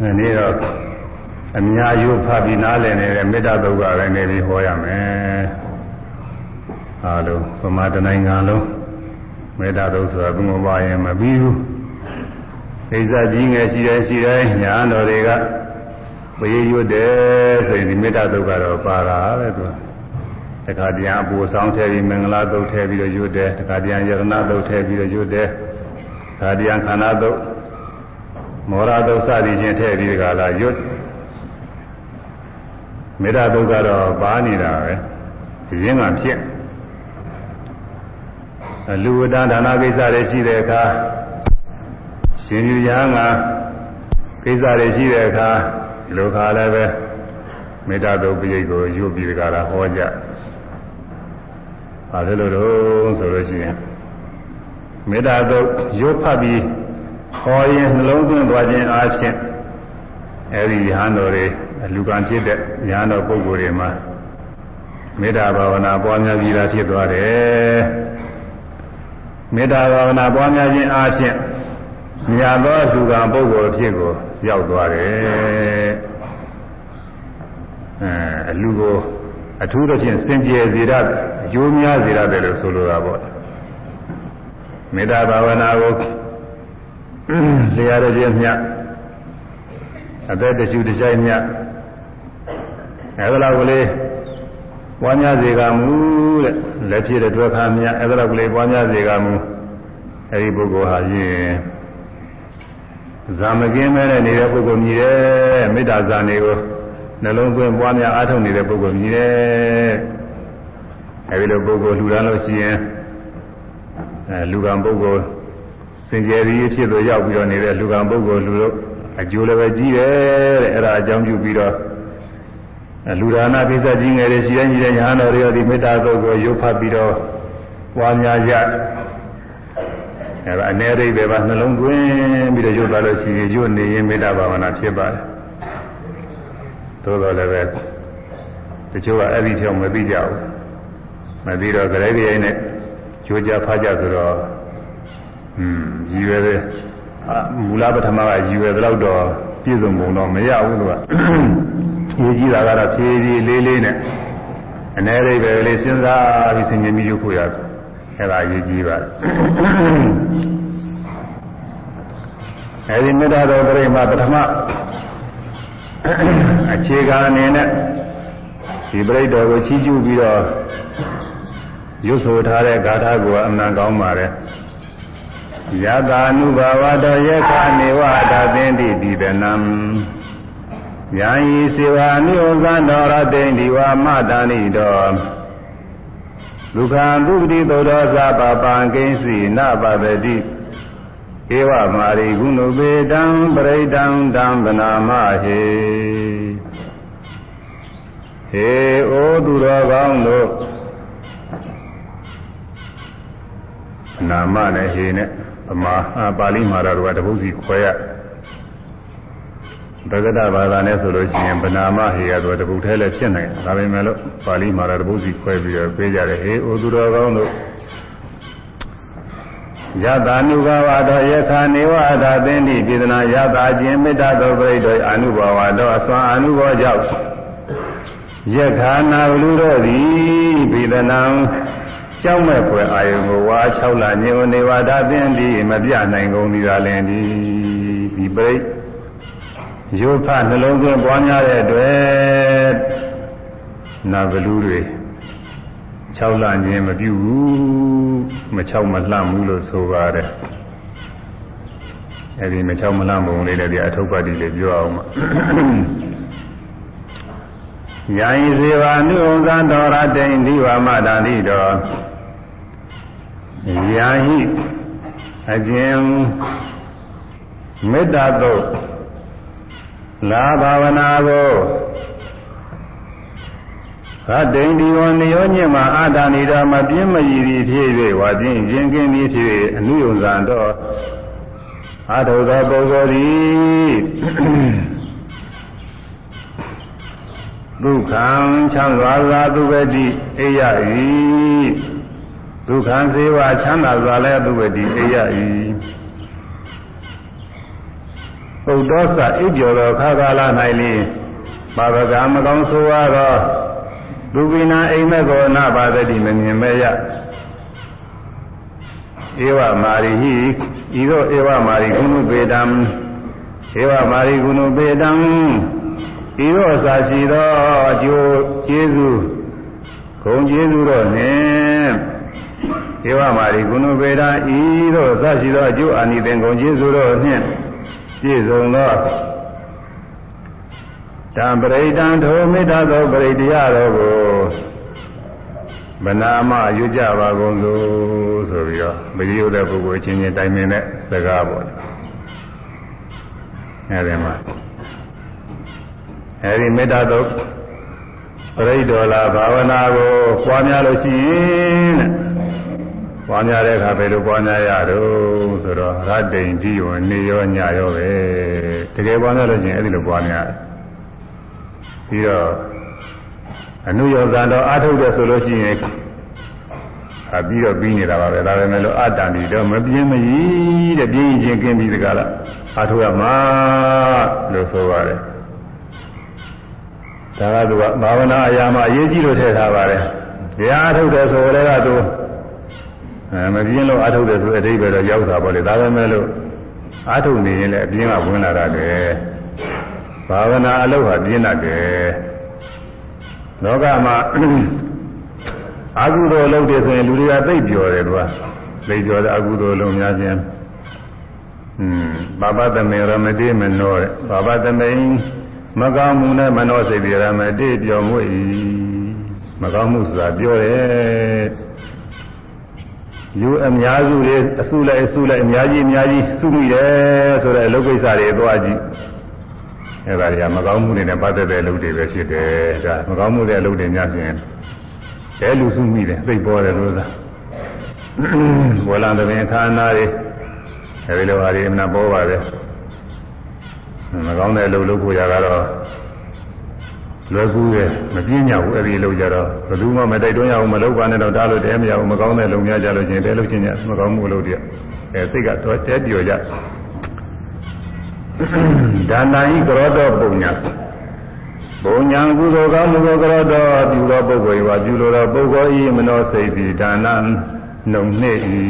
ဒီနေ့တော့အများယုဖတ်ပြီးနားလည်နေတဲ့မေတ္တာဒုက္ခပဲနေပြီးဟောရမယ်။အားလုံးဗမာတနိုင်ငံလုံးမေတ္တာဒုက္ခဆိုတာဘုမပါရင်မပြီးဘူး။ကိစ္စကြီးငယ်ရှိတယ်ရှိတယ်ညာတော်တွေကဝေရွတ်တယ်ဆိုရင်ဒီမေတ္တာဒုက္ခတော့ပါတာပဲသူ။တခါတည်းအပူဆောင်ထည့်ပြီးမင်္ဂလာဒုက္ခထည့်ပြီးတော့ရွတ်တယ်။တခါတည်းယရဏဒုက္ခထည့်ပြီးတော့ရွတ်တယ်။တခါတည်းခန္ဓာဒုက္ခ မောရဒုစသည်ချင်းထည့်ပြီးကြလားရွတ်မေတ္တာဒုက္ခတော့ပါနေတာပဲရင်းကဖြစ်လူဝတ္တဒါနကိစ္စတွေရှိတဲ့အခါရှင်ယူရဟန်းကကိစ္စတွေရှိတဲ့အခါဒီလိုခါလည်းပဲမေတ္တာဒုက္ခရိတ်ကိုရွတ်ပြီးကြလားဟောကြဘာလို့လို့တော့ဆိုလို့ရှိရင်မေတ္တာဒုက္ခရွတ်ဖတ်ပြီး ခေါ်ရင်နှလုံးသွင်းသွားခြင်းအားဖြင့်အဲဒီရဟန်းတော်တွေလူကံဖြစ်တဲ့ရဟန်းတော်ပုဂ္ဂိုလ်တွေမှာမေတ္တာဘာဝနာပွားများပြီးတာဖြစ်သွားတယ်မေတ္တာဘာဝနာပွားများခြင်းအားဖြင့်မြတ်သောလူကံပုဂ္ဂိုလ်အဖြစ်ကိုရောက်သွားတယ်အဲအလူကိုအထူးသဖြင့်စင်ကြယ်စေရအကျိုးများစေရတယ်လို့ဆိုလိုတာပေါ့မေတ္တာဘာဝနာကို လျာရခြင်းမြတ်အသက်တရှုတဆိုင်မြတ်အဲဒါလောက်ကလေးပွားများစေကမူတဲ့လက်ဖြစ်တဲ့တွဲခါမြတ်အဲဒါလောက်ကလေးပွားများစေကမူအဲဒီပုဂ္ဂိုလ်ဟာယင်ဇာမကင်းမဲ့နေတဲ့ပုဂ္ဂိုလ်မြည်တယ်မေတ္တာဇာနေကိုနှလုံးသွင်းပွားများအားထုတ်နေတဲ့ပုဂ္ဂိုလ်မြည်တယ်အဲဒီလိုပုဂ္ဂိုလ်လှူဒါန်းလို့ရှိရင်အဲလူကံပုဂ္ဂိုလ်စ င်ကြယ်ပြီးဖြစ်လို့ရောက်ပြီးတော့နေတဲ့လူကံပုဂ္ဂိုလ်လူတို့အကျိုးလည်းပဲကြီးတယ်တဲ့အဲ့ဒါအကြောင်းပြုပြီးတော့လူဒါနကိစ္စကြီးငယ်တွေရှိတဲ့ကြီးတဲ့ညာတော်တွေရောဒီမေတ္တာသုတ်ကိုရုပ်ဖတ်ပြီးတော့ပွားများကြအဲ့ဒါအနေရိပ်ပဲပါနှလုံးသွင်းပြီးတော့ရုပ်သွားလို့ရှိရင်ရုပ်နေရင်မေတ္တာဘာဝနာဖြစ်ပါတယ်သို့တော်လည်းပဲတချို့ကအဲ့ဒီထောင်မသိကြဘူးမသိတော့ကြဲကြဲနဲ့ကြိုးကြဖားကြဆိုတော့ อืมရည်ရွယ်ပဲမူလပထမကရည်ရွယ်တော့တော့ပြည့်စုံပုံတော့မရဘူးသူကရေးကြည့်တာကတော့ဖြည်းဖြည်းလေးလေးနဲ့အနေရိပ်ပဲလေးစဉ်းစားပြီးဆင်ခြင်ပြီးရုပ်ဖို့ရအဲ့ဒါရေးကြည့်ပါအဲဒီမေတ္တာတော်ပြိမှာပထမအခြေခံအနေနဲ့ဒီပြိတ္တော်ကိုချီးကျူးပြီးတော့ရုပ်ဆိုထားတဲ့ဂါထာကိုအမှန်ကောင်းပါတယ် ယတာနုဘာဝတောယက္ခနေဝတာသင်္တိဒီဗနံယံဤစေဝအနုဥဇံတော်ရတိန်ဒီဝမတာနိတောဒုက္ခံဒုပတိသောသောသပပံကိဉ္စီနပတတိဧဝမာရိဂုဏုပေတံပရိဒံတံဗနာမဟေဟေဩသူတော်ကောင်းတို့နာမနဲ့ဟေနဲ့ ဗမာပါဠိမှာတော့တပုတ်စီခွဲရဘဂဒဘာသာနဲ့ဆိုလို့ရှိရင်ဗနာမဟေရဆိုတပုတ်ထဲလည်းဖြစ်နိုင်တယ်ဒါပေမဲ့လို့ပါဠိမှာတော့တပုတ်စီခွဲပြီးတော့ပေးကြတယ်ဟေဩသူတော်ကောင်းတို့ယတာနုဘဝတော်ယခာနေဝတာသင်္တိပြေဒနာယတာခြင်းမေတ္တာတော်ပြိတော်အနုဘဝတော်အစွမ်းအနုဘောကြောင့်ယခာနာလူတို့သည်ပြေဒနာ ကြောက်မဲ့ဖွယ်အာယုံကိုဝါ6လညင်နေဝါဒသင်သည်မပြနိုင်ကုန်သည်သာလင်သည်ဒီပိဋရုပ်ဖနှလုံးသွင်းပွားများတဲ့အတွက်နာဘလူတွေ6လညင်မပြုဘူးမ6မလှဘူးလို့ဆိုပါတယ်အဲဒီမ6မလှပုံလေးလည်းဒီအထုပ်ပတ်တိလေးပြောအောင်ပါယာယီစေဝနုဥဇံတော်ရတိန်ဒီဝမတာတိတော် ယာဟိအကျဉ်မေတ္တာတုတ်လာဘာဝနာကိုသတိန်ဒီဝနိယောညမှာအာတာနိတော်မပြင်းမရည်သည်ဖြစ်၍ဝါပြင်းရင်ကင်းသည်ဖြစ်၍အနုယုံဇံတော်အာထုသောပုဂ္ဂိုလ်သည်ဒုက္ခံချမ်းသာသာသူပဲတိအိယ၏ ဒုက္ခံစေဝချမ်းသာစွာလဲသူဝတိအေယဤပုဒ္ဒောစအိပ်ကျော်သောခါကာလ၌လေဘာဝကမကောင်းဆိုရသောဒုပိနာအိမ်မက်ကောနာပါတိမမြင်မဲ့ရဧဝမာရိဟိဤသို့ဧဝမာရိကုဏုပေတံဧဝမာရိကုဏုပေတံဤသို့အစာရှိသောအကျိုးကျေးဇူးဂုံကျေးဇူးတို့နှင့် ဧဝမာရိကုဏုပေတံဤသို့အစာရှိသောအကျိုးအာနိသင်ဂုံကျေးဇူးတို့နှင့်ပြည့်စုံသောတံပရိဒံထိုမေတ္တာသောပရိတရားတော်ကိုမနာမရွကြပါကုန်သို့ဆိုပြီးတော့မရိယတဲ့ပုဂ္ဂိုလ်ချင်းချင်းတိုင်ပင်တဲ့စကားပေါ့အဲဒီမှာအဲဒီမေတ္တာသောပရိဒေါလာဘာဝနာကိုပွားများလို့ရှိရင်တဲ့ပွား များတဲ့အခါဘယ်လိုပွားများရတော့ဆိုတော့ရတ္တိန်ဒီဝနေရောညရောပဲတကယ်ပွားများလို့ရှိရင်အဲဒီလိုပွားများတယ်ပြီးတော့အနုယောဇံတော်အာထုတ်တယ်ဆိုလို့ရှိရင်အပြီးတော့ပြီးနေတာပါပဲဒါပဲမဲ့လို့အတ္တန်ဒီတော့မပြင်းမကြီးတဲ့ပြင်းချင်းကင်းပြီးတကားလားအာထုတ်ရမှာလို့ဆိုပါတယ်ဒါကသူကဘာဝနာအရာမှာအရေးကြီးလို့ထည့်ထားပါတယ်တရားအထုတ်တယ်ဆိုလည်းကသူ အဲမပြင်းလို့အထုတ်တယ်ဆိုအတိပ္ပယ်တော့ရောက်တာပေါ့လေဒါပဲမဲ့လို့အထုတ်နေရင်လည်းအပြင်းကဝင်လာတယ်ဘာဝနာအလုပ်ဟာပြင်းတတ်တယ်လောကမှာအကုသိုလ်လုပ်တယ်ဆိုရင်လူတွေကသိပြောတယ်သူကသိပြောတယ်အကုသိုလ်လုပ်များခြင်းอืมဘာပတမေရမတိမနောတဲ့ဘာပတမေမကောင်းမှုနဲ့မနောစိတ်တွေရမတိပြောမှု၏မကောင်းမှုဆိုတာပြောတယ် ယူအများစုတွေအစုလိုက်အစုလိုက်အများကြီးအများကြီးစုမိတယ်ဆိုတဲ့အလုပ်ကိစ္စတွေသွားကြည့်အဲဒါတွေကမကောင်းမှုတွေနဲ့ပတ်သက်တဲ့အလုပ်တွေပဲဖြစ်တယ်ဒါမကောင်းမှုတဲ့အလုပ်တွေများပြင်တဲလူစုမိတယ်သိပေါ်တယ်လို့သာဘောလံတပင်ခါနာတွေအဲဒီလိုဟာတွေအမှန်ပေါ်ပါတယ်မကောင်းတဲ့အလုပ်လုပ်ဖို့ရကတော့ လွယ်ကူတယ်မပြင်းကြဘူးအဲဒီလုပ်ကြတော့ဘယ်သူမှမတိုက်တွန်းရအောင်မလုပ်ပါနဲ့တော့တားလို့တဲမရဘူးမကောင်းတဲ့လုံများကြလို့ချင်းတဲလို့ချင်းညမကောင်းမှုလုပ်တယ်အဲစိတ်ကတော့တဲပြောကြဒါနာဤကရောတော်ပုံညာပုံညာကုသိုလ်ကောင်းမှုကိုကရောတော်ပြုသောပုဂ္ဂိုလ်ဟာပြုလိုသောပုဂ္ဂိုလ်ဤမနောစိတ်သည်ဒါနနှုံနှိမ့်ဤ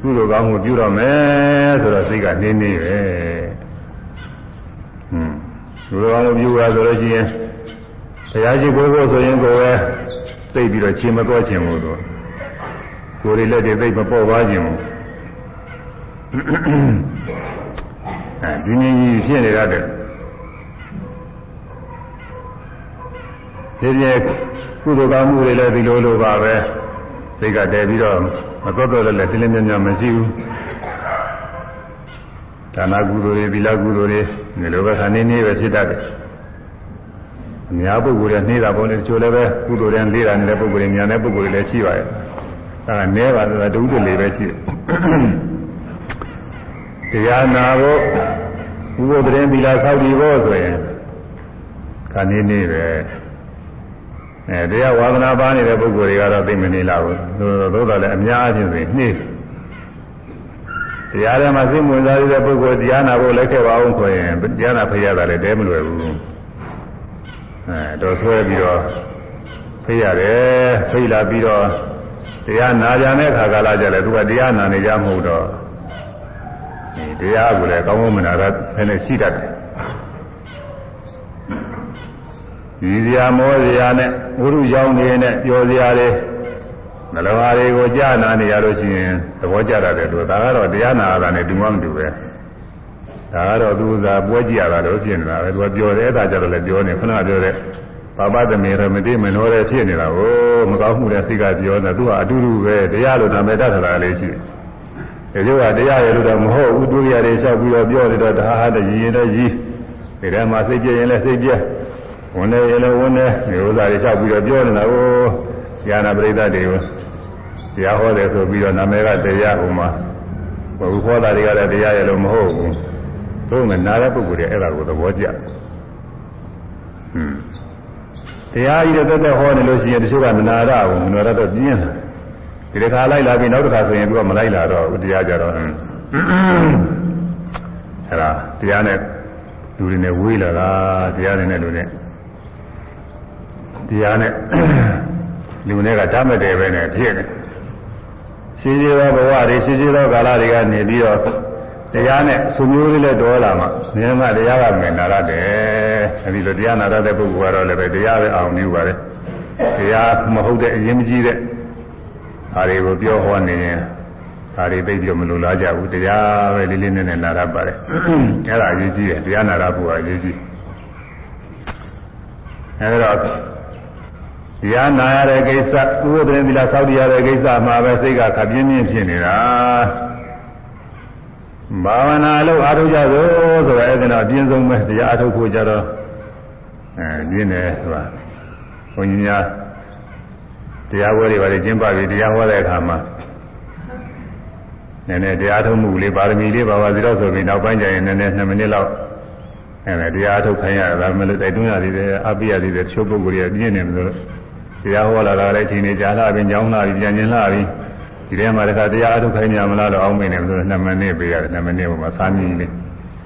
ကုသိုလ်ကောင်းမှုပြုတော့မယ်ဆိုတော့စိတ်ကနေနေပဲဟွန်းကုသိုလ်ကောင်းမှုပြုရဆိုလို့ရှိရင် တရားရှိကိုယ်ကိုဆိုရင်ကိုယ်ပဲသိပြီးတော့ချင်းမတော့ခြင်းဘူးသူကိုယ်တွေလက်တွေသိမပေါ့ပါခြင်းဘူးအဲဒီနည်းကြီးဖြစ်နေရတဲ့ဒီပြေကုသိုလ်ကောင်းမှုတွေလည်းဒီလိုလိုပါပဲစိတ်ကတည်ပြီးတော့မတော်တော်လည်းတင်းလင်းမြမြမရှိဘူးဒါနကုသိုလ်တွေသီလကုသိုလ်တွေဒီလိုပဲခဏနေနေပဲဖြစ်တတ်တယ် အများပုဂ္ဂိုလ်တွေနှေးတာပေါ့လေတချို့လည်းပဲကုသိုလ်တွေလေးတာနေတဲ့ပုဂ္ဂိုလ်တွေညာတဲ့ပုဂ္ဂိုလ်တွေလည်းရှိပါရဲ့အဲဒါနဲပါဆိုတာတူတူလေးပဲရှိတယ်တရားနာဖို့ဥပဒေသီလဆောက်တည်ဖို့ဆိုရင်ခဏနေနေပဲအဲတရားဝါဒနာပါနေတဲ့ပုဂ္ဂိုလ်တွေကတော့သိမနေလာဘူးသို့တော်လည်းအများအပြားဆိုနှိမ့်တရားထဲမှာစိတ်ဝင်စားတဲ့ပုဂ္ဂိုလ်တရားနာဖို့လက်ခဲ့ပါအောင်ဆိုရင်တရားနာဖရတာလည်းတဲမလွယ်ဘူး အဲတော့ဆွဲပြီးတော့ဖိရတယ်ဖိလာပြီးတော့တရားနာကြတဲ့ခါကာလကြလဲသူကတရားနာနေကြမဟုတ်တော့ဒီတရားကိုလည်းကောင်းကောင်းမနာတာနည်းနည်းရှိတတ်တယ်ဒီစရာမောစရာနဲ့ဝိရုရောင်းနေနဲ့ပြောစရာတွေနှလုံးသားတွေကိုကြားနာနေရလို့ရှိရင်သဘောကျတယ်လို့ဒါကတော့တရားနာတာနဲ့တူမှမတူပဲ ဒါကတော့သူကပွဲကြည့်ရတာလို့ဖြစ်နေတာပဲသူကပြောတယ်အဲ့ဒါကြတော့လည်းပြောနေခဏပြောတဲ့ဘာပတမေရမတိမနောတဲ့ဖြစ်နေတာကိုမကောင်းမှုတဲ့စိတ်ကပြောနေသူကအတူတူပဲတရားလို့နာမည်တတ်တာလေးရှိတယ်ဒီလိုကတရားရလို့တော့မဟုတ်ဘူးဒုရရတွေလျှောက်ပြီးတော့ပြောနေတော့ဒါဟာတည်းရင်တော့ကြီးဒီထဲမှာစိတ်ပြည့်ရင်လည်းစိတ်ပြည့်ဝင်နေရင်လည်းဝင်နေဒီဥစ္စာတွေလျှောက်ပြီးတော့ပြောနေတာကိုဉာဏပရိသတ်တွေကိုတရားဟောတယ်ဆိုပြီးတော့နာမည်ကတရားဟိုမှာဘုဟောတာတွေကလည်းတရားရလို့မဟုတ်ဘူး တို့ကနာတဲ့ပုဂ္ဂိုလ်တွေအဲ့ဒါကိုသဘောကျဟွန်းတရားကြီးတဲ့တက်ဟောနေလို့ရှိရင်တချို့ကမနာရဘူးမနာရတော့ပြင်းတယ်ဒီတစ်ခါလိုက်လာပြီးနောက်တစ်ခါဆိုရင်သူကမလိုက်လာတော့ဘူးတရားကြတော့အဲအဲ့ဒါတရားနဲ့လူတွေနဲ့ဝေးလာတာတရားတွေနဲ့လူတွေတရားနဲ့လူတွေကဓာတ်မတည့်ပဲနဲ့ဖြစ်နေရှိရှိသောဘဝတွေရှိရှိသောကာလတွေကနေပြီးတော့ တရားနဲ့ဆွမျိုးလေးလည်းတော်လာမှမြင်မှတရားကမြင်လာရတယ်အဲဒီလိုတရားနာရတဲ့ပုဂ္ဂိုလ်ကတော့လည်းပဲတရားပဲအောင်နေပါတယ်တရားမဟုတ်တဲ့အရင်မကြီးတဲ့ဟာတွေကိုပြောဟောနေရင်ဒါတွေသိပြီးမလိုလားကြဘူးတရားပဲလေးလေးနက်နက်နာရပါတယ်အဲ့ဒါအရေးကြီးတယ်တရားနာရဖို့အရေးကြီးအဲ့တော့တရားနာရတဲ့ကိစ္စဥပဒေသီလစောင့်ရတဲ့ကိစ္စမှာပဲစိတ်ကခပြင်းပြင်းဖြစ်နေတာ ဘာဝနာလို့အားထုတ်ကြသို့ဆိုတော့အဲ့ဒါတော့အပြင်းဆုံးပဲတရားအားထုတ်ဖို့ကြတော့အဲပြင်းတယ်ဆိုတာဘုန်းကြီးများတရားဝဲတွေပါလေကျင်းပပြီးတရားဟောတဲ့အခါမှာနည်းနည်းတရားထုတ်မှုလေးပါရမီလေးပါပါစီတော့ဆိုပြီးနောက်ပိုင်းကျရင်နည်းနည်း2မိနစ်လောက်အဲဒါတရားထုတ်ခိုင်းရတာမလို့တိုက်တွန်းရသေးတယ်အပိယသေးတယ်တချို့ပုဂ္ဂိုလ်တွေပြင်းနေမလို့တရားဟောလာတာလည်းအချိန်ကြီးကြာလာပြီးကြောင်းလာပြီးပြန်ကျင်လာပြီး ဒီထဲမှာတခါတရားထုတ်ခိုင်းကြမလားတော့အောင်းမင်းနေမလို့2မိနစ်ပေးရတယ်2မိနစ်ဟိုမှာစာမီလေး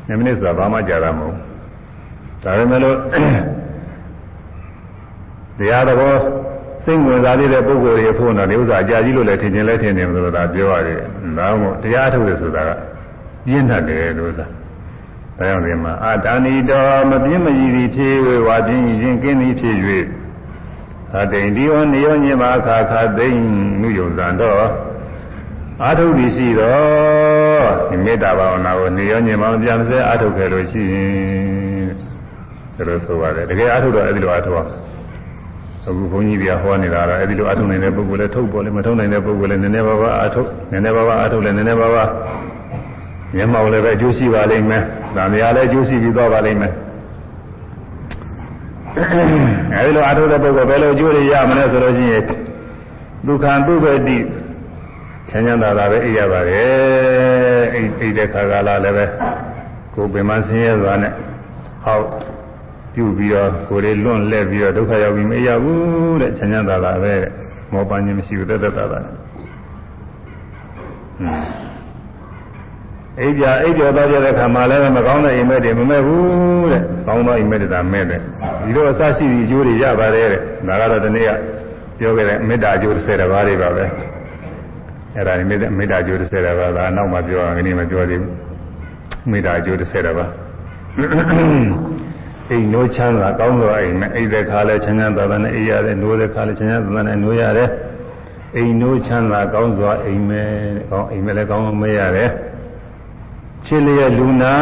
2မိနစ်ဆိုတာဘာမှကြာတာမဟုတ်ဒါပေမဲ့လို့တရားတော်စိတ်ဝင်စားသေးတဲ့ပုဂ္ဂိုလ်တွေဖို့တော့ဒီဥစ္စာအကြာကြီးလို့လည်းထင်ခြင်းလည်းထင်တယ်လို့သာပြောရတယ်။ဒါမှမဟုတ်တရားထုတ်တယ်ဆိုတာကပြင်းထန်တယ်လို့သာ။ဒါကြောင့်ဒီမှာအာတာဏီတော်မပြင်းမကြီးသည်ဖြစ်ဝေဝါပြင်းရင်ကင်းသည်ဖြစ်၍အတိန်ဒီဝနေယောညင်ပါခါခါသိမ့်မှုယုံစံတော့ အာထုတ်သည်ရှိတော့ဒီမေတ္တာဘာဝနာကိုနေယောညင်ပါပြန်စဲအာထုတ်ခဲ့လို့ရှိရင်ဒါလို့ဆိုပါတယ်တကယ်အာထုတ်တော့အဲ့ဒီလိုအာထုတ်အောင်အခုဘုန်းကြီးတွေကဟောနေတာတော့အဲဒီလိုအထုံနိုင်တဲ့ပုဂ္ဂိုလ်လည်းထုတ်ပေါ်လည်းမထုံနိုင်တဲ့ပုဂ္ဂိုလ်လည်းနည်းနည်းပါးပါးအထုနည်းနည်းပါးပါးအထုလည်းနည်းနည်းပါးပါးမျက်မှောက်လည်းပဲအကျိုးရှိပါလိမ့်မယ်။ဒါများလည်းအကျိုးရှိပြီးတော့ပါလိမ့်မယ်။အဲဒီလိုအထုတဲ့ပုဂ္ဂိုလ်ဘယ်လိုအကျိုးတွေရမလဲဆိုလို့ရှိရင်ဒုက္ခဒုက္ခတိ ချမ်းသာတာပဲအိပ်ရပါတယ်။အိပ်အိပ်တဲ့ခါကလာလည်းပဲကိုယ်ပင်မဆင်းရဲစွာနဲ့ဟောက်ပြုပြီးတော့ကိုယ်လေးလွန့်လဲပြီးတော့ဒုက္ခရောက်ပြီးမရဘူးတဲ့ချမ်းချမ်းသာသာပဲတဲ့မောပန်းခြင်းမရှိဘူးတသက်သာသာနဲ့အိပ်ကြအိပ်ကြောသွားကြတဲ့ခါမှလည်းမကောင်းတဲ့အိမ်မက်တွေမမဲ့ဘူးတဲ့ကောင်းသောအိမ်မက်တွေသာမဲ့တယ်ဒီလိုအစရှိသည့်အကျိုးတွေရပါတယ်တဲ့ဒါကတော့ဒီနေ့ကပြောခဲ့တဲ့မေတ္တာအကျိုး30ပါးတွေပါပဲ အဲ့ဒါမေတ္တာမေတ္တာအကျိုး30ပါးဒါနောက်မှပြောအောင်ဒီနေ့မပြောသေးဘူးမေတ္တာအကျိုး30ပါးအိမ်နိုးချမ်းသာကောင်းသောအိမ်နဲ့အိမ်တဲ့ခါလဲချမ်းချမ်းသာသာနဲ့အိမ်ရတယ်နိုးတဲ့ခါလဲချမ်းချမ်းသာသာနဲ့နိုးရတယ်အိမ်နိုးချမ်းသာကောင်းစွာအိမ်မဲကောင်းအိမ်မဲလည်းကောင်းမဲရတယ်ချစ်လျက်လူနာ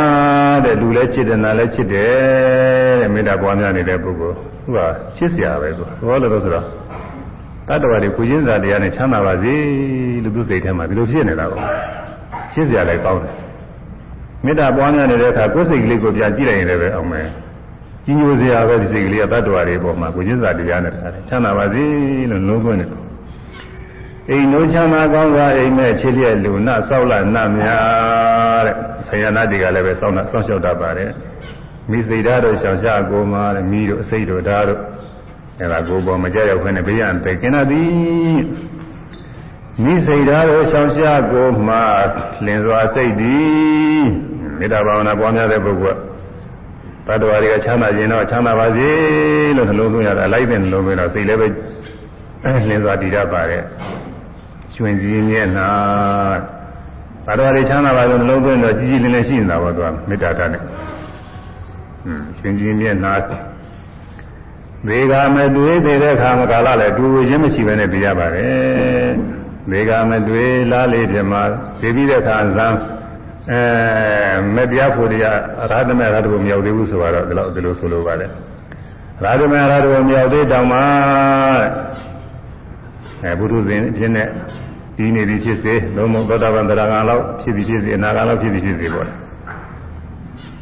တဲ့လူလည်းချစ်တယ်နာလည်းချစ်တယ်တဲ့မေတ္တာပွားများနေတဲ့ပုဂ္ဂိုလ်သူကချစ်စရာပဲသူဘောလို့ဆိုတော့ တတ္တဝါတွေကိုချင်းစာတရားနဲ့ချမ်းသာပါစေလို့သူစိတ်ထဲမှာဒီလိုဖြစ်နေတာပေါ့ချစ်စရာလည်းကောင်းတယ်မေတ္တာပွားများနေတဲ့အခါကိုယ်စိတ်ကလေးကိုပြန်ကြည့်လိုက်ရင်လည်းပဲအောင်မယ်ကြီးညိုစရာပဲဒီစိတ်ကလေးကတ attva တွေပေါ်မှာကိုကျင်းစာတရားနဲ့တခါတည်းချမ်းသာပါစေလို့လုံးသွင်းတယ်အိမ်နိုးချမ်းသာကောင်းစွာအိမ်မဲ့ချစ်လျက်လူနဆောက်လာနတ်များတဲ့ဆရာနာတွေကလည်းပဲစောင့်စောင့်ရှောက်တတ်ပါတယ်မိစိတ်ဓာတ်တို့ရှောင်ရှားကိုမာတဲ့မိတို့အစိတ်တို့ဓာတ်တို့ အဲဒါကိုယ်ပေါ်မကြောက်ရွံ့ခွင့်နဲ့ဘေးရန်သိကင်းသည်မိစိတ်ဓာတ်ကိုရှောင်ရှားကိုမှလင်းစွာစိတ်သည်မေတ္တာဘာဝနာပွားများတဲ့ပုဂ္ဂိုလ်တတ္တဝါတွေကချမ်းသာခြင်းတော့ချမ်းသာပါစေလို့နှလုံးသွင်းရတာလိုက်တဲ့နှလုံးသွင်းတော့စိတ်လည်းပဲလင်းစွာတည်ရပါတယ်ရွှင်စည်းမျက်နှာတတ္တဝါတွေချမ်းသာပါလို့နှလုံးသွင်းတော့ကြီးကြီးလင်းလင်းရှိနေတာပါသူကမေတ္တာဓာတ်နဲ့ဟွန်းရွှင်စည်းမျက်နှာ ဒေဂာမတွေ့သေးတဲ့ခါမကာလလည်းတူခြင်းမရှိဘဲနဲ့ပြရပါတယ်ဒေဂာမတွေ့လားလေးပြမှာသိပြီးတဲ့ခါဇံအဲမတရားဖို့တရားရာသမေရာထဘုံမရောက်သေးဘူးဆိုတော့ဒီလိုဒီလိုဆိုလိုပါတယ်ရာသမေရာထဘုံမရောက်သေးတောင်မှအဲဘုရုဇင်ဖြစ်နေဒီနေပြီဖြစ်စေလုံးဝသောတာပန်တရားကံလောက်ဖြစ်ပြီးဖြစ်စေအနာကံလောက်ဖြစ်ပြီးဖြစ်စေပေါ့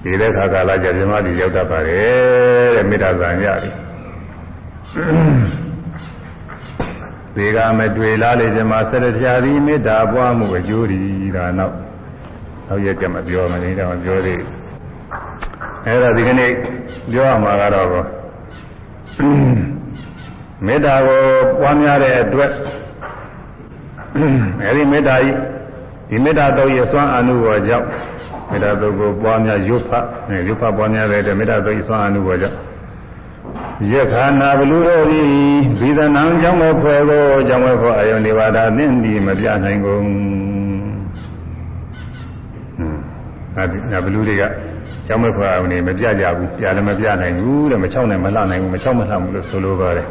ဒီတဲ့ခါကာလကြဇမတိရောက်တတ်ပါတယ်တဲ့မေတ္တာဇာရတယ် ဒီကမတွေ့လားလေဇမဆက်ရတရားဒီမေတ္တာပွားမှုအကျိုးဒီဒါနောက်နောက်ရက်ကြမပြောမနေတော့ပြောသေးအဲ့ဒါဒီကနေ့ပြောရမှာကတော့မေတ္တာကိုပွားများတဲ့အတွက်အဲဒီမေတ္တာကြီးဒီမေတ္တာတော့ရဲ့စွမ်းအမှုပေါ်ကြောင့်မေတ္တာသုတ်ကိုပွားများရွတ်ဖတ်ရွတ်ဖတ်ပွားများတဲ့မေတ္တာသုတ်ဆွမ်းအမှုပေါ်ကြောင့် ယက္ခနာဘလူတို့သည်ဘိဒနံကြောင့်မဲ့ဖွယ်ကိုကြောင့်မဲ့ဖွယ်အယုန်ဒီဝါဒသင်ဒီမပြနိုင်ကုန်ဟွန်းငါဘလူတွေကကြောင့်မဲ့ဖွယ်အယုန်ဒီမပြကြဘူးပြလည်းမပြနိုင်ဘူးတဲ့မချောက်နိုင်မလှနိုင်ဘူးမချောက်မလှဘူးလို့ဆိုလိုပါတယ်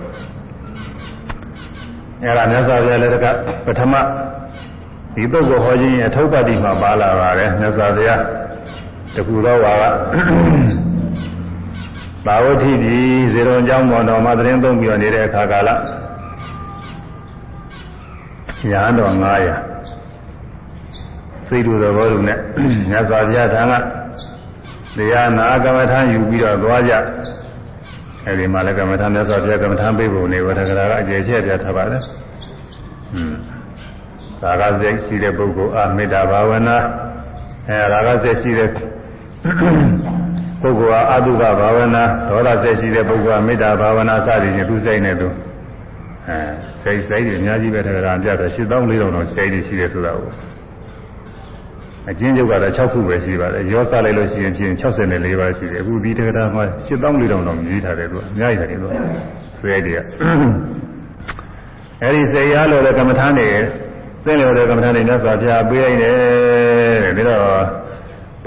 အဲ့ဒါမြတ်စွာဘုရားလည်းတကပထမဒီပုဂ္ဂိုလ်ဟောခြင်းအထုပ်ပတ္တိမှာပါလာပါတယ်မြတ်စွာဘုရားတကူတော့ပါက ဘာဝတိဒီဇေရုံကျောင်းပေါ်တော်မှာသတင်းသုံးပြီးနေတဲ့အခါကာလညာတော်900စိတ်တူသဘောတူနဲ့မြတ်စွာဘုရားထံကတရားနာကမ္မထာယူပြီးတော့သွားကြအဲဒီမှာလည်းကမ္မထာမြတ်စွာဘုရားကမ္မထာပေးဖို့နေဝထကရာကအကျေချက်ပြထားပါတယ်။อืมရာဂစိတ်ရှိတဲ့ပုဂ္ဂိုလ်အာမေတ္တာဘာဝနာအဲရာဂစိတ်ရှိတဲ့ ပုဂ္ဂိုလ်ဟာအတုကဘာဝနာဒေါသစိတ်ရှိတဲ့ပုဂ္ဂိုလ်ဟာမေတ္တာဘာဝနာစသည်ဖြင့်သူစိတ်နဲ့သူအဲစိတ်စိတ်တွေအများကြီးပဲတကရာပြတယ်8400တော့စိတ်တွေရှိတယ်ဆိုတာကိုအကျဉ်းချုပ်ကတော့6ခုပဲရှိပါတယ်ရောစလိုက်လို့ရှိရင်ပြင်64ပါးရှိတယ်အခုဒီတကရာမှာ8400တော့မြည်ထားတယ်သူအများကြီးတယ်သူဆွဲတွေကအဲဒီစိတ်ရလို့တဲ့ကမ္မထာနေသင်လျော်တဲ့ကမ္မထာနေမြတ်စွာဘုရားပေးလိုက်တယ်တဲ့ဒါတော့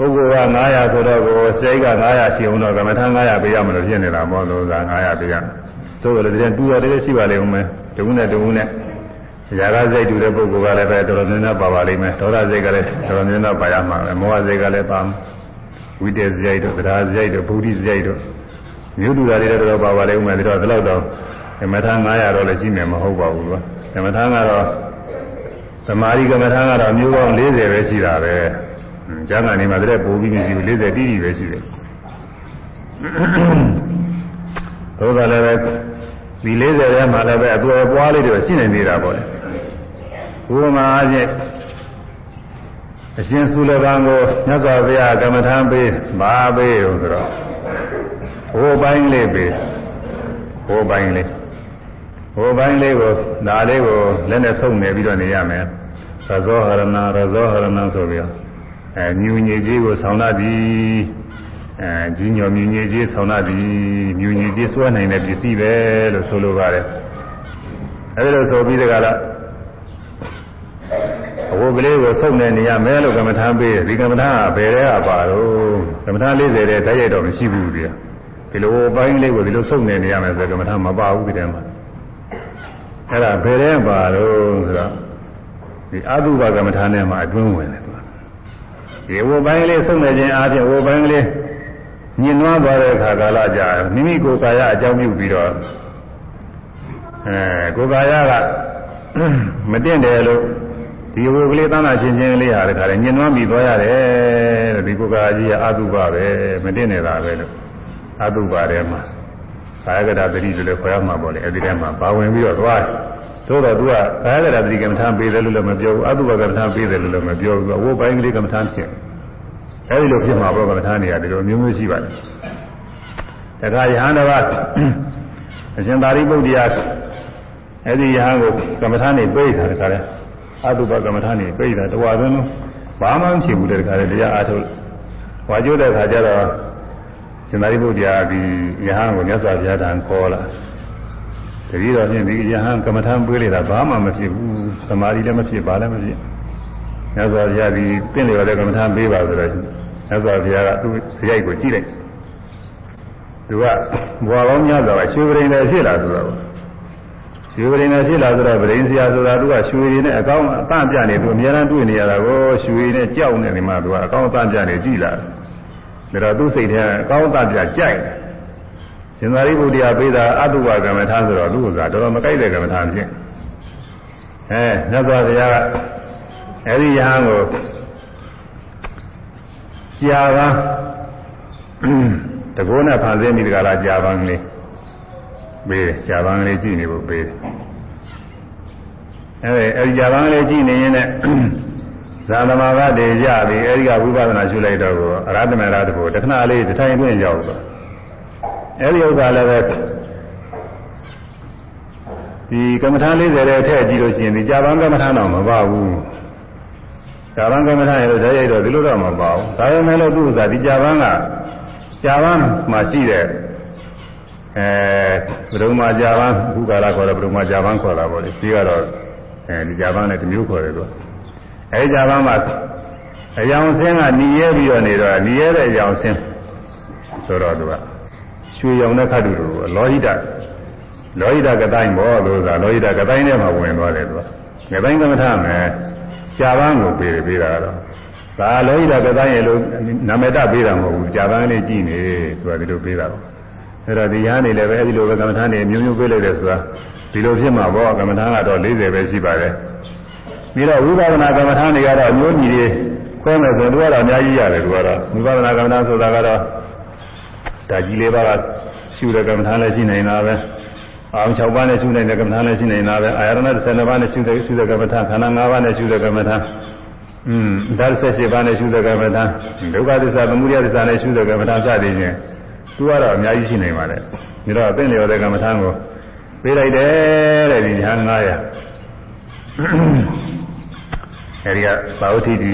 ပုဂ္ဂိုလ်က900ဆိုတော့ကိုစိတ်က900ရှိအောင်တော့ကမ္မထာ900ပေးရမလို့ဖြစ်နေတာမဟုတ်လို့က900ပေးရသို့တော်လည်းတူတော်လည်းရှိပါလိမ့်ဦးမယ်တဝုနဲ့တဝုနဲ့ຢာကစိတ်တူတဲ့ပုဂ္ဂိုလ်ကလည်းပဲတော်တော်များများပါပါလိမ့်မယ်ဒေါသစိတ်ကလည်းတော်တော်များများပါရမှာပဲမောဟစိတ်ကလည်းပါဝိတ္တစရိုက်တို့တရားစရိုက်တို့ဗုဒ္ဓစရိုက်တို့မြို့တူတာတွေလည်းတော်တော်ပါပါလိမ့်ဦးမယ်ဒါတော့ဒီလောက်တော့ကမ္မထာ900တော့လည်းရှိမယ်မဟုတ်ပါဘူးကွာကမ္မထာကတော့သမာဓိကမ္မထာကတော့မျိုးပေါင်း40ပဲရှိတာပဲ ကျမ်းဂန်နေမှာတည်းပို့ပြီးမရှိဘူး40တိတိပဲရှိတယ်သို့တော်လည်းပဲဒီ40ထဲမှာလည်းပဲအသွယ်ပွားလေးတွေရှိနေသေးတာပေါ့လေဘုမာအချင်းအရှင်သုလကံကိုမြတ်စွာဘုရားကမ္မထာပေးပါပေးလို့ဆိုတော့ဟိုပိုင်းလေးပေးဟိုပိုင်းလေးဟိုပိုင်းလေးကိုဒါလေးကိုလက်နဲ့ဆုံနေပြီးတော့နေရမယ်ရဇောဟရဏရဇောဟရဏဆိုပြီးတော့ အဲမြူညည်ကြီးကိုဆောင်းလာသည်အဲကြီးညော်မြူညည်ကြီးဆောင်းလာသည်မြူညည်ကြီးစွဲနိုင်တဲ့ပစ္စည်းပဲလို့ဆိုလိုပါတယ်အဲဒီလိုဆိုပြီးတကလားအဝတ်ကလေးကိုစုပ်နေနေရမယ်လို့ကမ္မထာပေးတယ်ဒီကမ္မထာကဘယ်ထဲကပါတော့ကမ္မထာ40တဲ့တိုက်ရိုက်တော့မရှိဘူးဒီဒီလိုပိုင်းလေးကိုဒီလိုစုပ်နေနေရမယ်ဆိုကမ္မထာမပါဘူးဒီထဲမှာအဲ့ဒါဘယ်ထဲပါတော့ဆိုတော့ဒီအတုပကမ္မထာနဲ့မှအတွင်းဝင်တယ်သူက ဒီဝပိုင်းလေးဆုံးနေခြင်းအားဖြင့်ဝပိုင်းလေးညင်နွားသွားတဲ့အခါကာလကြာမိမိကိုယ်ကာယအကြောင်းပြုပြီးတော့အဲကိုယ်ကာယကမတင့်တယ်လို့ဒီဝကလေးသမ်းတာချင်းချင်းလေးဟာတခါလေညင်နွားမိသွားရတယ်တဲ့ဒီကိုယ်ကာယကြီးကအတုပပဲမတင့်နေတာပဲလို့အတုပထဲမှာကာယကတာတတိလို့လည်းခေါ်ရမှာပေါ့လေအဲဒီထဲမှာပါဝင်ပြီးတော့သွားတယ် သို့တော့သူကကာယကတာတတိကမ္မထာပေးတယ်လို့လည်းမပြောဘူးအတုပကမ္မထာပေးတယ်လို့လည်းမပြောဘူးဝိုးပိုင်းကလေးကမ္မထာဖြစ်အဲဒီလိုဖြစ်မှာပေါ့ကမ္မထာနေရာဒီလိုမျိုးမျိုးရှိပါတယ်တခါယဟန်တော်ကအရှင်သာရိပုတ္တရာအဲဒီယဟန်ကိုကမ္မထာနေပြေးတာတခါလဲအတုပကမ္မထာနေပြေးတာတဝါသွင်းလုံးဘာမှမဖြစ်ဘူးတဲ့တခါလဲတရားအားထုတ်ဝါကျိုးတဲ့ခါကျတော့ရှင်သာရိပုတ္တရာဒီယဟန်ကိုမြတ်စွာဘုရားထံခေါ်လာ တတိတော်ဖြင့်ဒီယဟန်ကမ္မထံပေးလိုက်တာဘာမှမဖြစ်ဘူးသမာဓိလည်းမဖြစ်ပါလည်းမဖြစ်မြတ်စွာဘုရားဒီပြင့်လျော်တဲ့ကမ္မထံပေးပါဆိုတော့မြတ်စွာဘုရားကသူ့စရိုက်ကိုကြည့်လိုက်သူကဘွာကောင်းများစွာရွှေပရင်လည်းဖြစ်လာဆိုတော့ရွှေပရင်လည်းဖြစ်လာဆိုတော့ပရင်စရာဆိုတာသူကရွှေရည်နဲ့အကောင်းအတန့်ပြနေသူအများအားတွေ့နေရတာကိုရွှေနဲ့ကြောက်နေနေမှသူကအကောင်းအတန့်ပြနေကြည့်လာတယ်ဒါတော့သူ့စိတ်ထဲအကောင်းအတန့်ပြကြိုက်တယ် ရှင်သာရိပုတ္တရာပေးတာအတုဝကမ္မထာဆိုတော့သူ့ဥစ္စာတော်တော်မကြိုက်တဲ့ကမ္မထာဖြစ်အဲမြတ်စွာဘုရားကအဲဒီယဟန်ကိုကြာပန်းတကောနဲ့ဖန်ဆင်းပြီးတကလားကြာပန်းကလေးပေးတယ်ကြာပန်းကလေးကြည့်နေဖို့ပေးတယ်အဲဒီအဲဒီကြာပန်းကလေးကြည့်နေရင်လည်းဇာသမာကတည်းကြပြီအဲဒီကဝိပဿနာရှုလိုက်တော့အရဟတမေရတဘောတခဏလေးတစ်ထိုင်တွင်းရောက်သွား အဲဒီဥစ္စာလည်းပဲဒီကမ္မထာ40တဲ့ထည့်ကြည့်လို့ရှိရင်ဒီကြာပန်းကမ္မထာတော့မပါဘူးကြာပန်းကမ္မထာရဲ့ဓာတ်ရိုက်တော့ဒီလိုတော့မပါဘူးဒါပေမဲ့လို့သူ့ဥစ္စာဒီကြာပန်းကကြာပန်းမှာရှိတဲ့အဲဘုရုံမကြာပန်းဘုကာလခေါ်တဲ့ဘုရုံမကြာပန်းခေါ်တာပေါ့လေဒီကတော့အဲဒီကြာပန်းနဲ့တစ်မျိုးခေါ်တယ်ကွအဲဒီကြာပန်းမှာအယောင်ဆင်းကညီရဲပြီးတော့နေတော့ညီရဲတဲ့အယောင်ဆင်းဆိုတော့သူက ရွှေရောင်တဲ့ခတ်တူတို့လောဟိတလောဟိတကတိုင်းဘောလို့ဆိုတာလောဟိတကတိုင်းထဲမှာဝင်သွားတယ်သူကကတိုင်းကမ္မထမယ်ကြာပန်းကိုပေးတယ်ပေးတာတော့ဒါလောဟိတကတိုင်းရဲ့လို့နာမည်တပေးတာမဟုတ်ဘူးကြာပန်းလေးကြည့်နေသူကဒီလိုပေးတာတော့အဲ့တော့ဒီရားနေလည်းပဲအဲ့ဒီလိုပဲကမ္မထနေမျိုးမျိုးပေးလိုက်တယ်ဆိုတာဒီလိုဖြစ်မှာပေါ့ကမ္မထကတော့40ပဲရှိပါတယ်ပြီးတော့ဝိပဿနာကမ္မထနေကတော့အမျိုးကြီးတွေခွဲမယ်ဆိုတော့အများကြီးရတယ်သူကတော့ဝိပဿနာကမ္မထဆိုတာကတော့ ဒါကြီးလေးပါးကရှုတဲ့ကမ္မထလည်းရှိနေတာပဲအောင်6ပါးနဲ့ရှုနေတဲ့ကမ္မထာလည်းရှိနေတာပဲအာရဏ12ပါးနဲ့ရှုတဲ့ရှုတဲ့ကမ္မထာခန္ဓာ5ပါးနဲ့ရှုတဲ့ကမ္မထာอืมဓာတ်78ပါးနဲ့ရှုတဲ့ကမ္မထာဒုက္ခသစ္စာသမုဒယသစ္စာနဲ့ရှုတဲ့ကမ္မထာစသည်ဖြင့်သူကတော့အများကြီးရှိနေပါလေဒါတော့အသိလျော်တဲ့ကမ္မထာကိုပေးလိုက်တယ်တဲ့ဒီညာ900အဲဒီကသာဝတိတိ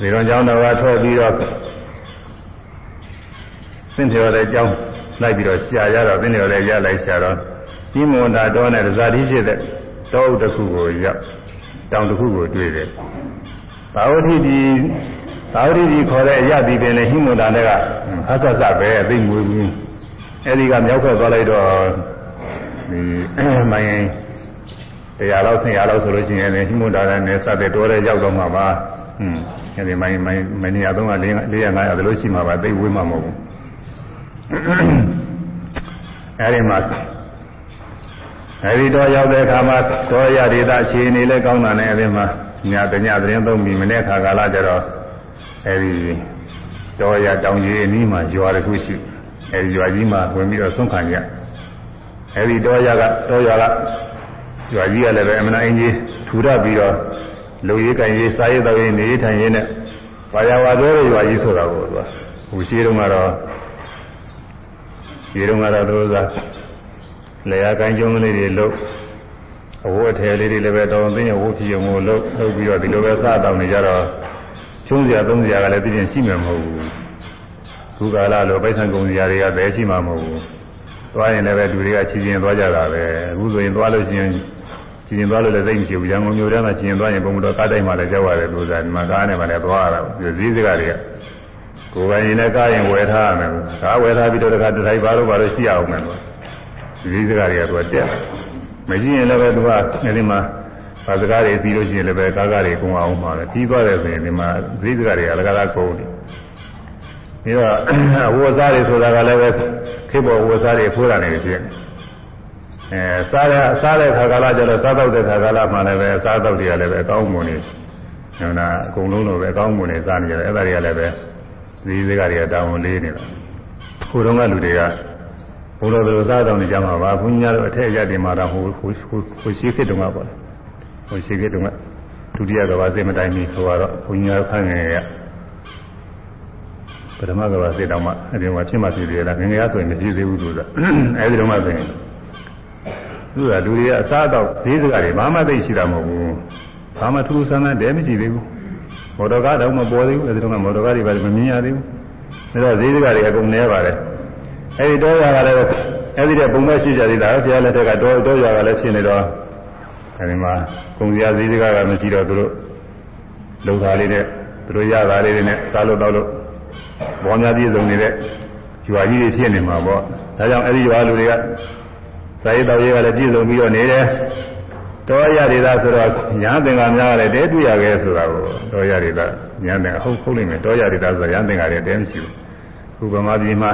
ဒီတော့ကျောင်းတော်ကထွက်ပြီးတော့ သင်္ထေရတဲ့ကျောင်းလိုက်ပြီးတော့ရှာရတော့သင်္ထေရတဲ့ရလိုက်ရှာတော့ပြီးမွန်တာတော်နဲ့ဇာတိဖြစ်တဲ့တောအုပ်တစ်ခုကိုရောက်တောင်တစ်ခုကိုတွေ့တယ်ဘာဝတိဒီဘာဝတိဒီခေါ်တဲ့အရသည်ပင်လေဟိမွန်တာနဲ့ကဖတ်ဆက်ဆက်ပဲအသိမွေးဘူးအဲဒီကမြောက်ဖက်သွားလိုက်တော့ဒီမိုင်းတရားလောက်ဆင်ရလောက်ဆိုလို့ရှိရင်လည်းဟိမွန်တာနဲ့စတဲ့တော်တဲ့ရောက်တော့မှာပါဟွန်းအဲဒီမိုင်းမိုင်းမနေရတော့က400 500ဒါလို့ရှိမှာပါသိဝေးမှာမဟုတ်ဘူး အဲဒီမှာအဲဒီတော့ရောက်တဲ့အခါမှာသောရဒေတာအခြေအနေလည်းကောင်းတာနဲ့အဲဒီမှာညတညသတင်းသုံးပြီးမနေ့ခါကာလကျတော့အဲဒီတော်ရတောင်ကြီးအနီးမှာရွာတစ်ခုရှိအဲဒီရွာကြီးမှာဝင်ပြီးတော့ဆုံးခံကြအဲဒီတော်ရကတော်ရကရွာကြီးကလည်းပဲအမနာအင်းကြီးထူရပြီးတော့လူရေးကံရေးစားရေးတော်ရေးနေထိုင်ရေးနဲ့ဘာယာဝါသေးရွာကြီးဆိုတာကိုသူကဟိုရှိတုန်းကတော့ ဒီတုန်းကတော့သူကလေယာကိုင်းကျုံးလေးတွေလုပ်အဝတ်ထည်လေးတွေလည်းပဲတောင်းသိရင်ဝတ်ဖြစ်ရုံကိုလုပ်လုပ်ပြီးတော့ဒီလိုပဲစားတောင်းနေကြတော့ချုံးစရာသုံးစရာကလည်းသိရင်ရှိမှာမဟုတ်ဘူးခုကာလလိုပိုက်ဆံကုန်စရာတွေကပဲရှိမှာမဟုတ်ဘူးသွားရင်လည်းပဲလူတွေကချီချင်းသွားကြတာပဲအခုဆိုရင်သွားလို့ရှိရင်ချီချင်းသွားလို့လည်းသိမရှိဘူးရန်ကုန်မြို့ထဲမှာချီချင်းသွားရင်ပုံတော်ကားတိုင်းမှာလည်းကြောက်ရတယ်လို့ဆိုတာဒီမှာကားနဲ့မှလည်းသွားရတာဘူးဈေးစကားတွေက ကိုယ်ပိုင်ရင်လည်းကားရင်ဝယ်ထားရမယ်ကားဝယ်ထားပြီးတော့တခါတထိုင်ပါတော့ပါတော့ရှိရအောင်မယ်လို့ဒီစကားတွေကသူကတက်မရှိရင်လည်းပဲသူကအဲဒီမှာဘာစကားတွေပြီးလို့ရှိရင်လည်းပဲကားကားတွေကုန်အောင်မှာပဲပြီးသွားတယ်ဆိုရင်ဒီမှာဈေးစကားတွေကလကားကုန်တယ်ပြီးတော့ဝေစားတွေဆိုတာကလည်းပဲခေဘောဝေစားတွေဖိုးတာနေဖြစ်အဲစားရစားတဲ့ခါကာလကျတော့စားတော့တဲ့ခါကာလမှလည်းပဲစားတော့တွေကလည်းပဲအကောင်းမွန်နေဟိုနာအကုန်လုံးလိုပဲအကောင်းမွန်နေစားနေကြတယ်အဲ့ဒါတွေကလည်းပဲ ဈေးစကားတွေကတောင်းလေးနေတော့ဟိုတုန်းကလူတွေကဘုလိုဘယ်လိုစားတောင်းနေကြမှာပါဘုညာတို့အထက်ရတင်မှာတော့ဟိုဟိုဟိုရှိခေတုန်းကပေါ့လေဟိုရှိခေတုန်းကဒုတိယကဘာစေမတိုင်မီဆိုတော့ဘုညာခန့်ငယ်ရပထမကဘာစေတောင်းမှအဲဒီမှာဖြစ်မှဖြစ်သေးလားငငယ်ရဆိုရင်မဖြစ်သေးဘူးလို့ဆိုအဲဒီတော့မှဆိုရင်သူကလူတွေကအစားတော့ဈေးစကားတွေဘာမှသိရှိတာမဟုတ်ဘူးဘာမှထူးဆန်းဆန်းတဲမရှိသေးဘူး မော်တော်ကားတော့မပေါ်သေးဘူးအဲဒီတော့မော်တော်ကားတွေပါမမြင်ရသေးဘူးဒါတော့ဈေးစကားတွေအကုန်နေပါတယ်အဲဒီတော့ရကလည်းအဲဒီတဲ့ပုံမဲ့ရှိကြသေးတာဘုရားလက်ထက်ကတော့တော့ရကလည်းဖြစ်နေတော့အဲဒီမှာကုံစရာဈေးစကားကမရှိတော့သူတို့လုံသားလေးနဲ့သူတို့ရတာလေးတွေနဲ့စားလို့တော့လို့ဘောများပြည့်စုံနေတဲ့ရွာကြီးတွေဖြစ်နေမှာပေါ့ဒါကြောင့်အဲဒီရွာလူတွေကစာရေးတော်ရေးကလည်းပြည့်စုံပြီးတော့နေတယ် တော်ရရတာဆိုတော့ညာသင်္ကာများလည်းတဲတွေ့ရခဲ့ဆိုတာကိုတော်ရရတာညာသင်္ကာဟုတ်ဟုတ်လိမ့်မယ်တော်ရရတာဆိုတော့ညာသင်္ကာလည်းတဲမရှိဘူးခုဗမာပြည်မှာ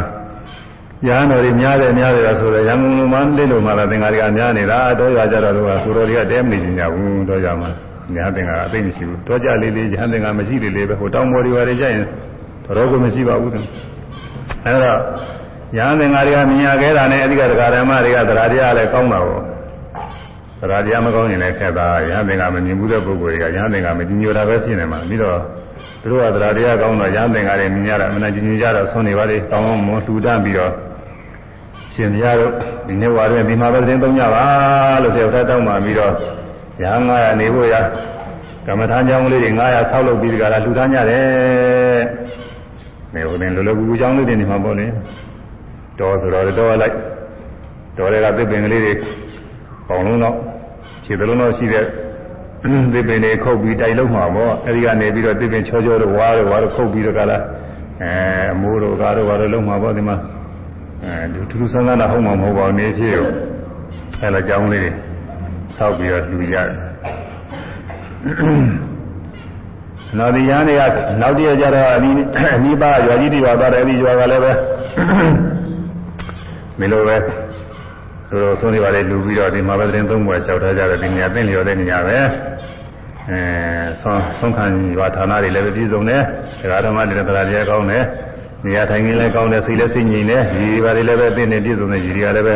ညာတော်တွေများတယ်များတယ်ဆိုတော့ရန်ကုန်လူမှလိလို့မှလာသင်္ကာတွေကများနေတာတော်ရကြတော့သူကကိုတော်တွေကတဲမနေကြဘူးတော်ရမှာညာသင်္ကာအသိမရှိဘူးတော်ကြလေးလေးညာသင်္ကာမရှိလေးလေးပဲဟိုတောင်ပေါ်တွေပါတွေကြရင်တော်ကမရှိပါဘူးအဲတော့ညာသင်္ကာတွေကမြင်ရခဲ့တာနဲ့အဓိကတရားဓမ္မတွေကသရာတရားလည်းကောင်းတာပေါ့ သရာတရားမကောင်းရင်လည်းခက်တာရဟန်းသင်္ကမမြင်ဘူးတဲ့ပုဂ္ဂိုလ်တွေကရဟန်းသင်္ကမကြီးညိုတာပဲဖြစ်နေမှာပြီးတော့သူတို့ကသရာတရားကောင်းတော့ရဟန်းသင်္ကတွေမြင်ရတာအမှန်ကြီးညိုကြတော့ဆွနေပါလေတောင်းအောင်မလှူဒန်းပြီးတော့ရှင်ပြတို့ဒီနေ့ဝါရဲဒီမှာပဲသတင်းသုံးကြပါလို့ပြောထားတောင်းပါပြီးတော့ရဟန်း900နေဖို့ရကမ္မထာကြောင်းလေးတွေ900ဆောက်လုပ်ပြီးဒီကလာလှူဒါန်းကြတယ်။နေဟိုနေလောလောကူကူကြောင်းလေးတွေနေမှာပေါ့လေ။တော်ဆိုတော့တော်လိုက်တော်တွေကသစ်ပင်ကလေးတွေပေါင်လုံးတော့ ခြေသလုံးတော့ရှိတဲ့သစ်ပင်တွေခုတ်ပြီးတိုက်လုံးမှာပေါ့။အဲဒီကနေပြီးတော့သစ်ပင်ချောချောတို့ဝါးတို့ဝါးတို့ခုတ်ပြီးတော့ကလာအဲအမိုးတို့ကားတို့ဝါးတို့လုံးမှာပေါ့ဒီမှာအဲထူးထူးဆန်းဆန်းတော့ဟုတ်မှာမဟုတ်ပါဘူးနေဖြစ်ရောအဲလိုကြောင်းလေးတွေဆောက်ပြီးတော့လှူရတယ်နောက်ဒီရန်တွေကနောက်တည့်ကြတော့အနီးအနီးပါရွာကြီးတွေရွာသွားတယ်အဲဒီရွာကလည်းပဲမလိုပဲ တို့တော့ဆုံးနေပါလေလူပြီးတော့ဒီမှာပဲသတင်းသုံးပွဲလျှောက်ထားကြတယ်ဒီနေရာသိလျော်တဲ့နေရာပဲအဲဆုံးဆုံးခံရွာဌာနတွေလည်းပဲပြည်စုံတယ်ဒကာဓမ္မတွေလည်းတရားတရားကောင်းတယ်နေရာထိုင်ခင်းလည်းကောင်းတယ်စိတ်လည်းစိတ်ငြိမ်တယ်ဒီပါတွေလည်းပဲသိနေပြည်စုံတယ်ဒီတွေကလည်းပဲ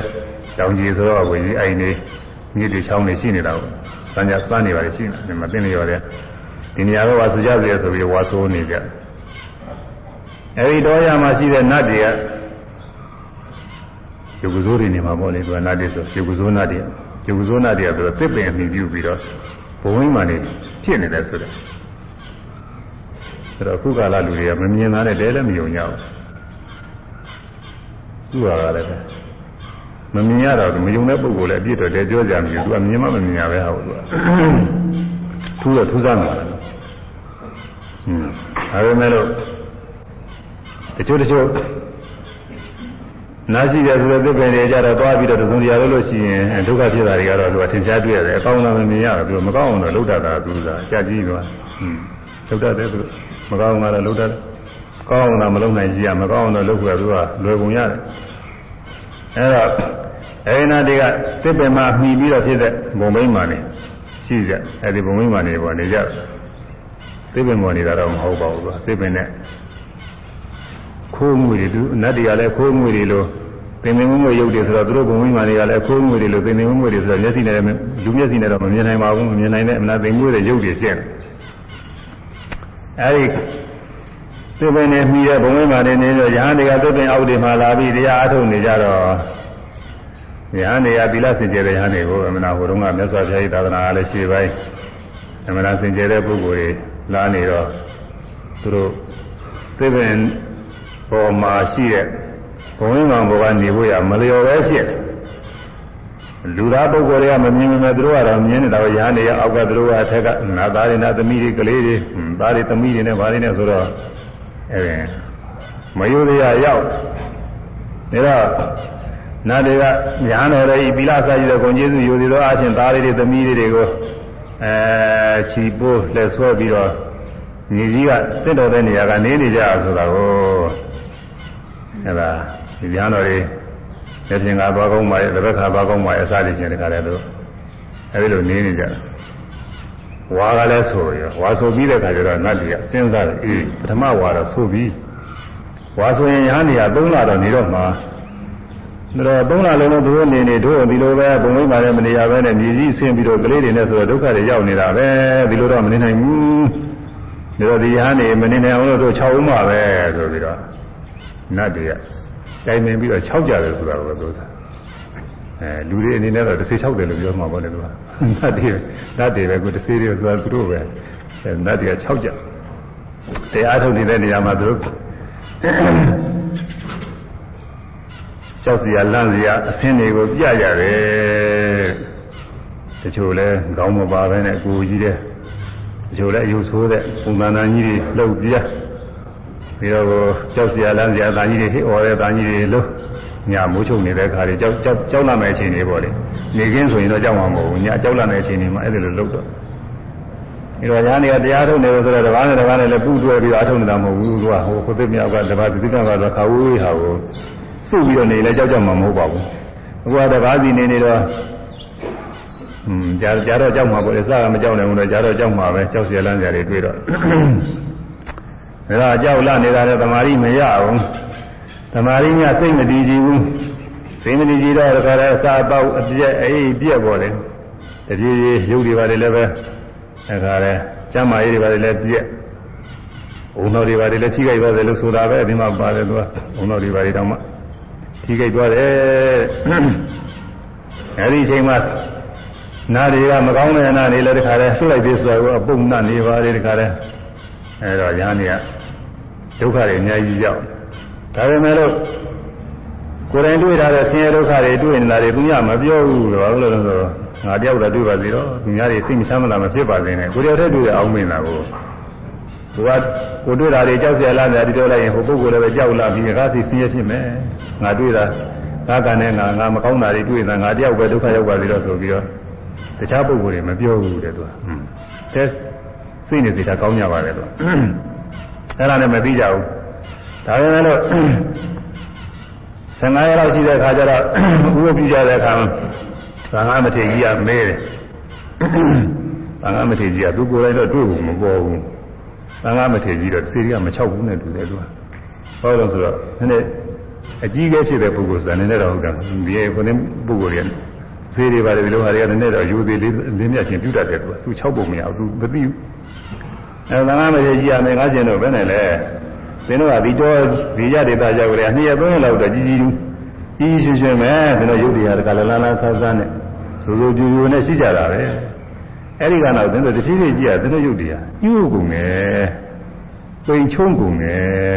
တောင်ကြီးဆိုတော့ဝင်ကြီးအိမ်နေမြစ်တွေချောင်းတွေရှိနေတာကိုစံကြစမ်းနေပါလေရှိနေမှာသိလျော်တယ်ဒီနေရာတော့ဝါဆိုကြစေဆိုပြီးဝါဆိုးနေကြအဲဒီတော့ရမှာရှိတဲ့နတ်တွေက ယုတ်ကစိုးတွေနေမှာပေါ့လေသူကနတ်တွေဆိုယုတ်ကစိုးနတ်တွေယုတ်ကစိုးနတ်တွေကဆိုတော့သစ်ပင်အမိပြုပြီးတော့ဘဝင်းမှနေဖြစ်နေတယ်ဆိုတော့ဆိုတော့ခုကာလလူတွေကမမြင်သားတဲ့တဲလည်းမယုံကြဘူးသူကလည်းပဲမမြင်ရတော့မယုံတဲ့ပုဂ္ဂိုလ်လည်းအပြည့်တော့တဲပြောကြမရှိဘူးသူကမြင်မှမမြင်ရပဲဟာဘူးသူကထူးတော့ထူးဆန်းတယ်ဟွန်းဒါပေမဲ့လို့တချို့တချို့ နာရှိတယ်ဆိုတော့သစ်ပင်တွေကြတော့သွားပြီးတော့သုံးတရားလို့လို့ရှိရင်ဒုက္ခဖြစ်တာတွေကတော့သူကသင်ရှားတွေ့ရတယ်အကောင်းလားမမြင်ရဘူးသူမကောင်းအောင်တော့လှုပ်တတ်တာသူကအကြကြီးသွားဟွန်းလှုပ်တတ်တယ်သူမကောင်းအောင်ကတော့လှုပ်တတ်တယ်ကောင်းအောင်တော့မလုပ်နိုင်ကြည့်ရမကောင်းအောင်တော့လှုပ်ခွေသူကလွယ်ကုန်ရတယ်အဲတော့အဲဒီနာတွေကသစ်ပင်မှာမှီပြီးတော့ဖြစ်တဲ့ဘုံဘိန်းမှနေရှိကြအဲဒီဘုံဘိန်းမှနေပေါ်နေကြသစ်ပင်ပေါ်နေတာတော့မဟုတ်ပါဘူးသူသစ်ပင်နဲ့ ခိုးငွေတွေသူနတ်တွေကလည်းခိုးငွေတွေလို့သင်္သင်ငွေရုပ်တွေဆိုတော့သူတို့ဘုံဝိမာန်တွေကလည်းခိုးငွေတွေလို့သင်္သင်ငွေတွေဆိုတော့မျက်စိနဲ့လူမျက်စိနဲ့တော့မမြင်နိုင်ပါဘူးမမြင်နိုင်တဲ့အမနာသင်ငွေတွေရုပ်တွေဖြစ်နေအဲဒီသစ်ပင်နဲ့မှီတဲ့ဘုံဝိမာန်တွေနေတော့ရဟန်းတွေကသစ်ပင်အောက်တွေမှာလာပြီးတရားအားထုတ်နေကြတော့ရဟန်းတွေကသီလစင်ကြယ်တဲ့ရဟန်းတွေကိုအမနာဟိုတုန်းကမြတ်စွာဘုရား၏သာသနာအားလည်းရှေ့ပိုင်းအမနာစင်ကြယ်တဲ့ပုဂ္ဂိုလ်တွေလာနေတော့သူတို့သစ်ပင် ပေါ်မှာရှိတဲ့ဘုံဝင်ကောင်ဘောကနေဖို့ရမလျော်ပဲဖြစ်လူသားပုဂ္ဂိုလ်တွေကမမြင်မမဲ့သူတို့ကတော့မြင်နေတာပဲရဟန်းတွေအောက်ကသူတို့ကအထက်ကနာသားတွေနာသမီးတွေကလေးတွေသားတွေသမီးတွေနဲ့ဗားတွေနဲ့ဆိုတော့အဲမယုဒရရောက်ဒါတော့နာတွေကညာတော်ရဲ့ဤပိလာစာကြီးတဲ့ဂုံကျေးဇူးယူသည်တော့အချင်းသားလေးတွေသမီးလေးတွေကိုအဲခြီပိုးလက်ဆွဲပြီးတော့ညီကြီးကစစ်တော်တဲ့နေရာကနေနေကြဆိုတာကို အဲဒါဒီညာတော်တွေလက်ပြင်ကသွားကောင်းပါရဲ့တစ်ဘက်ခါသွားကောင်းပါရဲ့အစားလေးချင်းတခါလဲလို့အဲဒီလိုနေနေကြတယ်ဝါကလည်းဆိုရဝါဆိုပြီးတဲ့ခါကျတော့နတ်တွေကစဉ်းစားတယ်အေးပထမဝါတော့ဆိုပြီးဝါဆိုရင်ညာနေရာ၃လတော့နေတော့မှာဒါတော့၃လလုံးလုံးသူတို့နေနေတို့ဒီလိုပဲဘုံမိပါနဲ့မနေရပဲနဲ့မြေကြီးဆင်းပြီးတော့ကလေးတွေနဲ့ဆိုတော့ဒုက္ခတွေရောက်နေတာပဲဒီလိုတော့မနေနိုင်ဘူးဒါတော့ဒီဟာနေမနေနိုင်အောင်လို့တို့6ဦးမှပဲဆိုပြီးတော့ နတ်တွေကတိုင်ပင်ပြီးတော့6ကြတယ်ဆိုတာကိုသူစားအဲလူတွေအနေနဲ့တော့တစ်စေ6တယ်လို့ပြောမှာပေါ့လေသူကနတ်တွေနတ်တွေပဲကိုတစ်စေတွေဆိုတာသူတို့ပဲအဲနတ်တွေက6ကြတရားထုတ်နေတဲ့နေရာမှာသူတို့ကြောက်စရာလန့်စရာအဆင်းတွေကိုပြကြတယ်တချို့လဲခေါင်းမပါပဲနဲ့ကိုကြီးတဲ့တချို့လဲအယုဆိုးတဲ့ပုံသဏ္ဍာန်ကြီးတွေလှုပ်ပြ ပြီးတော့ကြောက်စရာလန့်စရာတန်ကြီးတွေဟိအော်တဲ့တန်ကြီးတွေလို့ညမိုးချုပ်နေတဲ့ခါတွေကြောက်ကြောက်ကြောက်လာမယ့်အချိန်တွေပေါ့လေနေခင်းဆိုရင်တော့ကြောက်မှာမဟုတ်ဘူးညကြောက်လာတဲ့အချိန်တွေမှာအဲ့ဒါလိုလှုပ်တော့ဒီတော့ညာနေကတရားထုတ်နေလို့ဆိုတော့တပားနဲ့တပားနဲ့လည်းပူတွဲပြီးတော့အထုတ်နေတာမဟုတ်ဘူးသူကဟိုကိုသိမြောက်ကတပားသတိကကတော့ခါဝေးဟာကိုစုပြီးတော့နေလဲကြောက်ကြောက်မှာမဟုတ်ပါဘူးအခုကတပားစီနေနေတော့อืมကြာကြာတော့ကြောက်မှာပေါ့လေစကားမကြောက်နိုင်ဘူးတော့ကြာတော့ကြောက်မှာပဲကြောက်เสียလန်းစရာတွေတွေ့တော့ ဒါကကြောက်လာနေတာလည်းတမာရီမရဘူးတမာရီညစိတ်မတည်ကြည်ဘူးစိတ်မတည်ကြည်တော့တခါတည်းအစာပေါက်အပြက်အေးပြက်ပေါ်တယ်တပြေးပြေးရုပ်တွေပါတယ်လည်းပဲတခါတည်းကျမ်းမာရေးတွေပါတယ်လည်းပြက်ဘုံတော်တွေပါတယ်လည်းထိခိုက်သွားတယ်လို့ဆိုတာပဲဒီမှာပါတယ်သူကဘုံတော်တွေပါတယ်တောင်မှထိခိုက်သွားတယ်အဲဒီအချိန်မှာနာတွေကမကောင်းတဲ့နာတွေလည်းတခါတည်းဆွလိုက်သေးဆိုတော့အပုံနာနေပါလေတခါတည်းအဲတော့ညာနေက ဒုက္ခတွေအများကြီးရောက်ဒါပေမဲ့လို့ကိုယ်တိုင်တွေ့ထားတဲ့ဆင်းရဲဒုက္ခတွေတွေ့နေတာတွေသူညမပြောဘူးလို့ဘာလို့လဲဆိုတော့ငါတယောက်တော့တွေ့ပါသေးတော့သူများတွေစိတ်မချမ်းသာမဖြစ်ပါစေနဲ့ကိုယ်တယောက်တည်းတွေ့ရအောင်မင်းတာကိုသူကကိုတွေ့တာတွေကြောက်ကြလားများဒီတော့လိုက်ရင်ဟိုပုဂ္ဂိုလ်လည်းပဲကြောက်လာပြီးငါသိဆင်းရဲဖြစ်မယ်ငါတွေ့တာငါကနဲ့ငါငါမကောင်းတာတွေတွေ့နေတာငါတယောက်ပဲဒုက္ခရောက်ပါသေးတော့ဆိုပြီးတော့တခြားပုဂ္ဂိုလ်တွေမပြောဘူးတဲ့သူကတဲစိတ်နေစိတ်ဓာတ်ကောင်းကြပါလေသူ အဲ့ဒါနဲ့မသိကြဘူးဒါပေမဲ့လို့15ရက်လောက်ရှိတဲ့ခါကျတော့ဥပပြကြတဲ့အခါသံဃာမထေရကြီးကမဲတယ်သံဃာမထေရကြီးကသူကိုယ်တိုင်တော့တွေ့ဖို့မပေါ်ဘူးသံဃာမထေရကြီးတော့စေရီကမချောက်ဘူးနဲ့တူတယ်သူကဟောလို့ဆိုတော့နည်းနည်းအကြီးကဲဖြစ်တဲ့ပုဂ္ဂိုလ်ဆိုတာနည်းနည်းတော့ဟုတ်တယ်ဒီခုနပုဂ္ဂိုလ်တွေသေးတွေပါတယ်ဒီလိုဟာတွေကနည်းနည်းတော့ယူသေးလေးလေးမြတ်ချင်းပြုတတ်တယ်သူကသူ6ပုံမရဘူးသူမသိဘူး အဲသံဃာမထေရကြီးကမယ်ငါးကျင်တော့ဘယ်နဲ့လဲသင်တို့ကဒီတော့ဒီရဒေတာရောက်ကြတယ်နှစ်ရက်သုံးရက်လောက်တော့ကြီးကြီးကြီးကြီးရွှင်ရွှင်ပဲသင်တို့ရုပ်တရားတကလည်းလန်းလန်းဆန်းဆန်းနဲ့စိုးစိုးကြူကြူနဲ့ရှိကြတာပဲအဲ့ဒီကတော့သင်တို့တတိယကြည့်ရသင်တို့ရုပ်တရားယူကုန်တယ်ပိန်ချုံကုန်တယ်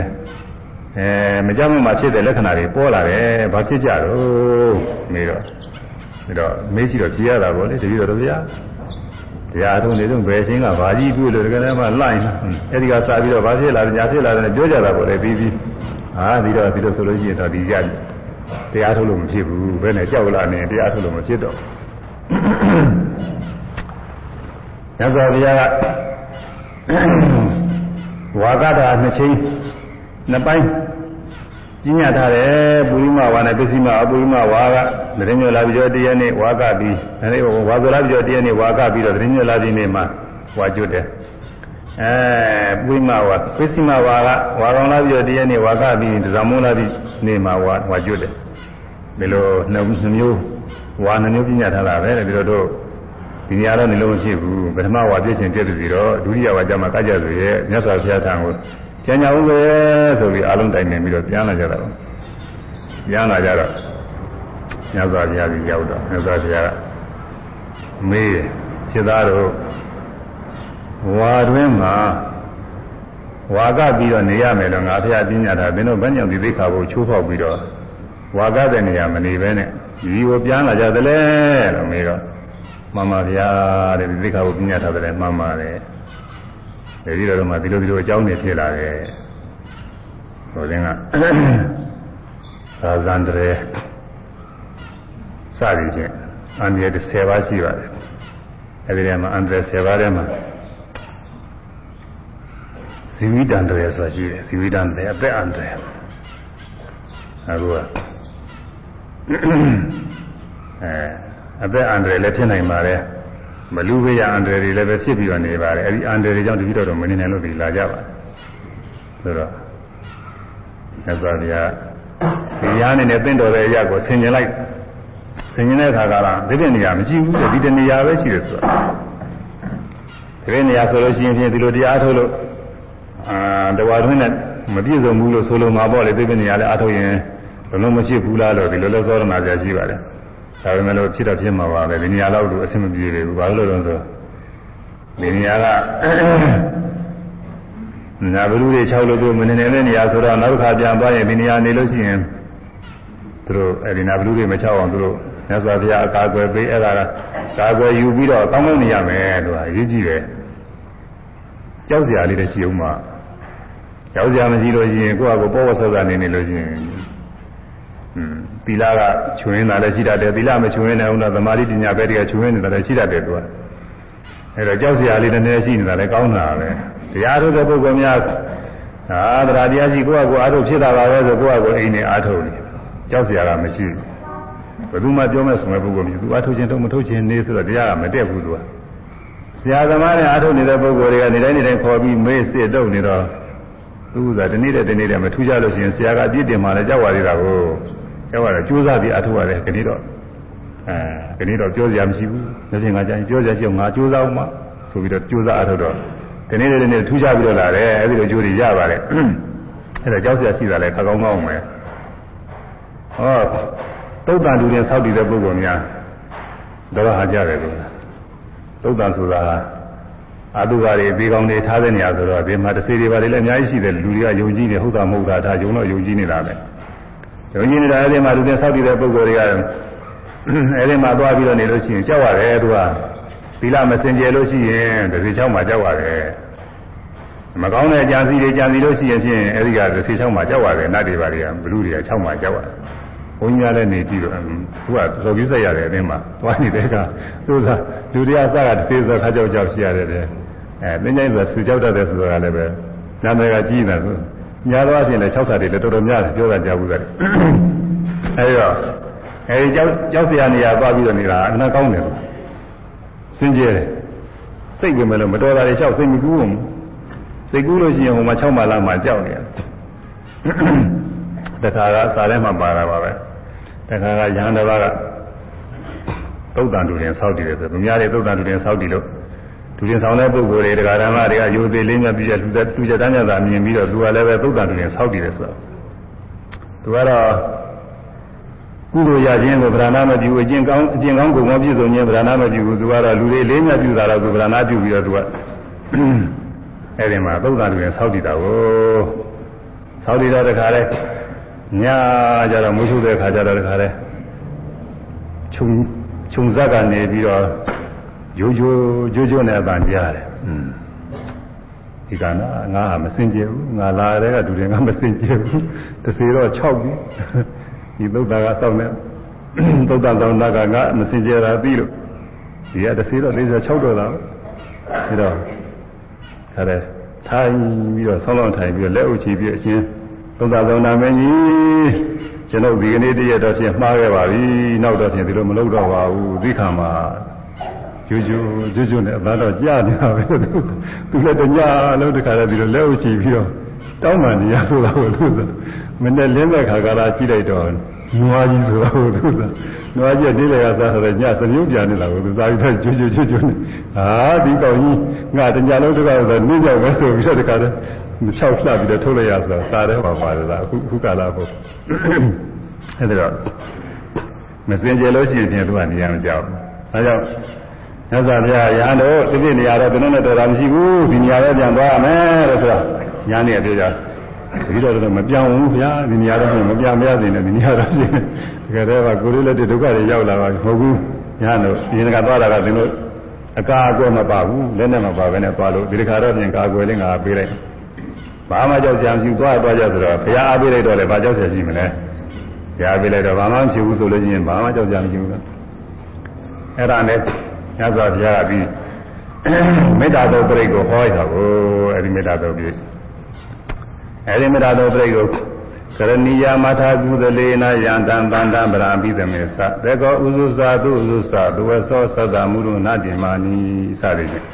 အဲမကြောက်မှဖြစ်တဲ့လက္ခဏာတွေပေါ်လာတယ်ဘာဖြစ်ကြတော့မေးတော့ဒါတော့မေးကြည့်တော့ကြည်ရတာပေါ့လေတတိယတော့ဗျာ တရားထုံးနေတော့ဘယ်ချင်းကဘာကြီးပြုလို့တကယ်တည်းမှလိုက်အဲ့ဒီကစပြီးတော့ဘာဖြစ်လာတယ်ညာဖြစ်လာတယ်ပြောကြတာပေါ့လေပြီးပြီးဟာဒီတော့ဒီလိုဆိုလို့ရှိရင်တော့ဒီကြတရားထုတ်လို့မဖြစ်ဘူးဘယ်နဲ့ကြောက်လာနေတရားထုတ်လို့မဖြစ်တော့ညဇောဘုရားကဝါကတာနှစ်ချင်းနှစ်ပိုင်း ကျင့်ရထားတယ်ပုရိမဝါနဲ့ပစ္စည်းမအပုရိမဝါကတရင်ညလာပြီးတော့တရက်နေ့ဝါကပြီးအဲဒီဝါဆိုလာပြီးတော့တရက်နေ့ဝါကပြီးတော့တရင်ညလာပြီးနေ့မှာဝါကျွတ်တယ်အဲပုရိမဝါပစ္စည်းမဝါကဝါကောင်လာပြီးတော့တရက်နေ့ဝါကပြီးဒဇမုန်းလာပြီးနေ့မှာဝါဝါကျွတ်တယ်ဒီလိုနှစ်မျိုးဝါနှမျိုးပြညာထားတာပဲဒီလိုတော့ဒီနေရာတော့နေလို့မရှိဘူးပထမဝါပြည့်ရှင်ပြည့်ပြီတော့ဒုတိယဝါကျမှကကြဆိုရဲ့မြတ်စွာဘုရားထံကို ကျန်ကြဦးပဲဆိုပြီးအားလုံးတိုင်နေပြီးတော့ပြန်လာကြတာပြန်လာကြတော့မြတ်စွာဘုရားကြီးရောက်တော့မြတ်စွာဘုရားကမေးခြေသားတို့ဝါတွင်းမှာဝါကပြီးတော့နေရမယ်လို့ငါဘုရားပြညာတာဘယ်တော့ဗញ្ញံဒီသိခါဖို့ချိုးဖောက်ပြီးတော့ဝါကတဲ့နေရာမနေဘဲနဲ့ဒီကိုပြန်လာကြသလဲလို့မေးတော့မှန်ပါဗျာတဲ့ဒီသိခါဖို့ပြညာထားတယ်မှန်ပါတယ် ဒီလိုတော့မှဒီလိုဒီလိုအကြောင်းတွေဖြစ်လာတယ်ဟိုတင်းကသာဇန်တရေစသည်ဖြင့်အန္တရာယ်10ပါးရှိပါတယ်အဲဒီထဲမှာအန္တရာယ်10ပါးထဲမှာဇီဝိတန္တရာယ်ဆိုတာရှိတယ်ဇီဝိတန္တရာယ်အသက်အန္တရာယ်အခုကအဲအသက်အန္တရာယ်လည်းဖြစ်နိုင်ပါတယ် မလူဘေးရအန္တရာယ်တွေလည်းပဲဖြစ်ပြီးတော့နေပါတယ်အဲဒီအန္တရာယ်တွေကြောင့်တတိတော်တော့မနေနိုင်လို့ဒီလာကြပါဆိုတော့မြတ်စွာဘုရားဒီရားနေနဲ့တင့်တော်တဲ့အရာကိုဆင်ញင်လိုက်ဆင်ញင်တဲ့အခါကလားဒီပြနေရာမရှိဘူးဒီတနေရာပဲရှိတယ်ဆိုတာဒီပြနေရာဆိုလို့ရှိရင်ဖြင့်ဒီလိုတရားထုတ်လို့အာတဝါတွင်းနဲ့မပြည့်စုံဘူးလို့ဆိုလို့မှာပေါ့လေဒီပြနေရာလည်းအထုတ်ရင်ဘယ်လိုမဖြစ်ဘူးလားလို့ဒီလိုလဲသောရဏကြရှိပါတယ် ဒါပေမဲ့လို့ဖြစ်တော့ဖြစ်မှာပါပဲဒီနေရာတော့သူအဆင်မပြေဘူးဘာလို့လဲဆိုဒီနေရာကနာဘလူတွေ6လို့သူမနေနေတဲ့နေရာဆိုတော့နောက်တစ်ခါပြန်သွားရင်ဒီနေရာနေလို့ရှိရင်သူတို့အဲဒီနာဘလူတွေမချအောင်သူတို့မြတ်စွာဘုရားအကာအကွယ်ပေးအဲ့ဒါကကာကွယ်ယူပြီးတော့ကောင်းကောင်းနေရမယ်လို့အရေးကြီးတယ်ကြောက်စရာလေးတွေရှိအောင်မှကြောက်စရာမရှိလို့ရှိရင်ကိုယ့်အကိုပေါ်ဝဆော့တာနေနေလို့ရှိရင်อืม သီလကချွင်းတာလည်းရှိတတ်တယ်သီလမချွင်းနိုင်ဘူးတော့သမာဓိပညာပဲတည်းကချွင်းနေတာလည်းရှိတတ်တယ်သူကအဲတော့ကြောက်စရာလေးတည်းရှိနေတာလည်းကောင်းတာပဲတရားထုတ်တဲ့ပုဂ္ဂိုလ်များအာတရားတရားရှိကိုယ့်အကိုအားထုတ်ဖြစ်တာပါပဲဆိုကိုယ့်အကိုအိမ်နဲ့အားထုတ်နေကြောက်စရာကမရှိဘူးဘယ်သူမှပြောမဲ့ဆိုမဲ့ပုဂ္ဂိုလ်မျိုးသူအားထုတ်ခြင်းတော့မထုတ်ခြင်းနေဆိုတော့တရားကမတက်ဘူးသူကဆရာသမားနဲ့အားထုတ်နေတဲ့ပုဂ္ဂိုလ်တွေကနေတိုင်းနေတိုင်းခေါ်ပြီးမေးစစ်တုပ်နေတော့သူကတနေ့တည်းတနေ့တည်းမထူးကြလို့ရှိရင်ဆရာကအပြစ်တင်မှလည်းကြောက်ပါသေးတာကို ကြောက်ရတော့ကြိုးစားပြီးအားထုတ်ရတယ်ခဏတော့အဲခဏတော့ပြောစရာမရှိဘူး။ဒါဖြင့်ငါကြရင်ပြောစရာရှိအောင်ငါကြိုးစားအောင်မဆိုပြီးတော့ကြိုးစားအားထုတ်တော့ဒီနေ့တနေ့ထူးခြားပြီးတော့လာတယ်အဲဒီလိုကြိုးတွေရပါတယ်အဲဒါကြောက်စရာရှိတာလဲခါကောင်းကောင်းပဲဟောသုတ်တန်လူတွေဆောက်တည်တဲ့ပုဂ္ဂိုလ်များတော့ဟာကြတယ်လို့သုတ်တန်ဆိုတာအတုပါတွေဘေးကောင်းတွေထားတဲ့နေရာဆိုတော့ဒီမှာတစ်စေတွေပါလေလည်းအများကြီးရှိတယ်လူတွေကယုံကြည်နေဟုတ်တာမဟုတ်တာဒါယုံတော့ယုံကြည်နေတာပဲ ယုံကြည်နေတာအဲဒီမှာလူတွေဆောက်တည်တဲ့ပုဂ္ဂိုလ်တွေကအဲဒီမှာသွားပြီးတော့နေလို့ရှိရင်ကြောက်ရတယ်သူကသီလမစင်ကြယ်လို့ရှိရင်တစ်စေချောင်းမှာကြောက်ရတယ်မကောင်းတဲ့ကြံစီတွေကြံစီလို့ရှိရင်ဖြင့်အဲဒီကတစ်စေချောင်းမှာကြောက်ရတယ်နတ်တွေပါတွေကဘလူတွေကချောင်းမှာကြောက်ရတယ်ဘုန်းကြီးလည်းနေပြီးတော့သူကသော်ကြီးဆက်ရတယ်အတင်းမှာသွားနေတဲ့ကသူကလူတွေကစကတစ်စေစခါကြောက်ကြောက်ရှိရတယ်တဲ့အဲသင်္ချိုင်းဆိုတာဆူကြောက်တတ်တဲ့ဆိုတာလည်းပဲနာမည်ကကြီးနေတယ် ညာတော့အပြင်လည်း6ဆာတွေလည်းတော်တော်များတယ်ပြောတာကြားဘူးတယ်အဲဒီတော့အဲဒီကြောက်ကြောက်စရာနေရာသွားပြီးတော့နေတာအနာကောင်းတယ်စင်ကြယ်တယ်စိတ်ကမဲ့လို့မတော်တာတွေလျှောက်စိတ်မကူးဘူးစိတ်ကူးလို့ရှိရင်ဟိုမှာ6မာလာမှာကြောက်နေရတယ်တခါကစာထဲမှာပါတာပါပဲတခါကရဟန်းတစ်ပါးကသုတ်တန်တူရင်စောက်တည်တယ်ဆိုသူများတွေသုတ်တန်တူရင်စောက်တည်လို့ သူရင်ဆောင်တဲ့ပုဂ္ဂိုလ်တွေတရားဓမ္မတွေကယုံသေးလေးမြတ်ပြည့်လူသက်သူကြတမ်းကြတာမြင်ပြီးတော့သူကလည်းပဲသုတ်တံသူရင်ဆောက်တည်တယ်ဆိုတော့သူကတော့ကုသိုလ်ရခြင်းကိုဗရဏမပြုအကျင့်ကောင်းအကျင့်ကောင်းကိုမပြည့်စုံခြင်းဗရဏမပြုဘူးသူကတော့လူတွေလေးမြတ်ပြုတာတော့သူဗရဏပြုပြီးတော့သူကအဲ့ဒီမှာသုတ်တံသူရင်ဆောက်တည်တာကိုဆောက်တည်တော့တခါလဲညာကြတော့မွှုတဲ့ခါကြတော့တခါလဲခြုံခြုံဇက်ကနေပြီးတော့ ရိုးရိုးရိုးရိုးနဲ့အပန်ကြားတယ်อืมဒီကနာငါဟာမစင်ကြဘူးငါလာတဲ့ကဒူတယ်ငါမစင်ကြဘူးတစေတော့6ပြီဒီသုဒ္ဓကစောင့်နေသုဒ္ဓဆောင်တာကငါမစင်ကြတာပြီးလို့ဒီကတစေတော့46တော့တာပြီးတော့ခါတဲ့ထိုင်ပြီးတော့ဆောင်းလောင်းထိုင်ပြီးတော့လက်အုပ်ချပြီးအချင်းသုဒ္ဓဆောင်နာမင်းကြီးကျွန်ုပ်ဒီကနေ့တည်းရတော့ဖြင့်မှားခဲ့ပါပြီနောက်တော့ဖြင့်ဒီလိုမလုပ်တော့ပါဘူးသိခံမှာ ကျွကျွကျွကျွနဲ့အသားတော့ကြာနေတာပဲသူလည်းတညလုံးတခါတည်းဒီလိုလက်အုပ်ချပြီးတော့တောင်းပန်နေရဆိုတာကိုလို့ဆိုမနဲ့လင်းတဲ့ခါကလာကြည့်လိုက်တော့နွားကြီးဆိုတာကိုလို့ဆိုနွားကြီးဒီလေကစားဆိုတော့ညစမြုပ်ပြန်နေတာကိုသူစားပြီးတော့ကျွကျွကျွကျွနဲ့ဟာဒီကောင်ကြီးငါတညလုံးတခါဆိုနင်းကြောက်ပဲဆိုပြီးတော့တခါတည်းမချောက်လှပြီးတော့ထုတ်လိုက်ရဆိုတာစားတယ်ပါပါတယ်လားအခုခုကာလပေါ့အဲ့ဒါတော့မစင်ကြလို့ရှိရင်ပြင်သူကနေရာမကြောက်ဒါကြောင့် မြတ်စွာဘုရားရဟန်းတို့ဒီနေ့နေရာတော့ဘယ်နဲ့တော်တာမရှိဘူးဒီနေရာပဲပြန်သွားရမယ်လို့ဆိုတာညာနေပြောကြဒီတော့တော့မပြောင်းဘူးဗျာဒီနေရာတော့မပြောင်းမရစေနဲ့ဒီနေရာတော့ရှိတကယ်တော့ကိုလေးလက်ဒုက္ခတွေရောက်လာပါမဟုတ်ဘူးညာတို့ဒီကသွားတာကသင်တို့အကာအကွယ်မပါဘူးလက်နဲ့မပါဘဲနဲ့သွားလို့ဒီခါတော့ပြင်ကာကွယ်လေးငါပေးလိုက်ဘာမှကြောက်ကြံရှိသွားသွားကြဆိုတော့ဘုရားအားပေးလိုက်တော့လည်းဘာကြောက်ကြရှိမလဲဘုရားပေးလိုက်တော့ဘာမှမဖြစ်ဘူးဆိုလို့ရှိရင်ဘာမှကြောက်ကြံမရှိဘူးအဲ့ဒါနဲ့ ညဇောဘုရားကပြီးမေတ္တာတော်ပြိတ်ကိုဟောရတာကိုအဲ့ဒီမေတ္တာတော်ပြိတ်အဲ့ဒီမေတ္တာတော်ပြိတ်ကိုကရဏီယာမထာကုသလေနာယန္တံတန္တံဗရာပိသမေသသေကောဥဇုသာသူဥဇုသာဒဝသောသတ္တမုရုနာတိမာနီစသည်ဖြင့်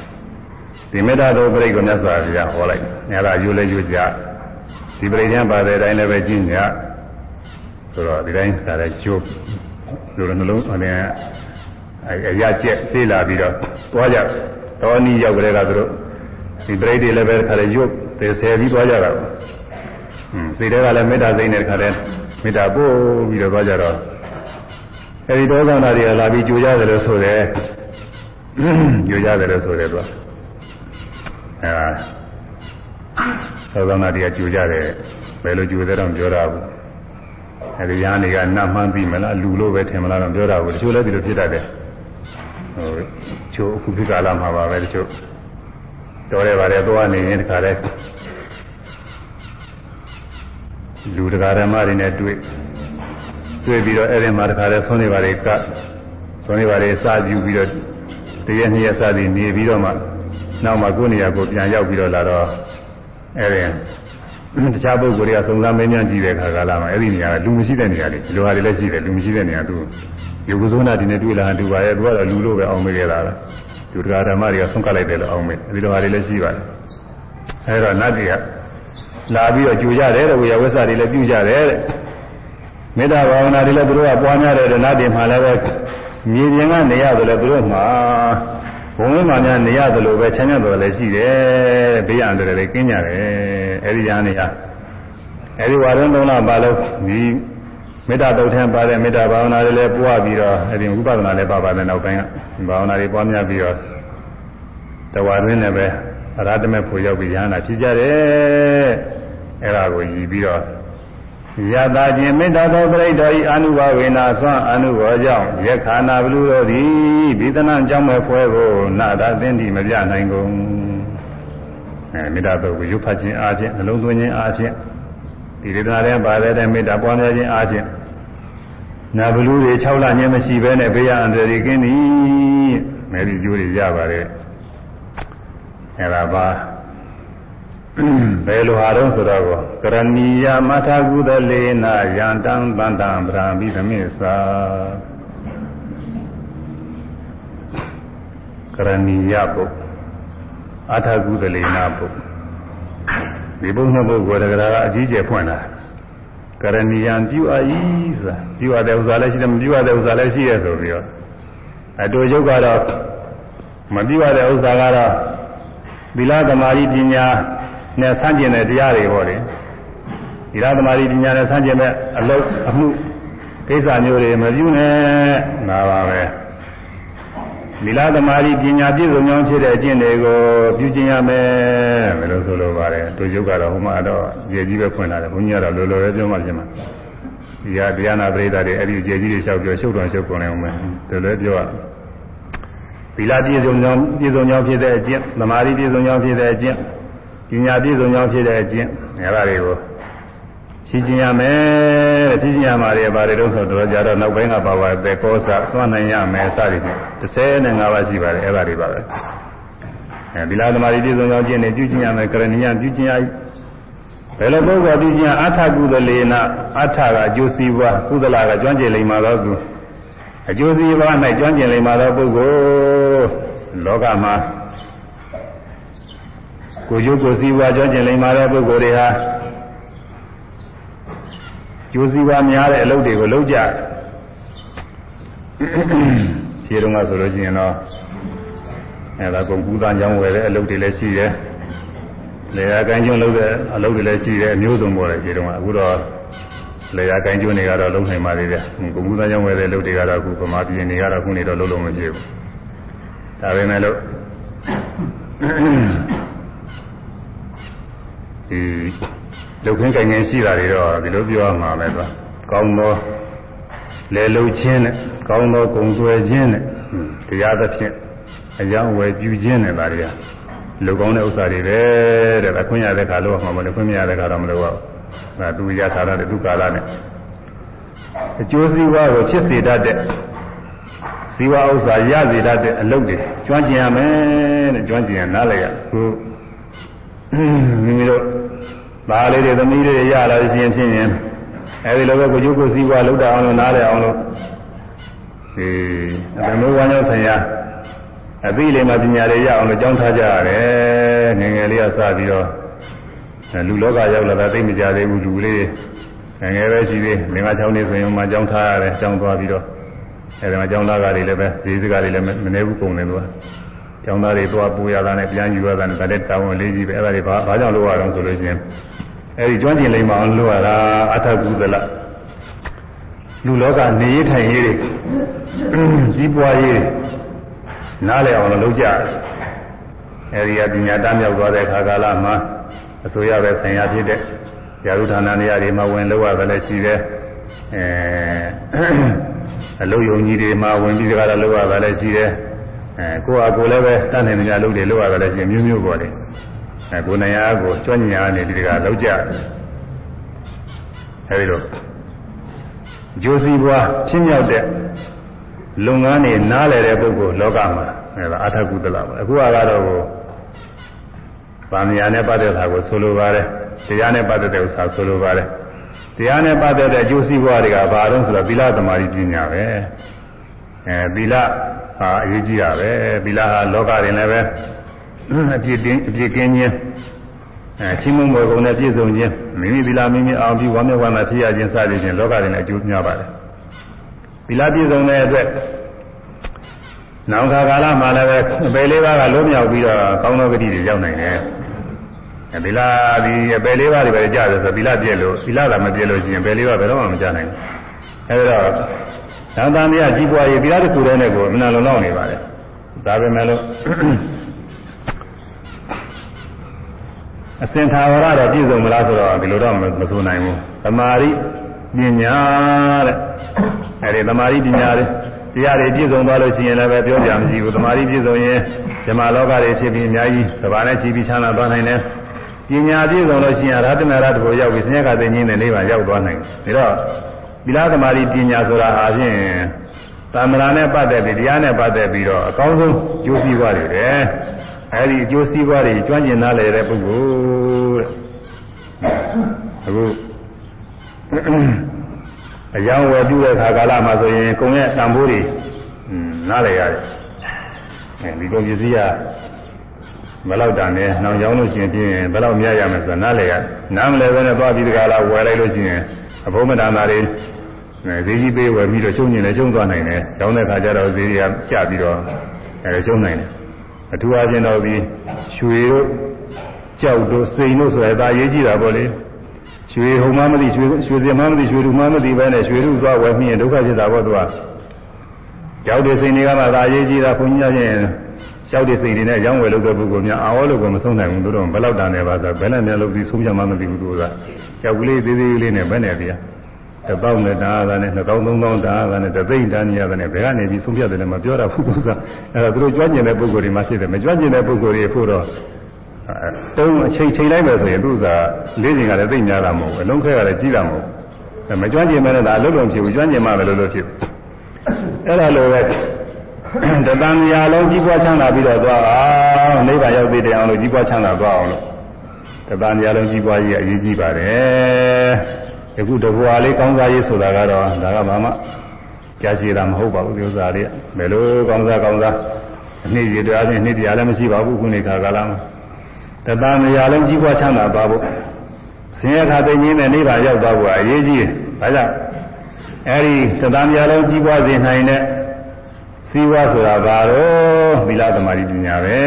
ဒီမေတ္တာတော်ပြိတ်ကိုမြတ်စွာဘုရားဟောလိုက်။အဲဒါယူလဲယူကြ။ဒီပြိတ်ပြန်ပါတဲ့အတိုင်းလည်းပဲကျင့်ကြ။ဆိုတော့ဒီတိုင်းသာလည်းကျိုးလိုလိုနှလုံးအရင် အရာကျက်သေးလာပြီးတော့သွားကြ။တော်နီးရောက်ကြတဲ့ကသူတို့ဒီပြိတ်တွေလည်းပဲခါလည်းရုပ်သေဆယ်ပြီးသွားကြတာ။ဟွန်းစိတ်ထဲကလည်းမေတ္တာစိတ်နဲ့ခါလည်းမေတ္တာပို့ပြီးတော့သွားကြတော့အဲဒီဒေါသနာတွေကလာပြီးကြိုရတယ်လို့ဆိုတယ်။ကြိုရတယ်လို့ဆိုတယ်သူက။အဲသောသောနာတရားကြူကြတယ်ဘယ်လိုကြူတဲ့တော့ပြောတာဘူးအဲဒီရားနေကနတ်မှန်းပြီးမလားလူလို့ပဲထင်မလားတော့ပြောတာဘူးတချို့လည်းဒီလိုဖြစ်တတ်တယ် ဟိုချို့အခုခေတ်ကာလမှာပါပဲတချို့တော်တယ်ပါတယ်သွားနေရင်တခါတည်းလူတရားဓမ္မတွေနဲ့တွေ့တွေ့ပြီးတော့အဲ့ဒီမှာတခါတည်းဆုံးနေပါလေကဆုံးနေပါလေစာကြည့်ပြီးတော့တရက်နှစ်ရက်စသည်နေပြီးတော့မှနောက်မှကိုယ်နေရာကိုပြန်ရောက်ပြီးတော့လာတော့အဲဒီတခြားပုဂ္ဂိုလ်တွေကစုံစမ်းမင်းများကြည့်တဲ့အခါကာလမှာအဲ့ဒီနေရာကလူမရှိတဲ့နေရာလေးလူဟာတွေလည်းရှိတယ်လူမရှိတဲ့နေရာသူ ယုတ်ကုသနာဒီနဲ့တွေ့လာတူပါရဲ့သူကတော့လူလို့ပဲအောင်မေးကြတာလားသူတရားဓမ္မတွေကဆုံးကလိုက်တယ်လို့အောင်မေးအဲဒီလိုဟာတွေလည်းရှိပါတယ်အဲတော့နတ်တွေကလာပြီးတော့ကြူကြတယ်တဲ့ဝေယဝဆတွေလည်းပြုကြတယ်တဲ့မေတ္တာဘာဝနာတွေလည်းသူတို့ကပွားများတယ်တဲ့နတ်တွေမှလည်းပဲမြေပြင်ကနေရတယ်လည်းသူတို့မှဘုံဝိမာများနေရတယ်လို့ပဲချမ်းသာတော်လည်းရှိတယ်ဘေးရန်တယ်လည်းကင်းကြတယ်အဲဒီညာနေရအဲဒီဝါရုံးသုံးလပါလို့ဒီ မေတ္တာတုတ်ထမ်းပါတဲ့မေတ္တာဘာဝနာတွေလည်းပွားပြီးတော့အဲဒီဝိပဿနာလည်းပါပါတယ်နောက်ပိုင်းကဘာဝနာတွေပွားများပြီးတော့တဝါရင်းနဲ့ပဲအရဟတမေဖို့ရောက်ပြီးရဟန္တာဖြစ်ကြတယ်အဲ့ဒါကိုရည်ပြီးတော့ယတာခြင်းမေတ္တာသောပရိဒောဤအနုဘဝေနာသွမ်းအနုဘောကြောင့်ယခာနာဘလူတို့သည်ဘိသနာကြောင့်မဲ့ဖွဲကိုနာတာသင်္တိမပြနိုင်ကုန်အဲမေတ္တာတော့ကိုရုပ်ဖတ်ခြင်းအားဖြင့်နှလုံးသွင်းခြင်းအားဖြင့် ဒီဒေသနာထဲပါတဲ့မေတ္တာပွားများခြင်းအားဖြင့်နာဘလူတွေ6လညမရှိဘဲနဲ့ဘေးရအန္တရာယ်ကင်းသည်မယ်ဒီကျိုးတွေရပါတယ်အဲဒါပါဘယ်လိုဟာတော့ဆိုတော့ကရဏီယမထာကုသလေနာယန္တံတန္တံဗရာမိသမိသာကရဏီယပုအထာကုသလေနာပု ဒီဘုန်းနှစ်ပုဂ္ဂိုလ်တကရာအကြီးကျယ်ဖွင့်တာကရဏီယံပြုအပ်ဤဆိုတာပြုအပ်တဲ့ဥစ္စာလည်းရှိတယ်မပြုအပ်တဲ့ဥစ္စာလည်းရှိရဆိုပြီးတော့အတူယုတ်ကတော့မပြုအပ်တဲ့ဥစ္စာကတော့သီလသမာဓိပညာနဲ့ဆန့်ကျင်တဲ့တရားတွေဟောတယ်သီလသမာဓိပညာနဲ့ဆန့်ကျင်တဲ့အလုပ်အမှုကိစ္စမျိုးတွေမပြုနဲ့နာပါပဲ သီလသမာဓိပညာပြည့်စုံကြောင်းဖြစ်တဲ့အကျင့်တွေကိုပြုကျင့်ရမယ်ဘယ်လိုဆိုလိုပါလဲတို့ယုတ်ကတော့ဟိုမှာတော့ရေကြီးပဲဖွင့်လာတယ်ဘုန်းကြီးကတော့လိုလိုပဲပြောမှပြင်မှာဒီဟာတရားနာပရိသတ်တွေအဲ့ဒီရေကြီးတွေလျှောက်ပြောရှုပ်တော်ရှုပ်ကုန်နေအောင်မယ်ဒါလည်းပြောရသီလပြည့်စုံကြောင်းပြည့်စုံကြောင်းဖြစ်တဲ့အကျင့်သမာဓိပြည့်စုံကြောင်းဖြစ်တဲ့အကျင့်ပညာပြည့်စုံကြောင်းဖြစ်တဲ့အကျင့်ငါးပါးတွေကို ရှင်းကျင်ရမယ်တဲ့ရှင်းကျင်ရမှာတွေပါတယ်တော့ဆိုတော့ကြတော့နောက်ပိုင်းကပါပါပဲကောစာသွားနိုင်ရမယ်စသည်ဖြင့်35ပါးရှိပါတယ်အဲ့ဒါတွေပါပဲအဲဒီလားသမာဓိပြည့်စုံကြောင်းကျင့်နေပြုကျင်ရမယ်ကရဏီယပြုကျင်ရဘယ်လိုပုဂ္ဂိုလ်ပြုကျင်အထကုသလေနအထကအကျိုးစီးပွားကုသလကကျွမ်းကျင်လိမ္မာသောသူအကျိုးစီးပွား၌ကျွမ်းကျင်လိမ္မာသောပုဂ္ဂိုလ်လောကမှာကိုကျိုးကိုစည်းဝါကြောကျင်လိမ္မာတဲ့ပုဂ္ဂိုလ်တွေဟာ ကျိုးစည်းဝါများတဲ့အလုပ်တွေကိုလုပ်ကြခြေတုံးကဆိုလို့ရှိရင်တော့အဲဒါကုန်ကူးသားကြောင်းဝယ်တဲ့အလုပ်တွေလည်းရှိတယ်လေယာကိုင်းကျွန်းလုပ်တဲ့အလုပ်တွေလည်းရှိတယ်အမျိုးစုံပေါ်တယ်ခြေတုံးကအခုတော့လေယာကိုင်းကျွန်းတွေကတော့လုံးနိုင်ပါသေးတယ်ကုန်ကူးသားကြောင်းဝယ်တဲ့အလုပ်တွေကတော့အခုဗမာပြည်နေကတော့ခုနေတော့လုံးလုံးမဖြစ်ဘူးဒါပေမဲ့လို့ဒီ လုတ်ခင်းကြင်ငင်ရှိတာတွေတော့ဒီလိုပြောရမှာပဲသွားကောင်းသောလေလုတ်ခြင်းနဲ့ကောင်းသောဂုံဆွဲခြင်းနဲ့တရားသဖြင့်အကြောင်းဝယ်ပြုခြင်းနဲ့ဒါတွေကလူကောင်းတဲ့ဥစ္စာတွေပဲတဲ့ခွင့်ရတဲ့ခါလို့မှာမလို့ခွင့်မရတဲ့ခါတော့မလို့ပါဘူးဒါသူရထားတဲ့သူကာလနဲ့အကျိုးစီးပွားကိုဖြစ်စေတတ်တဲ့ဇီဝဥစ္စာရစေတတ်တဲ့အလုပ်တွေကျွမ်းကျင်ရမယ်တဲ့ကျွမ်းကျင်ရနားလည်ရခုမိမိတို့ သားလေးတွေသမီးတွေရလာရှင်ဖြစ်ရင်အဲဒီလိုပဲကိုကျုပ်ကိုစည်းဝါလောက်တာအောင်လို့နားလည်အောင်လို့ဒီအတမေဝါညောဆိုင်ရာအသိလေးမှပညာတွေရအောင်လို့ကြောင်းထားကြရတယ်ငယ်ငယ်လေးကစပြီးတော့လူလောကရောက်လာတာသိမကြသေးဘူးလူလေးငယ်ငယ်ပဲရှိသေးလင်္ကာချောင်းနေဆိုရင်မှကြောင်းထားရတယ်ကြောင်းသွားပြီးတော့အဲဒီမှာကြောင်းသားကတွေလည်းပဲဈေးစကားတွေလည်းမနေဘူးကုန်တယ်သူ ကကျောင်းသားတွေသွားပူရတာနဲ့ပြန်ယူရတာနဲ့ဒါလည်းတောင်းဝင်လေးကြီးပဲအဲ့ဒါတွေဘာဘာကြောင့်လုပ်ရအောင်ဆိုလို့ရှိရင်အဲ့ဒီကျွမ်းကျင်လိမ္မာအောင်လုပ်ရတာအထကုသလလူလောကနေရထိုင်ရေးတွေကြီးပွားရေးနားလည်အောင်လုပ်ကြအဲ့ဒီအပညာတမ်းမြောက်သွားတဲ့ခါကာလမှာအစိုးရပဲဆိုင်ရာဖြစ်တဲ့ရာထဌာနနေရာတွေမှာဝင်လောက်ရတယ်လည်းရှိတယ်အဲအလုပ်ယုံကြီးတွေမှာဝင်ပြီးကြတာလောက်ရတယ်လည်းရှိတယ် အဲကိုယ့်အကိုလည်းပဲတတ်နိုင်တဲ့လုပ်တွေလုပ်ရတယ်ရှင်မျိုးမျိုးပေါ်တယ်အဲကိုနိုင်အားကိုကျွမ်းကျင်အားနဲ့ဒီကလောက်ကြအဲဒီလိုဂျိုးစီဘွားဖြစ်မြောက်တဲ့လုပ်ငန်းတွေနားလည်တဲ့ပုဂ္ဂိုလ်လောကမှာအဲဒါအထကုသလပါအခုကတော့ဗာမယာနဲ့ပတ်သက်တာကိုဆိုလိုပါတယ်တရားနဲ့ပတ်သက်တဲ့ဥစ္စာဆိုလိုပါတယ်တရားနဲ့ပတ်သက်တဲ့အကျိုးစီးပွားတွေကဘာလို့ဆိုတော့သီလသမာဓိပညာပဲအဲသီလ ဟာအရေးကြီးတာပဲသီလဟာလောကရင်လည်းပဲအပြည့်တင်းအပြည့်ကင်းခြင်းအဲချင်းမွန်ပေါ်ကုန်တဲ့ပြည့်စုံခြင်းမိမိသီလမိမိအောင်ပြီးဝမ်းမြောက်ဝမ်းသာဖြစ်ရခြင်းစသည်ဖြင့်လောကရင်လည်းအကျိုးများပါတယ်သီလပြည့်စုံတဲ့အတွက်နောက်ခါကာလမှာလည်းပဲအပေလေးပါးကလုံးမြောက်ပြီးတော့ကောင်းသောဂတိတွေရောက်နိုင်တယ်သီလဒီအပေလေးပါးတွေပဲကြားတယ်ဆိုသီလပြည့်လို့သီလသာမပြည့်လို့ရှိရင်အပေလေးပါးဘယ်တော့မှမကြားနိုင်ဘူးအဲဒါတော့ သံသံမြကြီးပွားရေးတရားတစ်ခုတည်းနဲ့ကိုအမှန်လုံလောက်နေပါတယ်ဒါပဲမဲ့လို့အစင်သာဝရတော့ပြည့်စုံမလားဆိုတော့ဒီလိုတော့မဆိုနိုင်ဘူးသမာဓိပညာတဲ့အဲဒီသမာဓိပညာတွေတရားတွေပြည့်စုံသွားလို့ရှိရင်လည်းပဲပြောပြမရှိဘူးသမာဓိပြည့်စုံရင်ဇမလောကတွေဖြစ်ပြီးအများကြီးသဘာနဲ့ချီပြီးချမ်းသာသွားနိုင်တယ်ပညာပြည့်စုံလို့ရှိရင်ရတနာရတကိုရောက်ပြီးဆင်းရဲကသိငင်းတဲ့နိဗ္ဗာန်ရောက်သွားနိုင်တယ်ဒါတော့ သီလသမာဓိပညာဆိုတာအပြင်သမ္မာနဲ့ပတ်သက်ပြီးတရားနဲ့ပတ်သက်ပြီးတော့အကောင်းဆုံးကျိုးစည်းပွားတွေပဲအဲဒီအကျိုးစည်းပွားတွေကျွမ်းကျင်နားလည်တဲ့ပုဂ္ဂိုလ်တဲ့အခုအယောင်ဝယ်ပြုတဲ့ခါကာလမှာဆိုရင်ကုံရဲ့တန်ဖိုးတွေနားလည်ရတယ်အဲဒီလိုပစ္စည်းကဘယ်လောက်တန်လဲနှောင်ကြောင်းလို့ရှိရင်ပြင်းဘယ်လောက်များရမယ်ဆိုတာနားလည်ရနားမလဲဘဲနဲ့သွားပြီးဒီကလာဝယ်လိုက်လို့ရှိရင် အဘုံမတန်တာတွေဈေးကြီးပေးဝယ်ပြီးတော့ရှုံးညင်လည်းရှုံးသွားနိုင်တယ်။ကျောင်းတဲ့ခါကျတော့ဈေးတွေကကျပြီးတော့အဲရှုံးနိုင်တယ်။အထူးအားဖြင့်တော့ဒီရွှေတို့ကြောက်တို့စိန်တို့ဆိုရတာရေးကြည့်တာပေါ့လေ။ရွှေဟုံမှမသိရွှေရွှေစင်မှမသိရွှေလူမှမသိပဲနဲ့ရွှေလူသွားဝယ်မိရင်ဒုက္ခဖြစ်တာပေါ့သူက။ကြောက်တဲ့စိန်တွေကမှဒါရေးကြည့်တာဘုန်းကြီးများ ချင်းကြောက်တဲ့စိန်တွေနဲ့ရောင်းဝယ်လုပ်တဲ့ပုဂ္ဂိုလ်များအာဝလို့ကမဆုံးနိုင်ဘူးတို့တော့ဘယ်လောက်တန်နေပါဆိုဘယ်နဲ့များလို့ဒီဆုံးပြမှမသိဘူးသူက။ကြောက်ကလေးသေးသေးလေးနဲ့ဘယ်နဲ့တရား။တစ်ပေါင်းနဲ့တားတာနဲ့နှစ်ပေါင်းသုံးပေါင်းတားတာနဲ့တသိမ့်တားနေရတယ်နဲ့ဘယ်ကနေပြီးဆုံးဖြတ်တယ်လဲမပြောတာဘူးသူကအဲဒါသူတို့ကြွကျင်တဲ့ပုဂ္ဂိုလ်တွေမှဖြစ်တယ်မကြွကျင်တဲ့ပုဂ္ဂိုလ်တွေဖို့တော့တုံးအချိန်ချိန်လိုက်မယ်ဆိုရင်သူကလေးချိန်ကလည်းသိမ့်များတာမဟုတ်ဘူးအလုံးခဲကလည်းကြီးတာမဟုတ်ဘူးမကြွကျင်မဲ့လည်းဒါအလုံးလုံးဖြစ်ဘူးကြွကျင်မှလည်းလို့လို့ဖြစ်အဲ့ဒါလိုပဲ တတန်မြာလုံးကြီးပွားချမ်းသာပြီးတော့သွားအောင်နိဗ္ဗာန်ရောက်သေးတယ်အောင်လို့ကြီးပွားချမ်းသာသွားအောင်လို့တတန်မြာလုံးကြီးပွားကြီးအရေးကြီးပါတယ်အခုတဘွာလေးကောင်းစားရေးဆိုတာကတော့ဒါကဘာမှကြားရှိတာမဟုတ်ပါဘူးဒီဥစ္စာလေးဘယ်လိုကောင်းစားကောင်းစားအနည်းရတရားချင်းနှစ်တရားလည်းမရှိပါဘူးခုနေခါကာလမှာတသားမယာလုံးကြီးပွားချမ်းသာသွားဖို့ဆင်းရဲခါသိငင်းတဲ့နိဗ္ဗာန်ရောက်သွားဖို့အရေးကြီးတယ်။ဒါကြောင့်အဲဒီတသားမယာလုံးကြီးပွားစေနိုင်တဲ့ စည်းဝါဆိုတာဘာလို့သီလသမာဓိပညာပဲ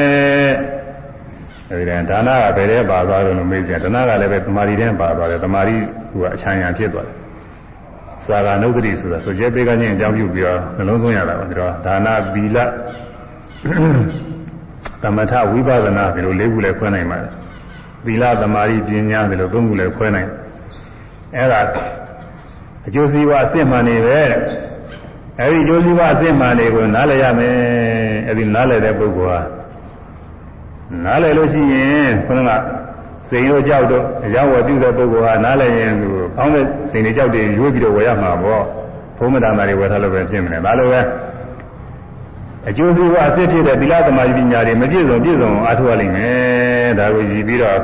။အဲဒီဒါဒါနကဘယ်ထဲပါသွားတယ်လို့မေးကြတယ်ဒါနကလည်းပဲသမာဓိထဲပါသွားတယ်သမာဓိကအချမ်းရဖြစ်သွားတယ်သာဂနုဒတိဆိုတာဆိုကျဲပေးကချင်းအကြောင်းပြုပြီးတော့နှလုံးသွင်းရတာပါဒီတော့ဒါနသီလသမထဝိပဿနာဒီလိုလေးခုလည်းခွဲနိုင်ပါတယ်သီလသမာဓိပညာဒီလိုသုံးခုလည်းခွဲနိုင်အဲ့ဒါအကျိုးစီးပွားအစစ်မှန်နေပဲ အဲဒီအကျိုးစီးပွားအစစ်မှန်တွေကိုနားလည်ရမယ်အဲဒီနားလည်တဲ့ပုဂ္ဂိုလ်ဟာနားလည်လို့ရှိရင်ခொနကစိန်တို့ကြောက်တော့အကြောင်းဝပြုတဲ့ပုဂ္ဂိုလ်ဟာနားလည်ရင်သူကောင်းတဲ့စိန်တွေကြောက်တွေရွေးပြီးတော့ဝယ်ရမှာပေါ့ဘုံမတ္တနာတွေဝယ်ထားလို့ပဲဖြစ်မလဲဒါလိုပဲအကျိုးစီးပွားအစစ်ဖြစ်တဲ့သီလသမာဓိပညာတွေမပြည့်စုံပြည့်စုံအားထုတ်ရလိမ့်မယ်ဒါကိုကြည့်ပြီးတော့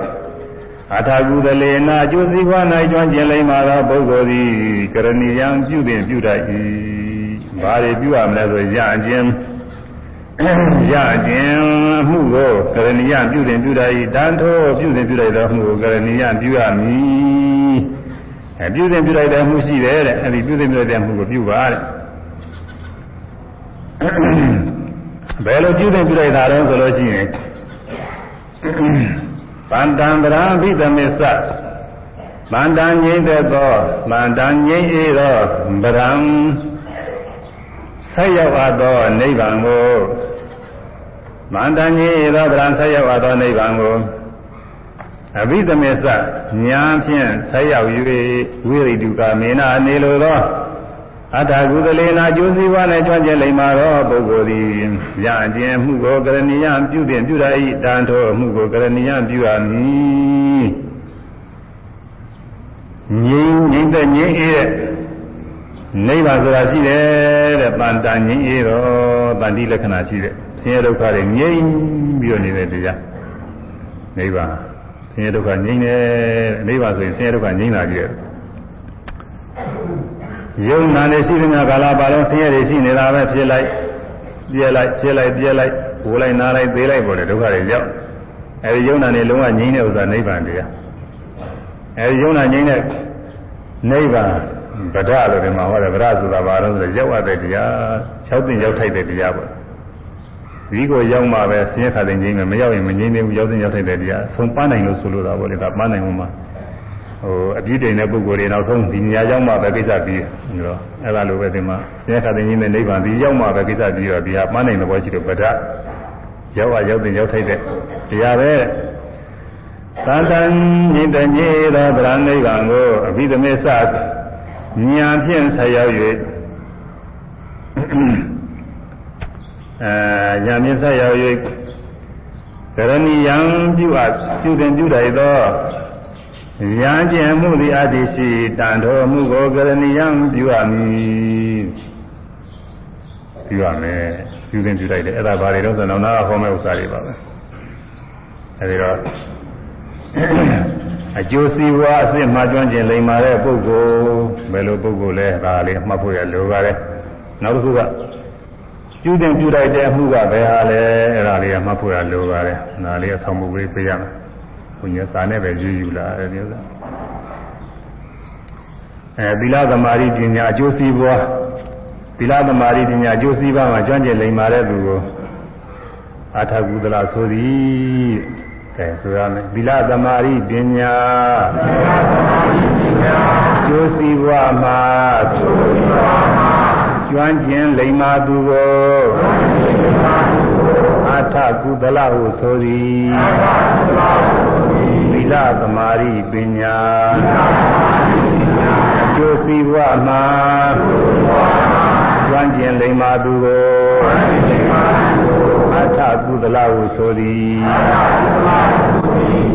အထာကုသလေနာအကျိုးစီးပွား၌ကျွမ်းကျင်လိမ့်မှာသောပုဂ္ဂိုလ်သည်ကရဏီယံပြုတင်ပြုတတ်၏ ဘာတွေပြုရမလဲဆိုရအခြင်းရခြင်းမှုကိုကရဏီယပြုတင်ပြုတတ်၏တန်ထိုးပြုတင်ပြုလိုက်သောမှုကိုကရဏီယပြုရမည်အဲပြုတင်ပြုလိုက်တဲ့မှုရှိတယ်တဲ့အဲဒီပြုတင်ပြုလိုက်တဲ့မှုကိုပြုပါတဲ့ဘယ်လိုပြုတင်ပြုလိုက်တာလဲဆိုလို့ရှိရင်ဗန္တံဗရာဘိသမစ္ဆဗန္တံငြိမ့်တဲ့သောဗန္တံငြိမ့်အေသောဗရံ ဆက်ရောက်အပ်သောနိဗ္ဗာန်ကိုမန္တန်ကြီးသောဗရံဆက်ရောက်အပ်သောနိဗ္ဗာန်ကိုအဘိဓမေသညာဖြင့်ဆက်ရောက်၍ဝိရိတုကမေနာနေလိုသောအတ္တကုသလေနာကျိုးစည်းဝါနဲ့ကြွကျင်လိမ္မာသောပုဂ္ဂိုလ်သည်ရခြင်းမှုကိုကရဏီယပြုတင်ပြုရ၏တန်ထိုမှုကိုကရဏီယပြုရမည်ငြိမ်ငြိမ်တဲ့ငြိမ်အေးတဲ့ နိဗ္ဗာန်ဆိုတာရှိတယ်တဲ့တန်တန်ငြိမ်အေးတော့တန်တိလက္ခဏာရှိတဲ့ဆင်းရဲဒုက္ခတွေငြိမ်ပြီးတော့နေတဲ့တရားနိဗ္ဗာန်ဆင်းရဲဒုက္ခငြိမ်တယ်နိဗ္ဗာန်ဆိုရင်ဆင်းရဲဒုက္ခငြိမ်လာကြည့်ယုံနာနေရှိတဲ့ကာလပါလုံးဆင်းရဲတွေရှိနေတာပဲဖြစ်လိုက်ပြဲလိုက်ပြဲလိုက်ပြဲလိုက်ဘိုးလိုက်နားလိုက်သေးလိုက်ပေါ်တယ်ဒုက္ခတွေရောက်အဲဒီယုံနာနေလုံးဝငြိမ်တဲ့ဥစ္စာနိဗ္ဗာန်တရားအဲဒီယုံနာငြိမ်တဲ့နိဗ္ဗာန် ဗဒလို့ဒီမှာဟောတယ်ဗဒဆိုတာဘာလို့ဆိုတော့ရောက်ရတဲ့တရား၆သိရောက်ထိုက်တဲ့တရားပေါ့ဒီကိုရောက်မှပဲဆင်းရဲခါတဲ့ငြိမ်းမယ်မရောက်ရင်မငြိမ်းသေးဘူးရောက်တဲ့ရောက်ထိုက်တဲ့တရားဆုံးပန်းနိုင်လို့ဆိုလိုတာပေါ့လေဒါပန်းနိုင်မှမှာဟိုအပြည့်တင်တဲ့ပုဂ္ဂိုလ်တွေနောက်ဆုံးဒီနေရာရောက်မှပဲကိစ္စပြီးပြီးတော့အဲ့ဒါလိုပဲဒီမှာဆင်းရဲခါတဲ့ငြိမ်းတဲ့နိဗ္ဗာန်ဒီရောက်မှပဲကိစ္စပြီးတော့ဒီဟာပန်းနိုင်တဲ့ဘောရှိတော့ဗဒရောက်ရရောက်တဲ့ရောက်ထိုက်တဲ့တရားပဲသံတန်ညိတညေသောဗရဏိဗ္ဗာန်ကိုအဘိဓမေသ ဉာဏ်ဖြင့်ဆက်ရောက်၍အဲဉာဏ်ဖြင့်ဆက်ရောက်၍ကရဏီယံပြုအပ်ပြုတင်ပြုတိုက်သောဉာဏ်ကျင့်မှုသည်အတ္တိရှိတန်တော်မှုကိုကရဏီယံပြုအပ်မည်ပြုရမယ်ပြုတင်ပြုတိုက်တယ်အဲ့ဒါဘာတွေတော့ဆိုတော့နာဟောမဲ့ဥစ္စာတွေပါပဲအဲဒီတော့ အကျိုးစီးပွားအစ်စ်မှကျွမ်းကျင်လိမ္မာတဲ့ပုဂ္ဂိုလ်ဘယ်လိုပုဂ္ဂိုလ်လဲဒါလေးမှတ်ဖို့ရလိုပါတယ်နောက်တစ်ခုကပြုတင်ပြုလိုက်တဲ့အမှုကဘယ်ဟာလဲအဲ့ဒါလေးကမှတ်ဖို့ရလိုပါတယ်ဒါလေးကဆောင်းမှုလေးပေးရမယ်ဘုညာစာနဲ့ပဲယူယူလာတယ်ဒီဥစ္စာအဲသီလသမารိပညာအကျိုးစီးပွားသီလသမารိပညာအကျိုးစီးပွားမှာကျွမ်းကျင်လိမ္မာတဲ့သူကိုအာထကုသလဆိုသည် ကဲဆိုရမယ်သီလသမารိပညာကျိုးစီးပွားမှာကျွမ်းကျင်လိမ္မာသူကိုအာထကုသလဟုဆိုသည်သီလသမารိပညာကျိုးစီးပွားမှာကျွမ်းကျင်လိမ္မာသူကို အထကုသလဟုဆိုသည်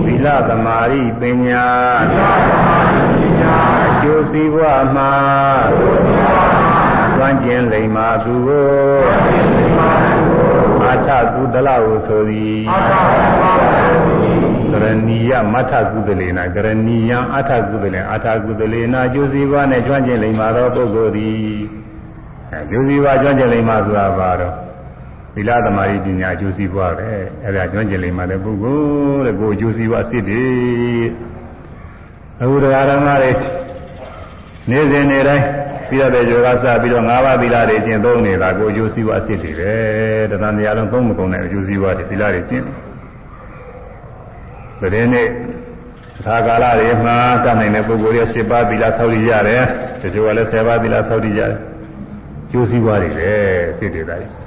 သီလသမာဓိပညာအကျိုးစီးပွားမှာကျွမ်းကျင်လိမ္မာသူကိုအထကုသလဟုဆိုသည်ကရဏီယမထကုသလေနာကရဏီယအထကုသလေအထကုသလေနာအကျိုးစီးပွားနဲ့ကျွမ်းကျင်လိမ္မာသောပုဂ္ဂိုလ်သည်အကျိုးစီးပွားကျွမ်းကျင်လိမ္မာဆိုတာဘာတော့ သီလသမารိပညာအကျိုးစီးပွားပဲအဲ့ဒါကျွမ်းကျင်လိမ့်မှတဲ့ပုဂ္ဂိုလ်တဲ့ကိုအကျိုးစီးပွားစစ်တယ်အခုတရားဓမ္မတွေနေ့စဉ်နေ့တိုင်းပြီးတော့တဲ့ယောဂစပြီးတော့၅ပါးသီလတွေကျင့်သုံးနေတာကိုအကျိုးစီးပွားစစ်တယ်ပဲတရားတရားလုံးသုံးမကုန်တဲ့အကျိုးစီးပွားတွေသီလတွေကျင့်တယ်တဲ့နေ့သာကာလတွေမှာတတ်နိုင်တဲ့ပုဂ္ဂိုလ်ရဲ့10ပါးသီလဆောက်တည်ရတယ်တချို့ကလည်း10ပါးသီလဆောက်တည်ရတယ်ကျိုးစီးပွားတွေပဲစစ်တယ်ဒါကြီး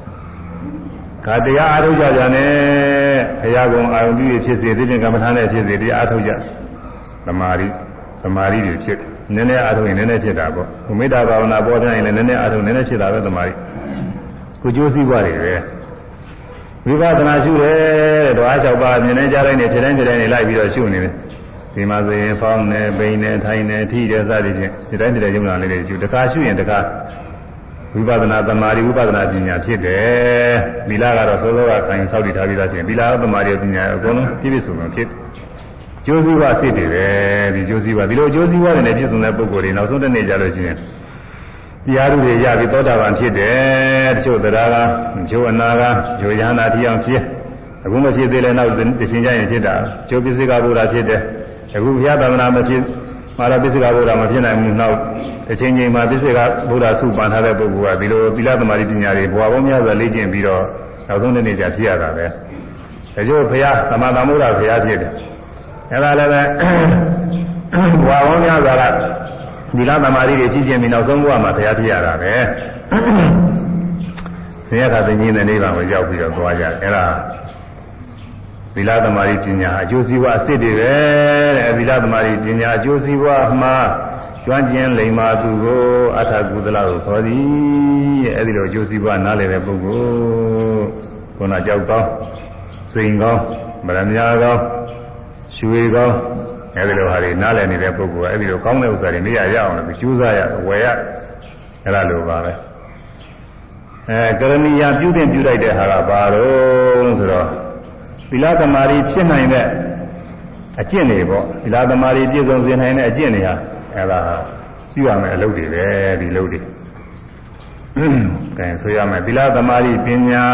ဒါတရားအားထုတ်ကြကြနဲ့ဘုရားကုံအာရုံပြုဖြစ်စေသိတဲ့ကမ္မထာနဲ့ဖြစ်စေတရားအားထုတ်ကြသမာဓိသမာဓိတွေဖြစ်နည်းနည်းအားထုတ်ရင်နည်းနည်းဖြစ်တာပေါ့ဘုမေတ္တာဘာဝနာပေါ်တိုင်းလည်းနည်းနည်းအားထုတ်နည်းနည်းဖြစ်တာပဲသမာဓိကိုကျိုးစည်းပွားတွေပဲဝိပဿနာရှုတယ်တဲ့ဓဝါ၆ပါးမြင်နေကြတိုင်းနဲ့ဖြစ်တိုင်းဖြစ်တိုင်းနဲ့လိုက်ပြီးတော့ရှုနေတယ်ဒီမှာဆိုရင်ဖောင်းနေပိန်နေထိုင်နေထိတယ်စသည်ဖြင့်ဒီတိုင်းဒီတိုင်းယုံနာလေးတွေရှုတခါရှုရင်တခါ ဝိပဿနာသမာဓိဝိပဿနာပညာဖြစ်တယ်သီလကတော့သောသောကခိုင်ဆောက်တည်ထားပြီးသားဖြစ်သီလသမာဓိပညာအကုန်လုံးပြည့်ပြည့်စုံစုံဖြစ်ကျိုးစည်းဝစိတ်တွေပဲဒီကျိုးစည်းဝဒီလိုကျိုးစည်းဝတွေနဲ့ပြည့်စုံတဲ့ပုဂ္ဂိုလ်တွေနောက်ဆုံးတစ်နေ့ကြလို့ရှိရင်တရားတွေရပြီးသောတာပန်ဖြစ်တယ်တချို့တရားကတချို့အနာကဂျိုယန္တာတိအောင်ဖြစ်အခုမဖြစ်သေးလဲနောက်တစ်ချိန်ကျရင်ဖြစ်တာကျိုးပစ္စည်းကဘုရားဖြစ်တယ်အခုဘုရားသမဏမဖြစ် မာရပိစ္ဆကဗုဒ္ဓမဖြစ်နိုင်ဘူးနောက်အချိန်ချင်းမှာပိစ္ဆကဗုဒ္ဓစုပန်ထားတဲ့ပုဂ္ဂိုလ်ကဒီလိုသီလသမာဓိပညာတွေဘွာပေါင်းများစွာလေ့ကျင့်ပြီးတော့နောက်ဆုံးနေ့ကျဖြစ်ရတာပဲဒါကြောင့်ဘုရားသမာသမုဒ္ဒဘုရားဖြစ်တယ်အဲဒါလည်းပဲဘွာပေါင်းများစွာကသီလသမာဓိတွေကြီးကျင့်ပြီးနောက်ဆုံးဘဝမှာဘုရားဖြစ်ရတာပဲဆရာကသိဉ္ဇင်းတဲ့နေပါကိုရောက်ပြီးတော့သွားကြတယ်အဲဒါလသမารိပညာအကျိုးစီးပွားအစ်စ်တွေပဲတဲ့သီလသမารိပညာအကျိုးစီးပွားမှာကျွမ်းကျင်လိမ္မာသူကိုအထာကုသလကိုခေါ်သည်အဲဒီလိုအကျိုးစီးပွားနားလည်တဲ့ပုဂ္ဂိုလ်ခုနကြောက်ကောင်းစိန်ကောင်းဗရမညာကောင်းရွှေကောင်းအဲဒီလိုဟာတွေနားလည်နေတဲ့ပုဂ္ဂိုလ်ကအဲဒီလိုကောင်းတဲ့ဥစ္စာတွေမရရအောင်လို့ကြိုးစားရဝယ်ရအဲလိုပါပဲအဲကရဏီယာပြုတဲ့ပြုလိုက်တဲ့ဟာကဘာတော့ဆိုတော့ သီလသမารီဖြစ်နိုင်တဲ့အကျင့်တွေပေါ့သီလသမารီပြည့်စုံစေနိုင်တဲ့အကျင့်တွေဟာအဲဒါပြုရမယ်အလုပ်တွေပဲဒီလုပ်တွေကဲဆိုရမယ်သီလသမารီပညာ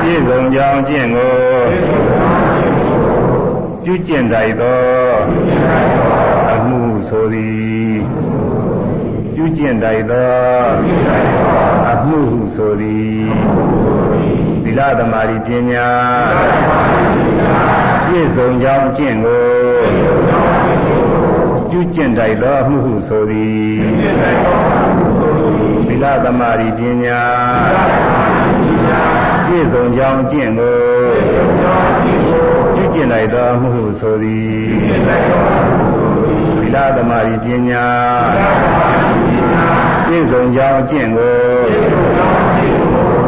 ပြည့်စုံကြောင်းကျင့်ကိုပြုကျင့်တိုက်သောအမှုဆိုသည်ပြုကျင့်တိုက်သောအမှုဟုဆိုသည် သီလသမာဓိပညာပြည့်စုံကြောင်းကျင့်ကိုပြုကျင့်တိုက်သောအမှုဟုဆိုသည်သီလသမာဓိပညာပြည့်စုံကြောင်းကျင့်ကိုပြုကျင့်တိုက်သောအမှုဟုဆိုသည်သီလသမာဓိပညာပြည့်စုံကြောင်းကျင့်ကို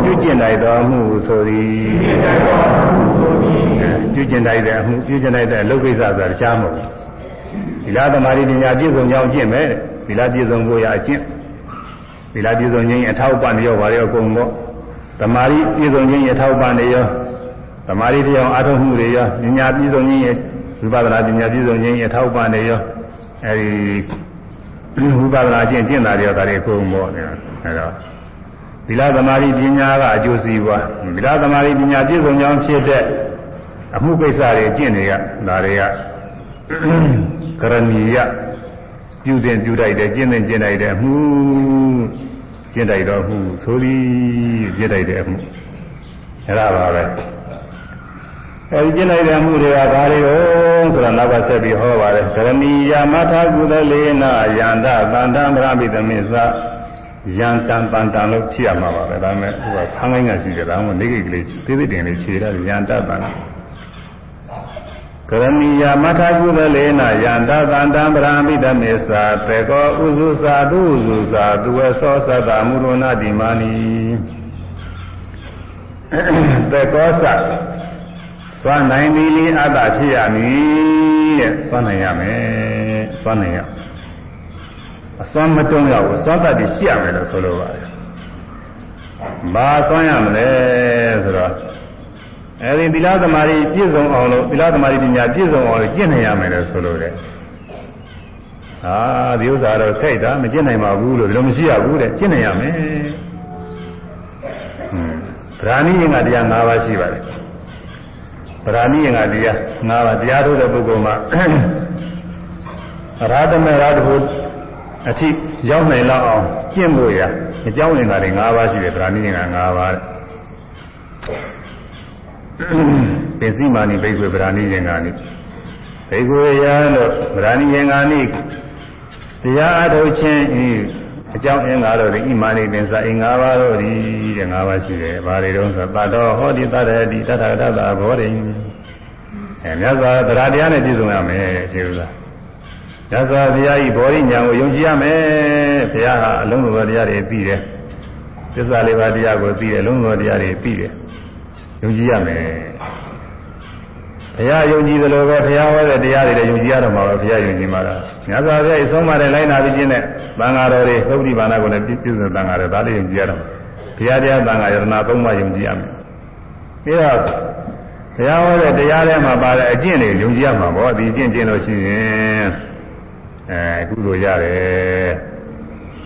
ပြုကျင့်လိုက်တော်မူဆိုသည်ပြုကျင့်လိုက်တဲ့အမှုပြုကျင့်လိုက်တဲ့အလုပ်ကိစ္စဆိုတာတခြားမဟုတ်ဘူးသီလသမာဓိပညာပြည့်စုံကြောင်းကျင့်မယ်သီလပြည့်စုံဖို့ရအကျင့်သီလပြည့်စုံခြင်းအထောက်ပံ့ရောပါရောအကုန်ပေါ့သမာဓိပြည့်စုံခြင်းအထောက်ပံ့တွေရောသမာဓိတရားအားထုတ်မှုတွေရောပညာပြည့်စုံခြင်းဝိပဿနာပညာပြည့်စုံခြင်းအထောက်ပံ့တွေရောအဲဒီဝိပဿနာကျင့်ကျင့်တာတွေရောဒါတွေအကုန်ပေါ့အဲဒါ သီလသမာဓိပညာကအကျိုးစီးပွားသီလသမာဓိပညာပြည့်စုံကြောင်းဖြစ်တဲ့အမှုကိစ္စတွေကျင့်တွေကဒါတွေကကရဏီယပြုတဲ့ပြုတိုက်တဲ့ကျင့်တဲ့ကျင့်တိုက်တဲ့အမှုကျင့်တိုက်တော်မှုဆိုပြီးကျင့်တိုက်တဲ့အမှုအဲ့ဒါပါပဲအဲဒီကျင့်လိုက်တဲ့အမှုတွေကဘာတွေတော့ဆိုတာနောက်ကဆက်ပြီးဟောပါတယ်ကရဏီယမထာကုသလေနာယန္တသန္တံဗရမိသမစ္ဆ ယံတန်တန်တန်လို့ဖြစ်ရမှာပါပဲဒါပေမဲ့ဟိုကဆန်းကိုင်းကရှိတယ်ဒါမှမဟုတ်နေကိကလေးသေးသေးတင်လေးခြေရတယ်ယန္တတန်ကရဏီယမထာကုသလေနယန္တသန္တံဗရာမိတမေသာတေကောဥစုသာတုဥစုသာသူဝေသောသတ္တမုရဏတိမာနီတေကောသသွမ်းနိုင်ပြီလေအတ္တဖြစ်ရမည်တဲ့သွမ်းနိုင်ရမယ်သွမ်းနိုင်ရ အစွမ်းမတုံးရဘူးသွမ်းတတ်ပြီးရှိရမယ်လို့ဆိုလိုပါတယ်ဘာသွမ်းရမလဲဆိုတော့အဲဒီသီလသမารီပြည့်စုံအောင်လို့သီလသမารီပညာပြည့်စုံအောင်လို့ကျင့်နေရမယ်လို့ဆိုလို့တဲ့အာဒီဥစ္စာတော့ခိုက်တာမကျင့်နိုင်ပါဘူးလို့ဒီလိုမရှိရဘူးတဲ့ကျင့်နေရမယ်ဟွန်းဗราဏိရင်ကတရား၅ပါးရှိပါတယ်ဗราဏိရင်ကတရား၅ပါးတရားထုတ်တဲ့ပုဂ္ဂိုလ်မှာရာသမေရာတဘု အထိရောက်နိုင်လောက်အောင်ကျင့်ဖို့ရအကြောင်းလင်္ကာတွေ၅ပါးရှိတယ်ဗြဟ္မဏိက၅ပါးပစ္စည်းမာနိဘိက္ခွေဗြဟ္မဏိက၅နိဘိက္ခွေရလို့ဗြဟ္မဏိက၅နိတရားအထုတ်ခြင်းဤအကြောင်းအင်္ဂါတို့ဒီဣမာနိပင်စာအင်္ဂါပါတို့ဒီတဲ့၅ပါးရှိတယ်။ဘာတွေတုံးဆိုတတော်ဟောဒီတတရတိတတရတ္တဘောရိအဲမြတ်စွာဘုရားတရားနဲ့ပြည့်စုံရမယ်ကျေးဇူးလား။ မြတ်စွာဘုရားဤဘောရိညာကိုယုံကြည်ရမယ်။ဘုရားဟာအလုံးစုံသောတရားတွေသိတယ်။သစ္စာလေးပါးတရားကိုသိတယ်အလုံးစုံသောတရားတွေသိတယ်။ယုံကြည်ရမယ်ဘုရားယုံကြည်သလိုပဲဘုရားဟောတဲ့တရားတွေလည်းယုံကြည်ရတော့မှာပဲဘုရားယုံကြည်မှာလားမြတ်စွာဘုရားအဆုံးမတဲ့လိုက်နာပြီးခြင်းနဲ့သံဃာတော်တွေသုတ်တိဘာနာကိုလည်းပြည့်စုံသံဃာတွေဒါလည်းယုံကြည်ရတော့ဘုရားတရားသံဃာယရဏသုံးပါးယုံကြည်ရမယ်ပြီးတော့ဘုရားဟောတဲ့တရားထဲမှာပါတဲ့အကျင့်တွေယုံကြည်ရမှာပေါ့ဒီအကျင့်ကျင့်လို့ရှိရင် အဲကုသိုလ်ရတယ်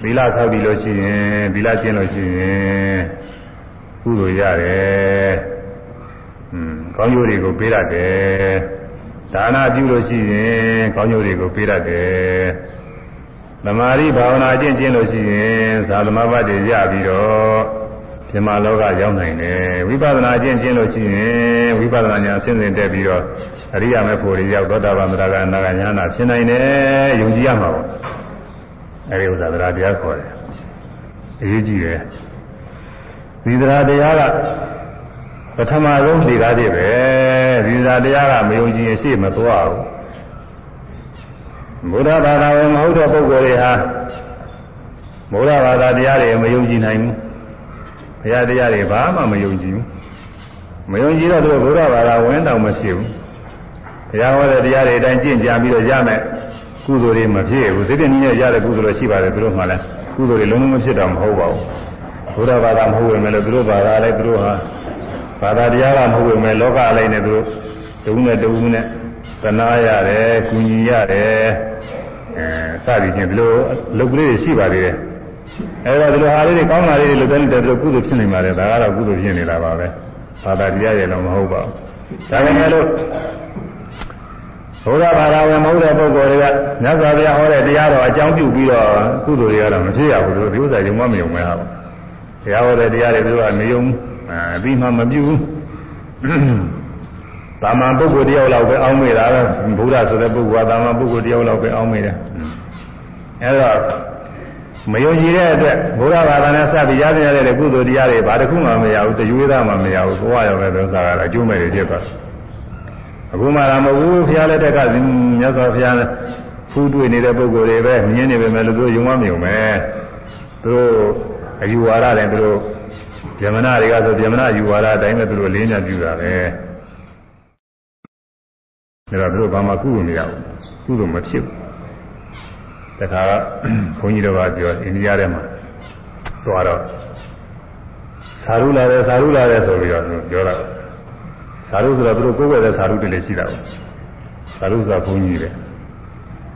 သီလဆောက်ပြီးလို့ရှိရင်သီလကျင့်လို့ရှိရင်ကုသိုလ်ရတယ်อืมကောင်းကျိုးတွေကိုပေးရတယ်ဒါနပြုလို့ရှိရင်ကောင်းကျိုးတွေကိုပေးရတယ်သမာဓိဘာဝနာကျင့်ကျင့်လို့ရှိရင်သာသမဘတ်တွေရပြီးတော့ပြမလောကရောက်နိုင်တယ်ဝိပဿနာကျင့်ကျင့်လို့ရှိရင်ဝိပဿနာဉာဏ်ဆင်းဆင်းတက်ပြီးတော့ အရိယာမေဖို့တွေရောက်သောတာပန်မရကအနာဂညာနာဖြစ်နိုင်တယ်ယုံကြည်ရမှာပေါ့အဲဒီဥစ္စာတရားတရားခေါ်တယ်အရေးကြီးတယ်ဒီတရားတရားကပထမဆုံးဒီကားတွေပဲဒီသာတရားကမယုံကြည်ရင်ရှေ့မသွားဘူးဘုရားဘာသာဝင်မဟုတ်တဲ့ပုဂ္ဂိုလ်တွေဟာဘုရားဘာသာတရားတွေမယုံကြည်နိုင်ဘူးဘုရားတရားတွေဘာမှမယုံကြည်ဘူးမယုံကြည်တော့သူဘုရားဘာသာဝင်တောင်မဖြစ်ဘူး ဘုရားဟောတဲ့တရားတွေအတိုင်းကျင့်ကြံပြီးတော့ရမယ်ကုသိုလ်တွေမဖြစ်ဘူးသိတဲ့နည်းနဲ့ရတဲ့ကုသိုလ်တွေရှိပါတယ်သူတို့မှလည်းကုသိုလ်တွေလုံးလုံးမဖြစ်တော့မဟုတ်ပါဘူးဘုရားဘာသာမဟုတ်ဝင်မယ်လို့သူတို့ဘာသာလည်းသူတို့ဟာဘာသာတရားကမဟုတ်ပေမဲ့လောကအလိုက်နဲ့သူတို့တဦးနဲ့တဦးနဲ့သနာရတယ်၊ကုညီရတယ်အဲစသည်ဖြင့်ဒီလိုလုပ်ကလေးတွေရှိပါသေးတယ်အဲဒါဒီလိုဟာလေးတွေကောင်းတာလေးတွေလုပ်တဲ့တဲ့ကုသိုလ်ဖြစ်နေပါတယ်ဒါကတော့ကုသိုလ်ဖြစ်နေတာပါပဲဘာသာတရားရဲ့တော့မဟုတ်ပါဘူးဒါပေမဲ့လို့ ဘုရားဘာသာဝင်မဟုတ်တဲ့ပုဂ္ဂိုလ်တွေကမြတ်စွာဘုရားဟောတဲ့တရားတော်အကြောင်းပြုပြီးတော့ကုသိုလ်တွေကတော့မဖြစ်ရဘူးလို့ဒီဥစ္စာယုံမမယုံမဲဟာဘုရားဟောတဲ့တရားတွေသူကမယုံဘူးအပြီးမှမပြုဘူးတာမန်ပုဂ္ဂိုလ်တယောက်လောက်ပဲအောင်းမိတာပဲဘုရားဆိုတဲ့ပုဂ္ဂိုလ်ကတာမန်ပုဂ္ဂိုလ်တယောက်လောက်ပဲအောင်းမိတယ်အဲတော့မယုံကြည်တဲ့အတွက်ဘုရားဘာသာနဲ့စပြီးရတဲ့ရတဲ့ကုသိုလ်တရားတွေဘာတစ်ခုမှမရဘူးတရွေးသားမှမရဘူးဘဝရောက်တဲ့ဥစ္စာကတော့အကျိုးမဲ့တွေဖြစ်သွား အခုမှလာမဟုတ်ဘူးဘုရားလက်ထက်ကမြတ်စွာဘုရားဖူးတွေ့နေတဲ့ပုဂ္ဂိုလ်တွေပဲမြင်နေပေမဲ့လို့သူယုံမမြုံပဲသူတို့အယူဝါဒလည်းသူတို့ဗျမနာတွေကဆိုဗျမနာယူဝါဒအတိုင်းပဲသူတို့လေးညပြုတာပဲဒါတော့သူတို့ဘာမှကုလို့မရဘူးကုလို့မဖြစ်ဘူးတခါဘုန်းကြီးတော်ကပြောအိန္ဒိယထဲမှာသွားတော့သာရုလာတယ်သာရုလာတယ်ဆိုပြီးတော့ပြောတာ သာရုဆိုတော့သူတို့ကိုယ်ွယ်တဲ့သာရုတည်းလည်းရှိတာပေါ့သာရုဆိုတာဘုန်းကြီးပဲ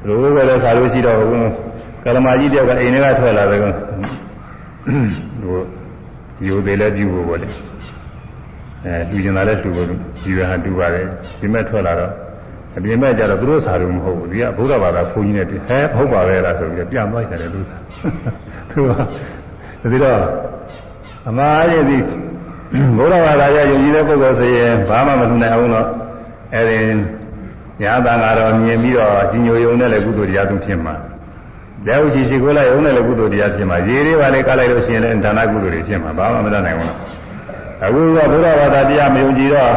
သူတို့ကိုယ်ွယ်တဲ့သာရုရှိတော့ဘုန်းကလမာကြီးတယောက်ကအိမ်ထဲကထွက်လာတယ်ကောသူယူသေးလဲပြုဖို့ပေါ့လေအဲတူကျင်လာလဲတူဖို့ဒီရဟာတူပါတယ်ဒီမဲ့ထွက်လာတော့အပြင်မဲ့ကြတော့သူတို့စာရုံမဟုတ်ဘူးဒီကဘုရားဘာသာဘုန်းကြီးနဲ့ဟဲဟုတ်ပါပဲလားဆိုပြီးပြန်သွားကြတယ်သူကသူကဒီတော့အမှားရည်ဒီ ဘုရားဘာသာရဲ့ယုံကြည်တဲ့ပုဂ္ဂိုလ်ဆိုရင်ဘာမှမထူနိုင်အောင်တော့အဲဒီညာတန်ကတော့မြင်ပြီးတော့ကြီးညိုယုံနဲ့လည်းကုသိုလ်တရားသူဖြစ်မှာလက်ဥချီရှိခိုးလိုက်ယုံနဲ့လည်းကုသိုလ်တရားဖြစ်မှာရေလေးပါလေကလိုက်လို့ရှိရင်လည်းဒါနကုသိုလ်တွေဖြစ်မှာဘာမှမတတ်နိုင်ဘူးအခုကဘုရားဘာသာတရားမယုံကြည်တော့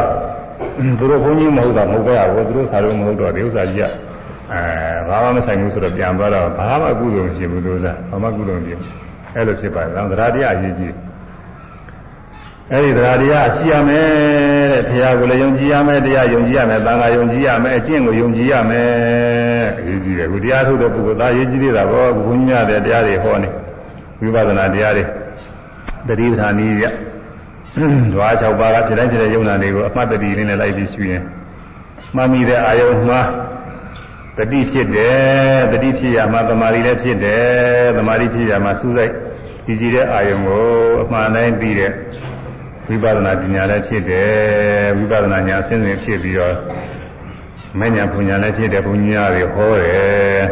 သူတို့ဘုန်းကြီးမဟုတ်တာမဟုတ်ကြဘူးသူတို့စာရုံမဟုတ်တော့ဒီဥစ္စာကြီးကအဲဘာမှမဆိုင်ဘူးဆိုတော့ပြန်သွားတော့ဘာမှကုသိုလ်မရှိဘူးလို့လားဘာမှကုသိုလ်မရှိဘူးအဲ့လိုဖြစ်ပါတယ်သံဃာတရားအရေးကြီး အဲ့ဒီတရားတရားရှိရမယ်တဲ့ဘုရားကိုလည်းယုံကြည်ရမယ်တရားယုံကြည်ရမယ်သံဃာယုံကြည်ရမယ်အကျင့်ကိုယုံကြည်ရမယ်အရေးကြီးတယ်ခုတရားထုတ်တဲ့ပုဂ္ဂိုလ်သားရေးကြည်သေးတာပေါ့ဘုန်းကြီးများတဲ့တရားတွေဟောနေဝိပဿနာတရားတွေတတိပဌာနီးရဓွား၆ပါးကဖြစ်တိုင်းဖြစ်တဲ့ယုံနာတွေကိုအမှတ်တတိလေးနဲ့လိုက်ပြီးရှင်းရင်မှတ်မိတဲ့အာယုံမှာတတိဖြစ်တယ်တတိဖြစ်ရမှာသမာဓိလည်းဖြစ်တယ်သမာဓိဖြစ်ရမှာစူးစိုက်ကြည်ကြည်တဲ့အာယုံကိုအမှန်တိုင်းပြီးတဲ့ ဝိပဿနာပညာလည်းဖြစ်တယ်ဝိပဿနာဉာဏ်ဆင်းရဲဖြစ်ပြီးတော့မဉ္ဇဏ်ပညာလည်းဖြစ်တယ်ဘုညာတွေဟောတယ်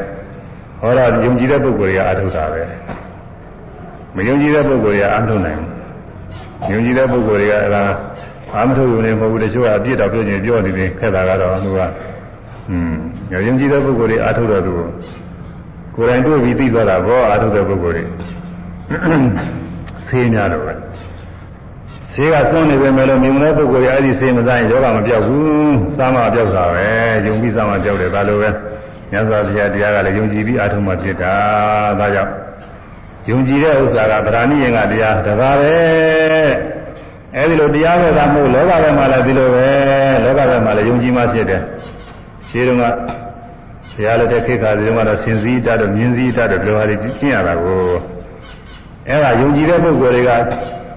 ဟောတော့ယုံကြည်တဲ့ပုဂ္ဂိုလ်ကအထုတ်တာပဲမယုံကြည်တဲ့ပုဂ္ဂိုလ်ကအထုတ်နိုင်ဘူးယုံကြည်တဲ့ပုဂ္ဂိုလ်တွေကအဲဒါအာမထုတ်ရုံနဲ့မဟုတ်ဘူးတချို့ကအပြစ်တော့ပြောနေပြောနေတယ်ခက်တာကတော့သူကอืมယုံကြည်တဲ့ပုဂ္ဂိုလ်တွေအထုတ်တော့သူကိုယ်တိုင်တွေ့ပြီးသိသွားတာဘောအထုတ်တဲ့ပုဂ္ဂိုလ်တွေဆေးများတော့ပဲ ဆေးကစွန့်နေပေမဲ့လို့မြင်တဲ့ပုဂ္ဂိုလ်ရဲ့အဲ့ဒီဆေးမစားရင်ယောဂမပြောက်ဘူးစားမပြောက်တာပဲယုံပြီးစားမပြောက်တယ်ဒါလိုပဲမြတ်စွာဘုရားတရားကလည်းယုံကြည်ပြီးအထုံးမှဖြစ်တာဒါကြောင့်ယုံကြည်တဲ့ဥစ္စာကဗราဏိယင်ကတရားတပါးပဲအဲဒီလိုတရားပဲသာမဟုတ်လောကထဲမှာလည်းဒီလိုပဲလောကထဲမှာလည်းယုံကြည်မှဖြစ်တယ်ရှင်းတော့ကဘုရားလက်ထက်ခေတ်ခါစီတုန်းကတော့စင်စည်းတတ်တော့မြင်စည်းတတ်တော့ဘယ်လိုဟာတွေကျင့်ရတာကိုအဲဒါယုံကြည်တဲ့ပုဂ္ဂိုလ်တွေက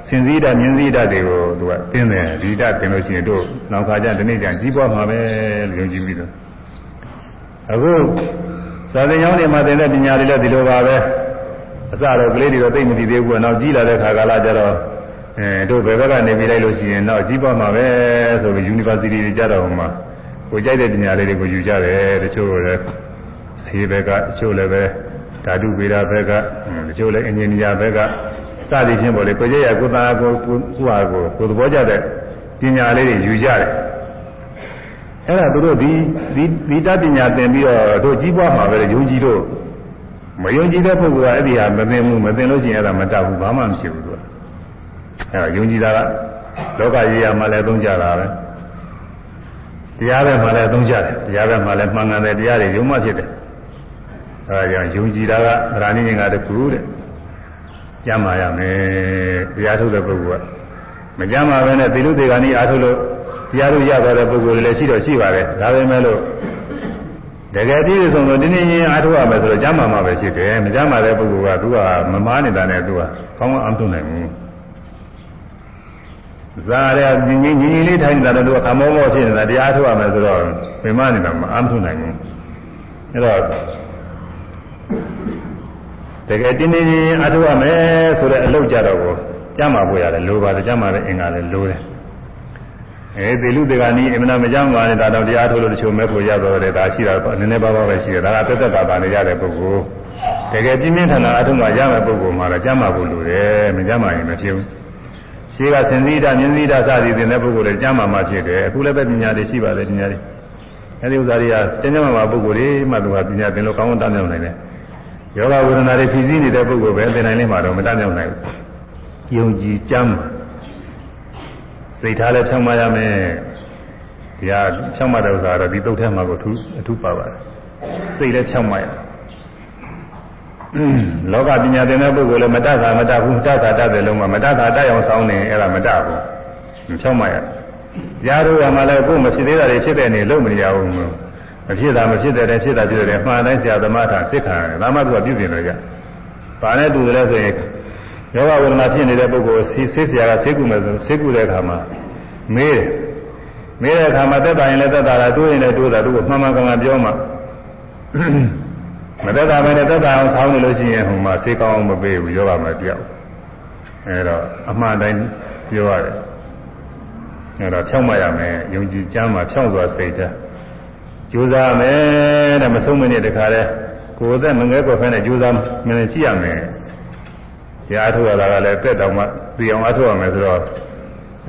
စင်စည်းတတ်မြင်စည်းတတ်တွေကိုသူကသိတယ်ဒီတတ်သင်လို့ရှိရင်တို့နောက်ခါကျဒီနေ့ကျကြီးပွားမှာပဲလို့ယုံကြည်ပြီးတော့အခုသာသနာ့ကျောင်းတွေမှာသင်တဲ့ပညာတွေလည်းဒီလိုပါပဲအစတော့ကလေးတွေတော့သိမသိသေးဘူး။နောက်ကြီးလာတဲ့ခါကာလကျတော့အဲတို့ဘယ်ဘက်ကနေပြီးလိုက်လို့ရှိရင်တော့ကြီးပွားမှာပဲဆိုပြီး University တွေကြတော့မှကိုကြိုက်တဲ့ပညာလေးတွေကိုယူကြတယ်တချို့လည်းဆေးဘက်ကတချို့လည်းပဲဓာတုဗေဒဘက်ကတချို့လည်းအင်ဂျင်နီယာဘက်က စသည်ဖြင့်ပေါ့လေကိုကြိုက်ရကိုသားကိုကိုဟာကိုကိုသဘောကျတဲ့ပညာလေးတွေယူကြတယ်အဲ့ဒါတို့ဒီဒီဒီတပညာသင်ပြီးတော့တို့ကြီးပွားမှာပဲယုံကြည်တို့မယုံကြည်တဲ့ပုဂ္ဂိုလ်ကအဲ့ဒီဟာမသိဘူးမသိလို့ရှိရင်အဲ့ဒါမတတ်ဘူးဘာမှမရှိဘူးသူကအဲ့ဒါယုံကြည်တာကလောကကြီးရမှာလည်းသုံးကြတာပဲတရားပဲမှလည်းသုံးကြတယ်တရားပဲမှလည်းမှန်ကန်တယ်တရားတွေယုံမှဖြစ်တယ်အဲဒါကြောင့်ယုံကြည်တာကဗราဏိငင်္ဂတခုတဲ့ ကျမ်းမာရမယ်တရားထုတ်တဲ့ပုဂ္ဂိုလ်ကမကျမ်းမာပဲနဲ့သီလုတေဂာနိအားထုတ်လို့တရားလို့ရသွားတဲ့ပုဂ္ဂိုလ်တွေလည်းရှိတော့ရှိပါတယ်ဒါပေမဲ့လို့တကယ်ပြည့်စုံလို့တင်းတင်းချင်းအားထုတ်ရမယ်ဆိုတော့ကျမ်းမာမှာပဲဖြစ်တယ်မကျမ်းမာတဲ့ပုဂ္ဂိုလ်ကသူကမမားနေတာနဲ့သူကကောင်းကောင်းအထုတ်နိုင်ဘူးဇာရညီညီညီညီလေးထိုင်နေတာတော့သူကခမောမောဖြစ်နေတာတရားထုတ်ရမယ်ဆိုတော့ပင်မနေတာမအထုတ်နိုင်ဘူးအဲတော့ တကယ်တင်းတင်းချင်းအားထုတ်ရမယ်ဆိုတဲ့အလုပ်ကြတော့ကိုကျမ်းမာဖို့ရတယ်လိုပါတယ်ကျမ်းမာတဲ့အင်္ဂါလည်းလိုတယ်အဲသေလူတေဂာနီအမနာမကြောင်းပါနဲ့ဒါတော့တရားထုတ်လို့တချို့မဲ့ဖို့ရတော့တယ်ဒါရှိတာနည်းနည်းပါးပါးပဲရှိတယ်ဒါကသက်သက်သာသာနေရတဲ့ပုဂ္ဂိုလ်တကယ်ပြင်းပြင်းထန်ထန်အထုံးကရမယ့်ပုဂ္ဂိုလ်မှတော့ကျမ်းမာဖို့လိုတယ်မကျမ်းမာရင်မဖြစ်ဘူးရှိကစင်သီတာမြင်သီတာစသည်တင်တဲ့ပုဂ္ဂိုလ်တွေကျမ်းမာမှဖြစ်တယ်အခုလည်းပဲပညာတွေရှိပါတယ်ပညာတွေအဲဒီဥစ္စာတွေကကျမ်းမာမှာပုဂ္ဂိုလ်တွေမှသူကပညာသင်လို့ကောင်းကောင်းတတ်မြောက်နိုင်တယ် ယောဂဝေဒနာတွေဖြည့်ဆည်းနေတဲ့ပုဂ္ဂိုလ်ပဲသင်နိုင်လိမ့်မှာတော့မတတ်မြောက်နိုင်ဘူးယုံကြည်ကျမ်းစိတ်ထားလည်းဖြောင်းမရမယ်တရားဖြောင့်မတဲ့ဥစ္စာကတော့ဒီတုတ်ထဲမှာကိုထူးအထူးပါပါတယ်စိတ်လည်းဖြောင့်မရလောကပညာသင်တဲ့ပုဂ္ဂိုလ်လည်းမတတ်တာမတတ်ဘူးတတ်တာတတ်တယ်လုံးဝမတတ်တာတတ်အောင်ဆောင်းနေအဲ့ဒါမတတ်ဘူးဖြောင့်မရတရားတို့ကမှလည်းကိုယ်မဖြစ်သေးတာတွေဖြစ်တဲ့နေလုံးမရဘူး မဖြစ်တာမဖြစ်တဲ့တည်းဖြစ်တာဖြစ်တယ်မှန်တိုင်းဆရာသမားထာစစ်ခံတယ်ဒါမှသူကပြုပြင်လို့ရဘာနဲ့တူတယ်လဲဆိုရင်ယောဂဝေဒနာဖြစ်နေတဲ့ပုဂ္ဂိုလ်ဆေးဆေးဆရာကဆေးကုမယ်ဆိုဆေးကုတဲ့အခါမှာမေးတယ်မေးတဲ့အခါမှာသက်တာရင်လည်းသက်တာလားတိုးရင်လည်းတိုးတာသူကမှန်မှန်ကန်ကန်ပြောမှမသက်တာပဲနဲ့သက်တာအောင်ဆောင်းနေလို့ရှိရင်ဟိုမှာဆေးကောင်းအောင်မပေးဘူးယောဂမပြောက်အဲတော့အမှန်တိုင်းပြောရတယ်အဲတော့ဖြောင်းမရမယ်ယုံကြည်ကြမ်းမှာဖြောင်းစွာစိတ်ထား ကြိုးစားမယ်တဲ့မဆုံးမနစ်တခါလဲကိုယ်သက်မငဲကွယ်ဖဲနဲ့ကြိုးစားမနေရှိရမယ်ရားထုတ်ရတာကလည်းတက်တောင်မှသိအောင်အထုတ်ရမယ်ဆိုတော့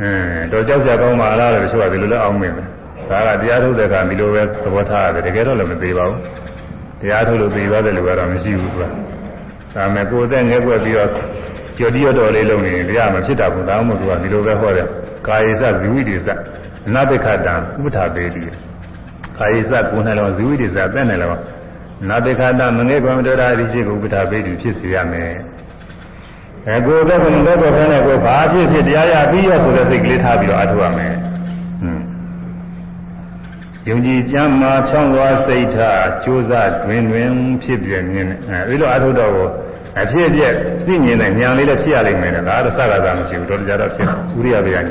အင်းတော့ကြောက်ကြကောင်းပါလားလို့ဆိုရတယ်လို့လည်းအောင်းမင်းတယ်ဒါကတရားထုတ်တဲ့အခါဒီလိုပဲသဘောထားရတယ်တကယ်တော့လည်းမသေးပါဘူးတရားထုတ်လို့သိသွားတယ်လို့ကတော့မရှိဘူးကွာဒါမဲ့ကိုယ်သက်ငဲကွယ်ပြီးတော့ကြော်တိရတော်လေးလုံးနေတရားမဖြစ်တာဘူးဒါမှမဟုတ်သူကဒီလိုပဲဟောတယ်ကာယေသဇီဝိတေသအနာပိခတံဥပ္ပထာပေတိ ကာယေသကိုယ်နှလုံးဇီဝိတေသတဲ့နှလုံးနာပိခတံမငဲကွယ်မတော်တာဒီရှိကိုဥပ္ပထာပေတိဖြစ်စေရမယ်အဲကိုယ်ပဲကမ္ဘာပဲခဲနဲ့ကိုယ်ဘာဖြစ်ဖြစ်တရားရပြီးရဆိုတဲ့စိတ်ကလေးထားပြီးတော့အထောက်ရမယ်။ဟွန်းယုံကြည်ကြမ်းမှာဖြောင်းသွားစိတ်ထားကြိုးစားတွင်တွင်ဖြစ်ပြမြင်အဲဒီလိုအထောက်တော့ကိုအဖြစ်အပျက်သိမြင်တဲ့ဉာဏ်လေးလည်းဖြစ်ရလိမ့်မယ်တဲ့ဒါကတော့စကားသာမရှိဘူးတော်ကြတော့ဖြစ်ဥရိယဘေယဉာဏ်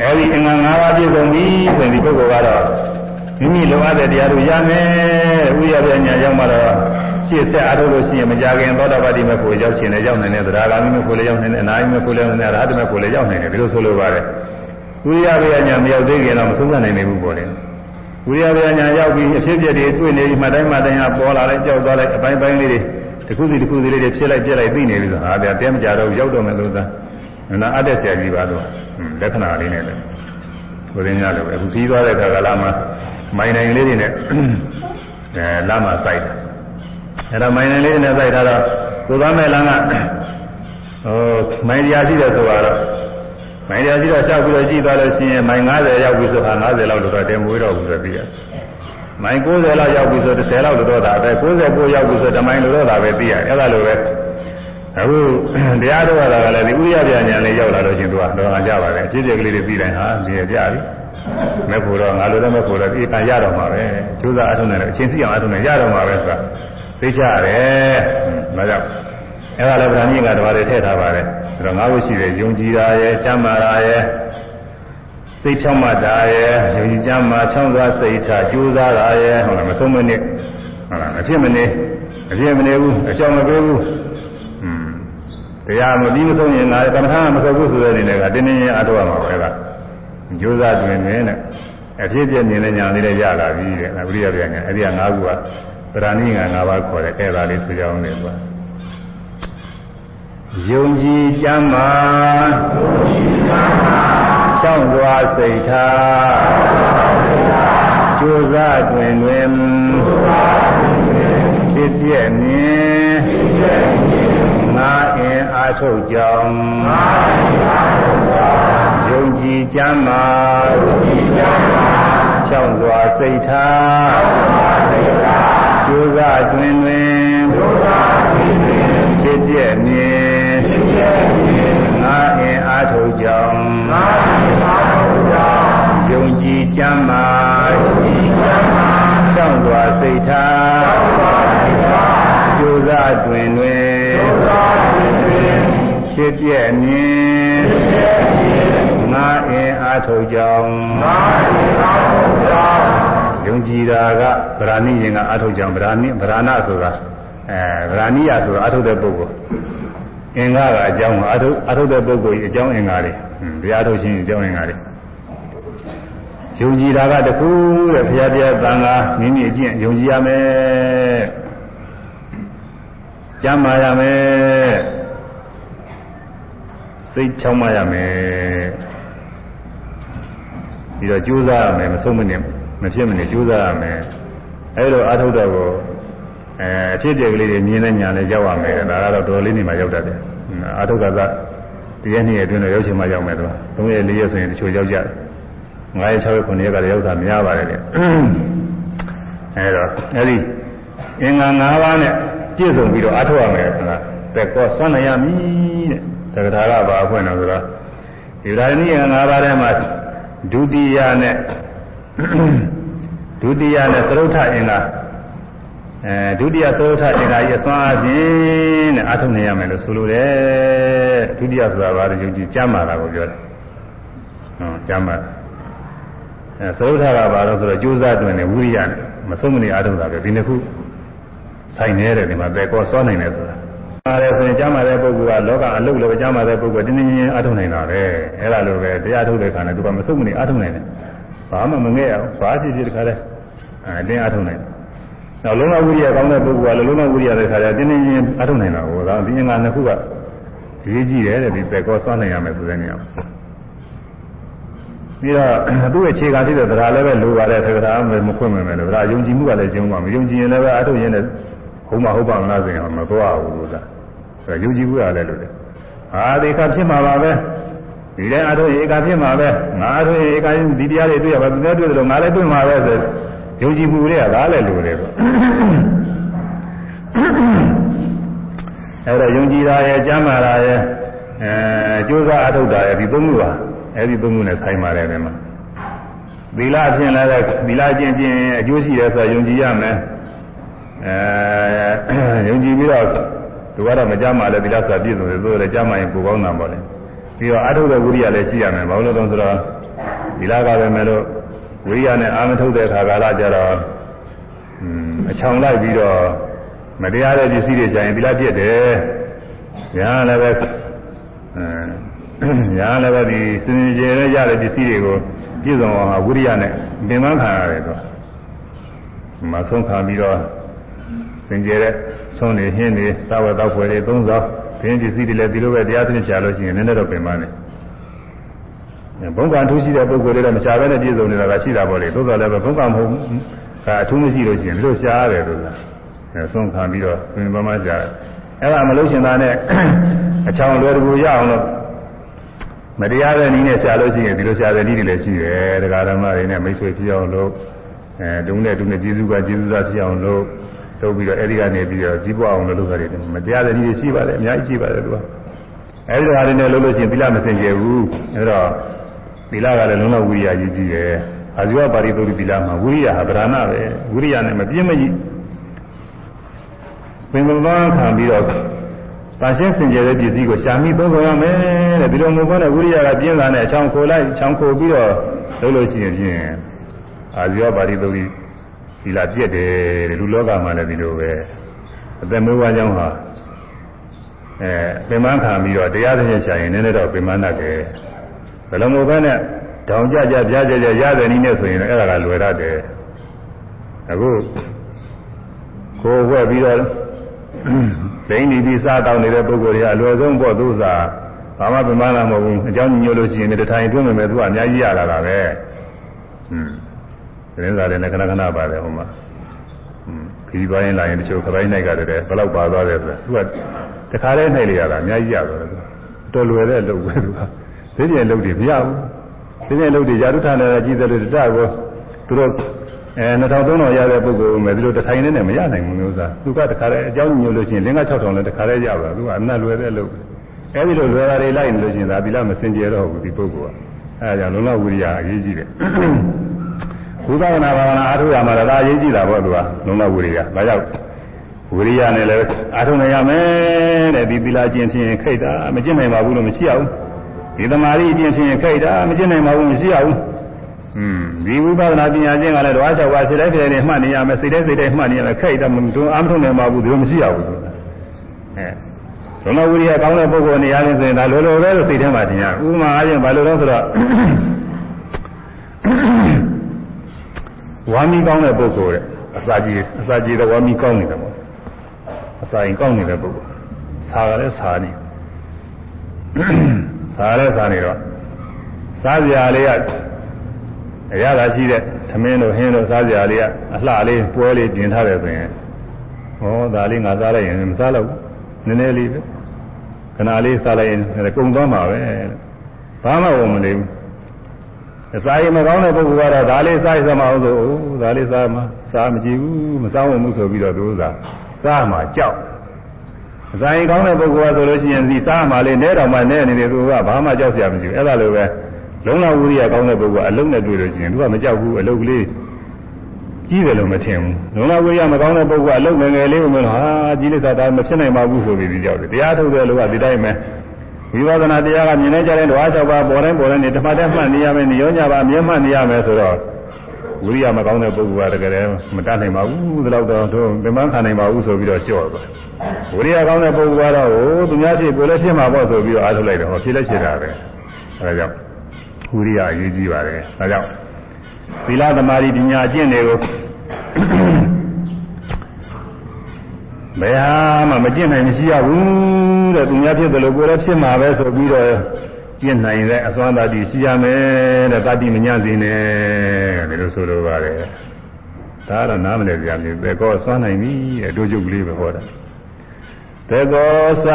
အဲဒီအင်္ဂါ၅ပါးပြည့်စုံပြီဆိုရင်ဒီပုဂ္ဂိုလ်ကတော့ မိမိလိုအပ်တဲ့တရားတွေရမယ်ဥရိယဘေယဉာဏ်ရောက်မှတော့ရှေ့ဆက်အားထုတ်လို့ရှိရင်မကြခင်သောတာပတိမေဖို့ရောက်ရှင်လည်းရောက်နိုင်တယ်သရဂါမိမေဖို့လည်းရောက်နိုင်တယ်အနာဂိမေဖို့လည်းရောက်နိုင်တယ်ရဟတမေဖို့လည်းရောက်နိုင်တယ်ဒီလိုဆိုလိုပါတယ်ဝိရိယဘေယညာမရောက်သေးခင်တော့မဆုံးသနိုင်နိုင်ဘူးပေါ့လေဝိရိယဘေယညာရောက်ပြီးအဖြစ်အပျက်တွေတွေ့နေပြီးမှတိုင်းမှတိုင်းဟာပေါ်လာလိုက်ကြောက်သွားလိုက်အပိုင်းပိုင်းလေးတွေတစ်ခုစီတစ်ခုစီလေးတွေဖြစ်လိုက်ပြက်လိုက်သိနေပြီဆိုဟာဗျာတဲမကြတော့ရောက်တော့မယ်လို့သာနာအပ်တဲ့ဆရာကြီးပါတော့လက္ခဏာလေးနဲ့လေကိုရင်းရလို့အခုပြီးသွားတဲ့ခါကလာမှ မိုင်နိုင်လေးတွေနဲ့အဲလာမှစိုက်တယ်အဲ့ဒါမိုင်းနယ်လေးနဲ့စိုက်ထားတော့ကိုသားမဲ့လမ်းကဟိုမိုင်းတရားရှိတယ်ဆိုတော့မိုင်းတရားရှိတော့ရှောက်ပြီးတော့ကြည့်သွားလို့ရှိရင်မိုင်း90ရောက်ပြီဆိုတာ90လောက်တော့တင်မွေးတော့ဘူးဆိုပြီးရမိုင်း90လောက်ရောက်ပြီဆို10လောက်တော့တာပဲ69ရောက်ပြီဆိုတမိုင်းလို့တော့တာပဲသိရအဲ့ဒါလိုပဲအခုတရားတော်ရတာကလည်းဒီဥရပြညာလေးရောက်လာလို့ရှင်သူကတော့ကြပါတယ်အဖြစ်အပျက်ကလေးတွေပြီးတိုင်းဟာဒီရကြပြီ မဲ့ဖို့တော့ငါလိုလည်းမဲ့ဖို့တော့ဒီကံရတော့မှာပဲကျိုးစားအထုံးတယ်အချင်းစီအောင်အထုံးတယ်ရတော့မှာပဲဆိုတာသိကြတယ်။ဒါကြောင့်အဲ့ဒါလည်းဗြဟ္မဏိကတပါးတွေထည့်ထားပါတယ်။ဒါတော့ငါ့ကိုရှိတယ်ယုံကြည်တာရဲ့ကျမ်းမာတာရဲ့စိတ်ဖြောင့်မတ်တာရဲ့ယုံကြည်ကျမ်းမာချောင်းသွားစိတ်ထားကြိုးစားတာရဲ့ဟုတ်လားမဆုံးမနစ်ဟုတ်လားမဖြစ်မနေအဖြစ်မနေဘူးအချောင်းမပေးဘူး။อืมတရားမပြီးမဆုံးရင်ငါကမ္မထာမဆုံးဘူးဆိုတဲ့အနေနဲ့ကတင်းတင်းရအထောက်ရမှာပဲက ကြိုးစားတွင်တွင်နဲ့အဖြစ်ပြမြင်တဲ့ညာလေးလည်းရလာပြီတဲ့။ဝိရိယပြန်ကအဲ့ဒီက၅ခုကပရဏိငါ၅ပါးခေါ်တယ်အဲ့ဒါလေးဆိုကြအောင်လေကွာယုံကြည်ကြမ်းမာချောင်းစွာစိတ်ထားကြိုးစားတွင်တွင်ဖြစ်ပြည့်မြင်ငါအင်အားထုတ်ကြောင်း ယုံကြည်ကြမ်းမာချောင်းစွာစိတ်ထားကျိုးစားတွင်တွင်ဖြစ်ပြည့်မြင်ငါအင်အားထုတ်ကြောင်းယုံကြည်ကြမ်းမာကြောင်းစွာစိတ်ထားကျိုးစားတွင်တွင်ဖြစ်ပြည့်မြင် ငါအင်အားထုတ်ကြောင်းယုံကြည်တာကဗราဏိရင်ကအထုတ်ကြောင့်ဗราဏိဗราဏဆိုတာအဲဗราဏိယဆိုတာအထုတ်တဲ့ပုဂ္ဂိုလ်အင်္ဂါကအကြောင်းအထုတ်အထုတ်တဲ့ပုဂ္ဂိုလ်ကြီးအကြောင်းအင်္ဂါတွေတရားထုတ်ခြင်းအကြောင်းအင်္ဂါတွေယုံကြည်တာကတခုတဲ့ဘုရားတရားသံဃာမိမိအကျင့်ယုံကြည်ရမယ်ကျမ်းမာရမယ်စိတ်ချောင်းမရမယ် ပြီးတော့ကြိုးစားရမယ်မဆုံးမနစ်မဖြစ်မနေကြိုးစားရမယ်အဲလိုအာထုတ်တော့ကိုအဲအဖြစ်အပျက်ကလေးတွေမြင်တဲ့ညာနဲ့ရောက်ရမယ်ဒါကတော့တော်လေးနေမှရောက်တတ်တယ်အာထုတ်ကသာတရက်နှစ်ရက်အတွင်းတော့ရောက်ချင်မှရောက်မယ်တော့၃ရက်၄ရက်ဆိုရင်တချို့ရောက်ကြတယ်9ရက်6ရက်9ရက်ကလည်းရောက်တာများပါတယ်တဲ့အဲတော့အဲ့ဒီအင်္ဂါ၅ပါးနဲ့ပြည့်စုံပြီးတော့အထောက်ရမယ်ဆိုတာသက်ကောစွန့်နိုင်ရမည်တဲ့သက္ကထာကဘာအဖွင့်တော့ဆိုတော့ဒီဒါနည်းအင်္ဂါ၅ပါးထဲမှာ ဒုတိယနဲ့ဒုတိယနဲ့သရုတ်ထအင်္ဂါအဲဒုတိယသရုတ်ထအင်္ဂါကြီးအစွမ်းအခြင်းနဲ့အထုံနေရမယ်လို့ဆိုလိုတယ်ဒုတိယဆိုတာဘာလို့ယုံကြည်ကြမ်းမာတာကိုပြောတယ်ဟောကြမ်းမာအဲသရုတ်ထကဘာလို့ဆိုတော့ကြိုးစားတွင်နေဝိရိယနဲ့မဆုံးမနေအထုံတာပဲဒီနှစ်ခုဆိုင်နေတဲ့ဒီမှာပဲကောစောနိုင်တယ်ဆိုတာ ပါတယ်ဆိုရင်ကျမ်းမာတဲ့ပုဂ္ဂိုလ်ကလောကအလုပ်လည်းကျမ်းမာတဲ့ပုဂ္ဂိုလ်တင်းတင်းချင်းအထုံနိုင်တာပဲအဲ့ဒါလိုပဲတရားထုတ်တဲ့ခါနဲ့သူကမဆုံးမနေအထုံနိုင်တယ်ဘာမှမငဲ့အောင်ဘာဖြစ်ဖြစ်တခါလဲအဲတင်းအထုံနိုင်တယ်နောက်လုံးဝဝိရိယကောင်းတဲ့ပုဂ္ဂိုလ်ကလည်းလုံးဝဝိရိယတဲ့ခါကျတင်းတင်းချင်းအထုံနိုင်တာဟောဒါဒီအင်္ဂါနှစ်ခုကရေးကြည့်တယ်တဲ့ဒီပဲကောစောနိုင်ရမယ်ဆိုတဲ့နေရာပြီးတော့သူ့ရဲ့ခြေကတိတဲ့တရားလည်းပဲလိုပါတယ်သက္ကရာမခွင့်မယ်မယ်လို့ဒါယုံကြည်မှုကလည်းကျုံပါမယုံကြည်ရင်လည်းပဲအထုရင်းနဲ့ဟုတ်မဟုတ်ပါမလားဆိုရင်မသွားဘူးလို့သာ ဆိုယုံကြည်မှုရတယ်လို့လေဟာဒီကဖြစ်မှာပါပဲဒီတိုင်းအထုရေကဖြစ်မှာပဲငါအထုရေကဒီတရားတွေတွေ့ရပါသူလည်းတွေ့တယ်လို့ငါလည်းတွေ့မှာပဲဆိုယုံကြည်မှုတွေကဒါလည်းလိုတယ်ပေါ့အဲ့တော့ယုံကြည်တာရဲ့ကျမ်းမာတာရဲ့အဲကြိုးစားအထုတ်တာရဲ့ဒီသုံးခုပါအဲ့ဒီသုံးခုနဲ့ဆိုင်ပါတယ်ဒီမှာသီလဖြင့်လည်းသီလကျင့်ခြင်းအကျိုးရှိတယ်ဆိုတော့ယုံကြည်ရမယ်အဲယုံကြည်ပြီးတော့ သူကတော့မကြမ်းပါလေသီလဆိုတာပြည့်စုံတယ်သို့လည်းကြမ်းပါရင်ကိုကောင်းတာပေါ့လေပြီးတော့အထုတ်တဲ့ဝိရိယလည်းရှိရမယ်ဘာလို့လဲဆိုတော့သီလကပဲမဲ့လို့ဝိရိယနဲ့အာမထုတ်တဲ့အခါကာလကြတော့အချောင်လိုက်ပြီးတော့မတရားတဲ့ပစ္စည်းတွေကြရင်သီလပြည့်တယ်ညာလည်းပဲအဲညာလည်းပဲဒီစင်ကြယ်ရရတဲ့ပစ္စည်းတွေကိုပြည့်စုံအောင်ဝိရိယနဲ့ပင်ပန်းခံရတယ်တော့မဆုံးခံပြီးတော့စင်ကြယ်တဲ့ ဆုံးနေဟင်းနေသာဝတ္တဖွယ်တွေသုံးသောဘင်းပစ္စည်းတွေလည်းဒီလိုပဲတရားသဖြင့်ရှားလို့ရှိရင်နည်းနည်းတော့ပင်ပန်းတယ်ဘုံကံထူးရှိတဲ့ပုဂ္ဂိုလ်တွေတော့မရှားဘဲနဲ့ပြည့်စုံနေတာကရှိတာပေါ့လေသို့တော်လည်းပဲဘုံကံမဟုတ်ကအထူးမရှိလို့ရှိရင်ဒီလိုရှားရတယ်လို့လားအဲဆုံးခံပြီးတော့ပင်ပန်းမှရှားအဲ့ဒါမလို့ရှင်သားနဲ့အချောင်လွယ်တကူရအောင်လို့မတရားတဲ့နည်းနဲ့ရှားလို့ရှိရင်ဒီလိုရှားတဲ့နည်းတွေလည်းရှိတယ်တရားဓမ္မတွေနဲ့မိတ်ဆွေဖြစ်အောင်လို့အဲတုံးနဲ့တုံးနဲ့ကျေးဇူးကကျေးဇူးသားဖြစ်အောင်လို့ထု တ်ပြီးတော့အဲဒီကနေပြီးတော့ကြီးပွားအောင်လုပ်လို့ရတယ်မတရားတဲ့နည်းတွေရှိပါတယ်အများကြီးရှိပါတယ်သူကအဲဒီဟာတွေနဲ့လုပ်လို့ရှိရင်သီလမစင်ကြယ်ဘူးအဲတော့သီလကလည်းလုံးဝဝိရိယကြီးကြီးတယ်အာဇီဝပါရိသုတိသီလမှာဝိရိယဟာဗราဏပဲဝိရိယနဲ့မပြင်းမကြီးပင်ပန်းခံပြီးတော့ပါရှင်းစင်ကြယ်တဲ့ပစ္စည်းကိုရှာမိသုံးဆောင်ရမယ်တဲ့ဒီလိုမျိုးပေါ့နဲ့ဝိရိယကပြင်းတာနဲ့အချောင်ခိုလိုက်ချောင်ခိုပြီးတော့လုပ်လို့ရှိရင်ဖြင့်အာဇီဝပါရိသုတိဒီလာပြက်တယ်တဲ့လူလောကမှာလည်းဒီလိုပဲအသက်မွေးဝါးကြောင်းဟာအဲပင်မခံပြီးတော့တရားသဖြင့်ရှာရင်နည်းနည်းတော့ပင်မတတ်တယ်ဘယ်လိုမျိုးပဲနဲ့တောင်ကြကြပြားကြကြရတဲ့နည်းနဲ့ဆိုရင်အဲ့ဒါကလွယ်ရတယ်အခုကိုယ်ဝက်ပြီးတော့ဒိန်းဒီပြီးစားတောင်းနေတဲ့ပုဂ္ဂိုလ်တွေကအလွယ်ဆုံးပေါ့သူစားဘာမှပင်မလာမဟုတ်ဘူးအเจ้าညို့လို့ရှိရင်တထိုင်တွင်းမယ်သူကအများကြီးရလာတာပဲဟွန်း သတင်းစာတွေနဲ့ခဏခဏပါတယ်ဟိုမှာခီးသွားရင်လာရင်တချို့ခပိုင်းနိုင်ကြတယ်ဘယ်လောက်ပါသွားတယ်ဆိုတော့သူကတခါတည်းနိုင်လေရတာအများကြီးရတော့တယ်တော်လွယ်တဲ့လုပ်ပဲသူကသိကျင်လုပ်တွေမရဘူးသိကျင်လုပ်တွေယာတုထာနဲ့ကြီးတယ်လို့တတကိုသူတို့အဲ2300ရတဲ့ပုဂ္ဂိုလ်မယ်သူတို့တထိုင်နဲ့နဲ့မရနိုင်ဘူးမျိုးစားသူကတခါတည်းအကြောင်းညို့လို့ရှိရင်လင်းက6000လည်းတခါတည်းရပါသူကအနတ်လွယ်တဲ့လုပ်အဲဒီလိုလွယ်တာတွေလိုက်နေလို့ရှိရင်ဒါသီလမစင်ကြဲတော့ဘူးဒီပုဂ္ဂိုလ်ကအဲဒါကြောင့်လုံလဝိရိယအရေးကြီးတယ် ဝိပဿနာဘာဝနာအားထုတ်ရမှာလည်းဒါအရေးကြီးတာပေါ့သူကလုံးဝဝိရိယ။ဒါကြောင့်ဝိရိယနဲ့လည်းအားထုတ်နိုင်ရမယ်တဲ့ဒီသီလကျင့်ဖြင့်ခိတ်တာမကျင့်နိုင်ပါဘူးလို့မရှိရဘူး။ဒီသမာဓိကျင့်ဖြင့်ခိတ်တာမကျင့်နိုင်ပါဘူးမရှိရဘူး။อืมဒီဝိပဿနာပညာကျင့်ကလည်းတော့အားလျှောက်ပါစိတ်တိုင်းစိတ်တိုင်းမှတ်နေရမယ်စိတ်တိုင်းစိတ်တိုင်းမှတ်နေရမယ်ခိတ်တာမတွန်းအားမထုတ်နိုင်ပါဘူးဒီလိုမရှိရဘူးဆိုတာ။အဲလုံးဝဝိရိယကောင်းတဲ့ပုဂ္ဂိုလ်နေရာချင်းဆိုရင်ဒါလိုလိုပဲလို့စိတ်ထဲမှာထင်ရဥပမာအားဖြင့်ဘာလို့လဲဆိုတော့ ဝါမီကောင်းတဲ့ပုဂ္ဂိုလ်တဲ့အစာကြီးအစာကြီးတဲ့ဝါမီကောင်းနေတယ်ပေါ့အစာရင်ကောင်းနေတဲ့ပုဂ္ဂိုလ်စားရလဲစားနေစားလဲစားနေတော့စားကြလေးကအရသာရှိတဲ့သမင်းတို့ဟင်းတို့စားကြလေးကအလှလေးပွဲလေးပြင်ထားတယ်ဆိုရင်ဟောဒါလေးငါစားလိုက်ရင်မစားတော့ဘူးနည်းနည်းလေးပဲခဏလေးစားလိုက်ရင်ကုံသွားမှာပဲဘာမှဝင်မနေဘူး အစာရင်မကောင်းတဲ့ပုဂ္ဂိုလ်ကတော့ဒါလေးစားရစမအောင်ဆိုဒါလေးစားမှစားမကြည့်ဘူးမစားဝင်ဘူးဆိုပြီးတော့သူကစားမှကြောက်အစာရင်ကောင်းတဲ့ပုဂ္ဂိုလ်ကဆိုလို့ရှိရင်ဒီစားမှလေးနဲတော်မှနဲနေတယ်သူကဘာမှကြောက်စရာမရှိဘူးအဲ့ဒါလိုပဲလုံးဝဝိရိယကောင်းတဲ့ပုဂ္ဂိုလ်ကအလုံးနဲ့တွေ့လို့ရှိရင်သူကမကြောက်ဘူးအလုံးကလေးကြီးတယ်လို့မထင်ဘူးလုံးဝဝိရိယမကောင်းတဲ့ပုဂ္ဂိုလ်ကအလုံးငယ်ငယ်လေးကိုမလို့ဟာကြီးလိုက်တာဒါမဖြစ်နိုင်ပါဘူးဆိုပြီးကြောက်တယ်တရားထုတ်တဲ့လူကဒီတိုင်းပဲ ဝိပဿနာတရားကမြင်နေကြတဲ့ဓဝါ၆ပါးပေါ်တိုင်းပေါ်တိုင်းနေဓမ္မတက်မှတ်နေရမယ်ညောညပါမြဲမှတ်နေရမယ်ဆိုတော့ဝိရိယမကောင်းတဲ့ပုဂ္ဂိုလ်ကတကယ်မတတ်နိုင်ပါဘူးဒီလောက်တော့တို့ပြမခံနိုင်ပါဘူးဆိုပြီးတော့လျှော့သွားဝိရိယကောင်းတဲ့ပုဂ္ဂိုလ်ကတော့ဟိုသူများရှိကိုယ်လည်းဖြစ်မှာပေါ့ဆိုပြီးတော့အားထုတ်လိုက်တယ်ဟောဖြစ်လည်းဖြစ်တာပဲအဲဒါကြောင့်ဝိရိယအရေးကြီးပါတယ်ဒါကြောင့်သီလသမารိပညာအကျင့်တွေကိုဘယ်ဟာမှမကျင့်နိုင်မရှိရဘူး တဲ့သူများဖြစ်တယ်လို့ကိုယ်လည်းဖြစ်မှာပဲဆိုပြီးတော့ကျင့်နိုင်တဲ့အစွမ်းတတိရှိရမယ်တဲ့တတိမညစေနဲ့ဒီလိုဆိုလိုပါတယ်ဒါကတော့နားမလည်ကြဘူးသေကောစွမ်းနိုင်ပြီတဲ့တို့ကျုပ်ကလေးပဲဟောတာသေကောသ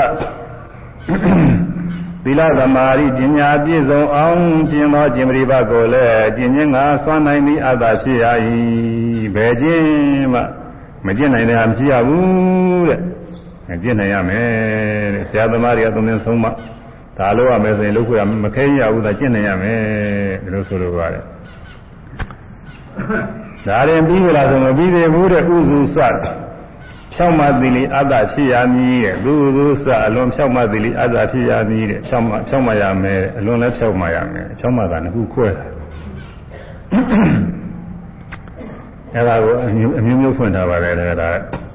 သီလသမာဓိပညာပြည့်စုံအောင်ကျင့်သောကျင့်ပရိပတ်ကိုလည်းကျင့်ခြင်းငါစွမ်းနိုင်ပြီအတ္တရှိရ၏ဘယ်ခြင်းမှမကျင့်နိုင်တဲ့ဟာမရှိရဘူးတဲ့ ကျင့်နိုင်ရမယ်တဲ့ဆရာသမားတွေကသုံးသင်ဆုံးမဒါလို့ရမယ်ဆိုရင်လုပ်ခွင့်မခဲရဘူးသာကျင့်နိုင်ရမယ်ဒီလိုဆိုလိုပါတယ်ဒါရင်ပြီးပြီလားဆိုမပြီးသေးဘူးတဲ့ဥစုစဖြောက်မှသီလီအတ္တဖြစ်ရမည်တဲ့သူသူစအလွန်ဖြောက်မှသီလီအတ္တဖြစ်ရမည်တဲ့ဖြောက်မှဖြောက်မှရမယ်အလွန်လည်းဖြောက်မှရမယ်ဖြောက်မှကနှစ်ခုခွဲတာအဲ့ဒါကိုအမျိုးမျိုးဖွင့်ထားပါတယ်ဒါက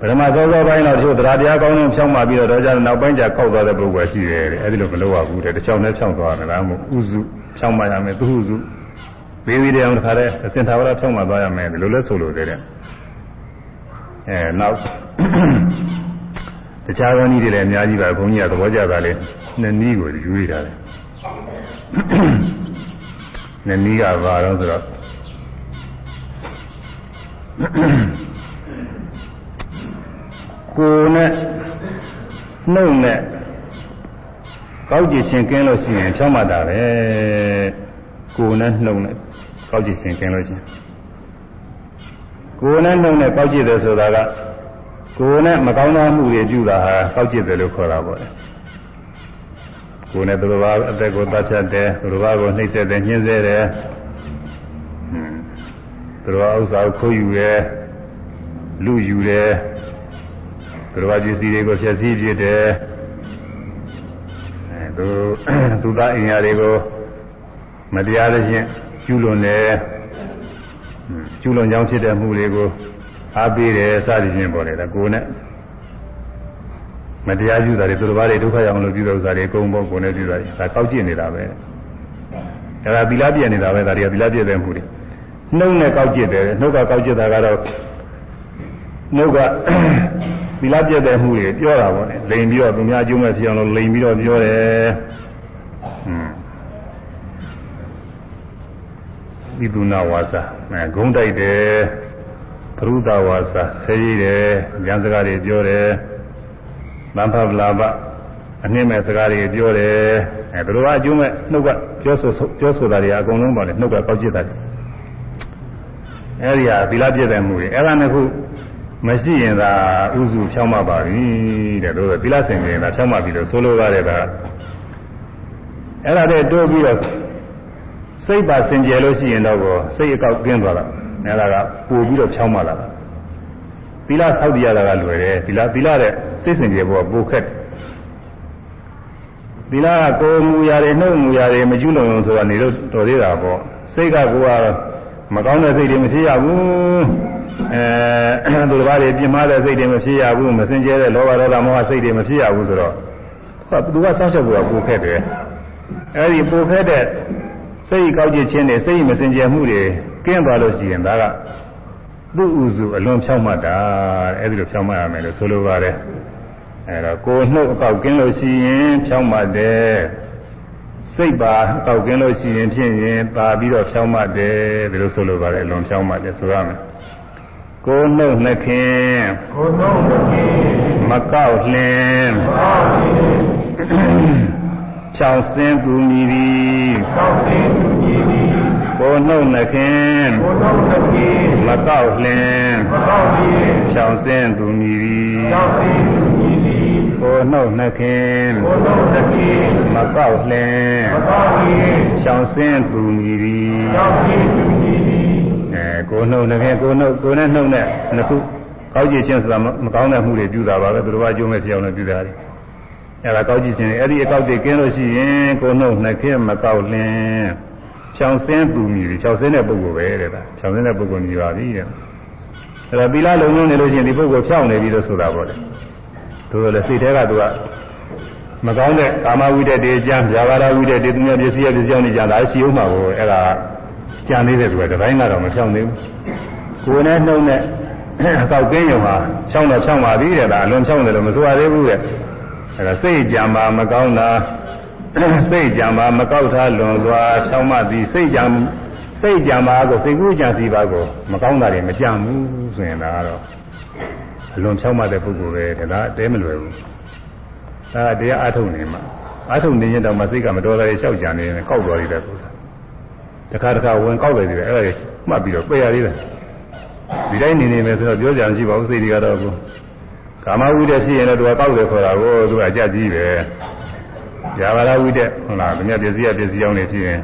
ပထမစောစောပိုင်းတော့သူတရားတရားကောင်းလုံးဖြောင်းမှပြီးတော့တော့ကျနောက်ပိုင်းကျခောက်သွားတဲ့ပုဂ္ဂိုလ်ရှိတယ်တဲ့အဲ့ဒီလိုမလုပ်ရဘူးတဲ့တစ်ချောင်းနဲ့ဖြောင်းသွားတယ်လားမဟုတ်ဥစုဖြောင်းမှရမယ်သူဟုစုသေးသေးတရားတစ်ခါတည်းအစင်သာဝရဖြောင်းမှသွားရမယ်ဒီလိုလဲဆိုလို့တဲ့အဲနောက်တခြားသောနည်းတွေလည်းအများကြီးပါဘုန်းကြီးကသဘောကျတာလေနှစ်နည်းကိုယူရတာလေနှစ်နည်းကဘာတော့ဆိုတော့ ကိုယ်နဲ့နှုတ်နဲ့ကောက်ကြည့်ခြင်းကင်းလို့ရှိရင်ဖြောင်းမှတာပဲကိုယ်နဲ့နှုတ်နဲ့ကောက်ကြည့်ခြင်းကင်းလို့ရှိရင်ကိုယ်နဲ့နှုတ်နဲ့ကောက်ကြည့်တယ်ဆိုတာကကိုယ်နဲ့မကောင်းသောမှုတွေပြုတာဟာကောက်ကြည့်တယ်လို့ခေါ်တာပေါ့လေကိုယ်နဲ့သူတော်ဘာအသက်ကိုတတ်ဖြတ်တယ်သူတော်ဘာကိုနှိပ်စက်တယ်ညှင်းဆဲတယ်သူတော်ဥစ္စာကိုခိုးယူတယ်လူယူတယ် သူတော်ဘာပစ္စည်းတွေကိုဖျက်ဆီးပြစ်တယ်အဲသူသူသားအင်အားတွေကိုမတရားသဖြင့်ကျူးလွန်တယ်ကျူးလွန်ကြောင်းဖြစ်တဲ့မှုတွေကိုအားပေးတယ်စသည်ဖြင့်ပေါ်တယ်ဒါကိုယ်နဲ့မတရားပြုတာတွေသူတော်ဘာတွေဒုက္ခရောက်လို့ပြုတဲ့ဥစ္စာတွေအကုန်ပေါ်ကိုယ်နဲ့ပြုတာဒါကောက်ကျစ်နေတာပဲအဲဒါသီလပြည့်နေတာပဲဒါတွေကသီလပြည့်တဲ့မှုတွေနှုတ်နဲ့ကောက်ကျစ်တယ်နှုတ်ကကောက်ကျစ်တာကတော့နှုတ်က သီလပြည့်တဲ့မှုတွေပြောတာပေါ့လေလိန်ပြီးတော့သူများအကျိုးမဲ့ဖြစ်အောင်လို့လိန်ပြီးတော့ပြောတယ်ဟွန်းဝိပုနာဝါစာအဲဂုံးတိုက်တယ်ပရုဒဝါစာဆဲရည်တယ်ဉာဏ်စကားတွေပြောတယ်သံဖဗလာပအနှိမ့်မဲ့စကားတွေပြောတယ်အဲသူတို့ကအကျိုးမဲ့နှုတ်ကပြောဆိုပြောဆိုတာတွေအကုန်လုံးပါလေနှုတ်ကကောက်ကျစ်တာအဲဒီဟာသီလပြည့်တဲ့မှုတွေအဲ့ဒါနှစ်ခု မရှိရင်သာဥစုဖြောင်းမပါပြီတဲ့တို့သီလစင်ကြင်သာဖြောင်းမပြီလို့ဆိုလိုပါတယ်ကအဲ့ဒါတဲ့တိုးပြီးတော့စိတ်ပါစင်ကြယ်လို့ရှိရင်တော့စိတ်အကောက်ကင်းသွားတာအဲ့ဒါကပို့ပြီးတော့ဖြောင်းမလာတာသီလဆောက်တည်ရတာကလွယ်တယ်သီလသီလတဲ့စိတ်စင်ကြယ်ဖို့ကပိုခက်တယ်သီလကကိုယ်မူရာတွေနှုတ်မူရာတွေမကျွလုံလို့ဆိုတာနေတော့တော်သေးတာပေါ့စိတ်ကကိုယ်ကမကောင်းတဲ့စိတ်တွေမဖြစ်ရဘူး အဲသူတစ်ပါးတွေပြင်းမတဲ့စိတ်တွေမဖြစ်ရဘူးမစင်ကြဲတဲ့လောဘဒေါသမောဟစိတ်တွေမဖြစ်ရဘူးဆိုတော့သူကစောင့်ရှောက်ဖို့ကပိုခက်တယ်အဲဒီပိုခက်တဲ့စိတ်ကောက်ကျစ်ခြင်းတွေစိတ်မစင်ကြယ်မှုတွေကင်းသွားလို့ရှိရင်ဒါကသူ့ဥစုအလွန်ဖြောင်းမှတ်တာအဲဒီလိုဖြောင်းမှတ်ရမယ်လို့ဆိုလိုပါတယ်အဲတော့ကိုယ်နှုတ်အကောက်ကင်းလို့ရှိရင်ဖြောင်းမှတ်တယ်စိတ်ပါအကောက်ကင်းလို့ရှိရင်ဖြင့်ရင်ပါပြီးတော့ဖြောင်းမှတ်တယ်ဒီလိုဆိုလိုပါတယ်အလွန်ဖြောင်းမှတ်တယ်ဆိုရမယ် ကိုနှုတ်နှခင်ကိုနှုတ်နှခင်မကောက်လင်းမကောက်လင်းဖြောင်းစင်းသူမြည်သည်သောက်သိသူကြီးသည်ကိုနှုတ်နှခင်ကိုယ်တော်သခင်မကောက်လင်မကောက်ပြီးဖြောင်းစင်းသူမြည်သည်သောက်သိသူကြီးသည်ကိုနှုတ်နှခင်ကိုယ်တော်သခင်မကောက်လင်မကောက်ပြီးဖြောင်းစင်းသူမြည်သည်သောက်သိသူကြီးသည်အဲ ကိုနှုတ်နှခင်ကိုနှုတ်ကိုနဲ့နှုတ်နဲ့နှစ်ခုကောက်ကြည့်ခြင်းဆိုတာမကောင်းတဲ့မှုတွေပြုတာပါပဲသူတော်ဘာကျိုးမဲ့ပြောင်းလို့ပြုတာလေအဲဒါကောက်ကြည့်ခြင်းအဲ့ဒီအကောက်တွေကင်းလို့ရှိရင်ကိုနှုတ်နှခင်မကောက်လင်ဖြောင်းစင်းသူမြည်သည်ဖြောင်းစင်းတဲ့ပုဂ္ဂိုလ်ပဲတဲ့ဒါဖြောင်းစင်းတဲ့ပုဂ္ဂိုလ်မြည်ပါပြီတဲ့အဲ့တော့သီလလုံးလုံးနေလို့ရှိရင်ဒီပုဂ္ဂိုလ်ဖြောင်းနေပြီလို့ဆိုတာပေါ့လေသူတို့လည်းစိတ်ထဲကသူကမကောင်းတဲ့ကာမဝိတ္တတေအကျမ်း၊ဇာဝရဝိတ္တတေသူများပစ္စည်းရပစ္စည်းအောင်နေကြတာရှိဦးမှာကိုအဲ့ဒါ ကြံနေတဲ့သူကတပိုင်းကတော့မဖြောင်းသေးဘူးကိုယ်နဲ့နှုတ်နဲ့အကောက်ကင်းရုံဟာဖြောင်းတော့ဖြောင်းပါသေးတယ်လားအလွန်ဖြောင်းတယ်လို့မဆိုရသေးဘူးတဲ့အဲ့ဒါစိတ်ကြံပါမကောင်းတာစိတ်ကြံပါမကောက်ထားလွန်စွာဖြောင်းမှသည်စိတ်ကြံစိတ်ကြံပါကိုစိတ်ကူးကြံစီပါကိုမကောင်းတာတွေမကြံဘူးဆိုရင်ဒါကတော့အလွန်ဖြောင်းမှတဲ့ပုဂ္ဂိုလ်ပဲတဲ့ဒါအတဲမလွယ်ဘူးဒါကတရားအထုတ်နေမှာအထုတ်နေရင်တော့မစိတ်ကမတော်တာတွေလျှောက်ကြနေရင်ကောက်တော်ရည်တဲ့ပုဂ္ဂိုလ် တခါတခါဝင်ကောက်တယ်ဒီပဲအဲ့ဒါကြီးမှတ်ပြီးတော့ပယ်ရသေးတယ်ဒီတိုင်းနေနေမယ်ဆိုတော့ပြောကြံရှိပါဘူးစိတ်တွေကတော့ကိုကာမဝိတ္တဖြစ်ရင်တော့သူကကောက်တယ်ခေါ်တာကိုသူကအကြကြီးပဲဇာဝရဝိတ္တဟုတ်လားဒီမြတ်ပစ္စည်းရပစ္စည်းအောင်နေဖြစ်ရင်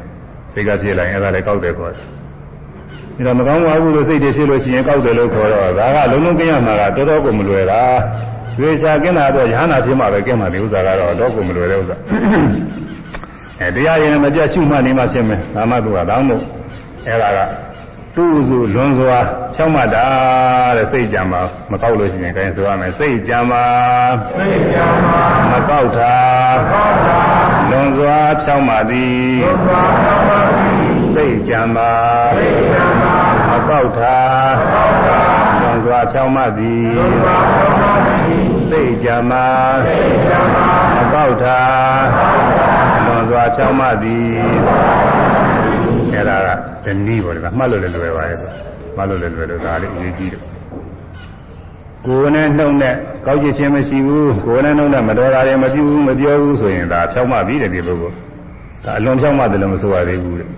စိတ်ကဖြစ်လိုက်အဲ့ဒါလည်းကောက်တယ်ခေါ်တယ်ဒါမကောင်းပါဘူးလို့စိတ်တွေဖြစ်လို့ရှိရင်ကောက်တယ်လို့ခေါ်တော့ဒါကလုံးလုံးကင်းရမှာကတော်တော်ကိုမလွယ်တာရွေချာကင်းတာတော့ရဟန္တာဖြစ်မှပဲကင်းမှာဒီဥစ္စာကတော့တော့ကိုမလွယ်တဲ့ဥစ္စာ အဲတရားရင်မပြတ်ရှုမှတ်နေမှဖြစ်မယ်ဒါမှသူကတောင်းမို့အဲ့ဒါကသူ့စုလွန်စွာဖြောင်းမှတ်တာတဲ့စိတ်ကြံမှာမကောက်လို့ရှိရင်ခိုင်းဆိုရမယ်စိတ်ကြံမှာစိတ်ကြံပါမကောက်တာသောက်တာလွန်စွာဖြောင်းမှသည်သောက်တာသောက်ပါသည်စိတ်ကြံမှာစိတ်ကြံပါမကောက်တာသောက်တာလွန်စွာဖြောင်းမှသည်သောက်တာသောက်ပါသည်စိတ်ကြံမှာစိတ်ကြံပါမကောက်တာလွန်စွာ ဖြောင်းမှသည်အဲ့ဒါကဇနီးပေါ်တယ်ကမှတ်လို့လည်းလွယ်ပါရဲ့သူမှတ်လို့လည်းလွယ်လို့ဒါလေးအရေးကြီးတယ်ကိုယ်နဲ့နှုတ်နဲ့ကောက်ကြည့်ခြင်းမရှိဘူးကိုယ်နဲ့နှုတ်နဲ့မတော်တာတွေမပြုဘူးမပြောဘူးဆိုရင်ဒါဖြောင်းမှပြီတဲ့ဒီပုဂ္ဂိုလ်ဒါအလွန်ဖြောင်းမှတယ်လို့မဆိုရသေးဘူးတဲ့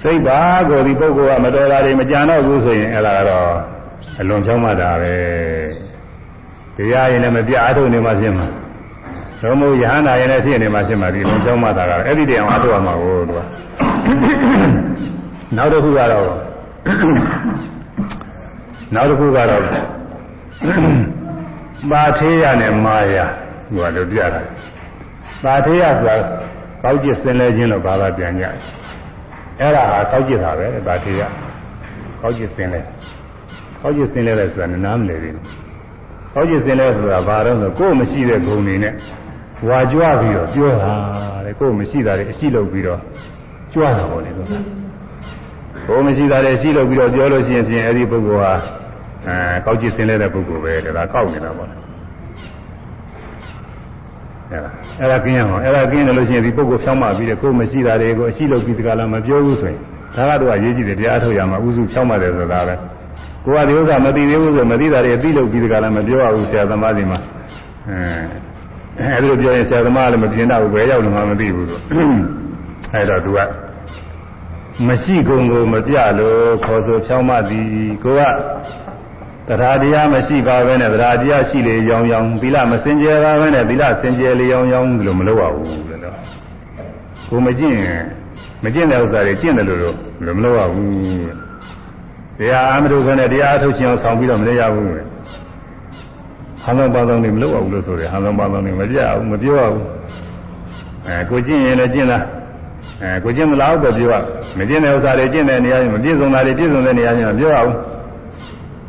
စိတ်ပါကိုဒီပုဂ္ဂိုလ်ကမတော်တာတွေမကြံတော့ဘူးဆိုရင်အဲ့ဒါကတော့အလွန်ဖြောင်းမှတာပဲတရားရင်လည်းမပြအားထုတ်နေမှရှင်းမှာ တော့မို့ယဟန္တာရင်လည်းဖြစ်နေမှရှင်းမှာဒီအလွန်ဖြောင်းမှတာကအဲ့ဒီတရားအားထုတ်ရမှာကိုသူကနောက်တစ်ခုကတော့နောက်တစ်ခုကတော့ပါသေးရနဲ့မာယာဟိုကလည်းပြတာပါသေးရဆိုတာကောက်ကျစ်စင်လဲခြင်းလို့ဘာသာပြန်ကြတယ်အဲ့ဒါဟာကောက်ကျစ်တာပဲပါသေးရကောက်ကျစ်စင်လဲကောက်ကျစ်စင်လဲလဲဆိုတာနားမလည်ဘူးကောက်ကျစ်စင်လဲဆိုတာဘာတော့ဆိုကိုယ်မရှိတဲ့ဂုဏ်တွေနဲ့ ဝါကြွပြီးတော့ပြောတာတဲ့ကိုယ်မရှိတာတွေအရှိလုပ်ပြီးတော့ကြွတာပေါ့လေလို့ဘုံမရှိတာတွေရှိလို့ပြီးတော့ပြောလို့ရှိရင်ဖြင့်အဲ့ဒီပုဂ္ဂိုလ်ဟာအဲကောက်ကြည့်စင်လဲတဲ့ပုဂ္ဂိုလ်ပဲဒါကောက်နေတာပေါ့လေအဲ့ဒါအဲ့ဒါကင်းရအောင်အဲ့ဒါကင်းတယ်လို့ရှိရင်ဒီပုဂ္ဂိုလ်ဖြောင်းမှပြီးတယ်ကိုယ်မရှိတာတွေကိုအရှိလို့ပြီးတကလားမပြောဘူးဆိုရင်ဒါကတော့အရေးကြီးတယ်တရားထုတ်ရမှာဥစုဖြောင်းမှတယ်ဆိုတာပဲကိုယ်ကဒီဥစ္စာမသိသေးဘူးဆိုမသိတာတွေအသိလို့ပြီးတကလားမပြောရဘူးဆရာသမားစီမှာအဲ အဲ့ဒါပြောရင်ဆရာသမားလည်းမပြင်တော့ဘူးဘယ်ရောက်လို့မှမသိဘူးဆိုအဲ့တော့သူကမရှိကုန်ကိုမပြလို့ခေါ်ဆိုဖြောင်းမသည်ကိုကတရားတရားမရှိပါဘဲနဲ့တရားတရားရှိလေရောင်ရောင်သီလမစင်ကြယ်ပါဘဲနဲ့သီလစင်ကြယ်လေရောင်ရောင်လို့မလုပ်ရဘူးတဲ့တော့ကိုမကျင့်မကျင့်တဲ့ဥစ္စာတွေကျင့်တယ်လို့လို့မလုပ်ရဘူးတရားအမတုဘဲနဲ့တရားအထုတ်ခြင်းအောင်ဆောင်ပြီးတော့မလုပ်ရဘူး ဟန်လုံးပါလုံးတွေမလုပ်ရဘူးလို့ဆိုတယ်ဟန်လုံးပါလုံးတွေမပြဘူးမပြောရဘူးအဲကိုကျင့်ရင်လည်းကျင့်လားအဲကိုကျင့်မလားတော့ပြောရမကျင့်တဲ့ဥစ္စာတွေကျင့်တဲ့နေရာချင်းမပြည့်စုံတာတွေပြည့်စုံတဲ့နေရာချင်းမပြောရဘူး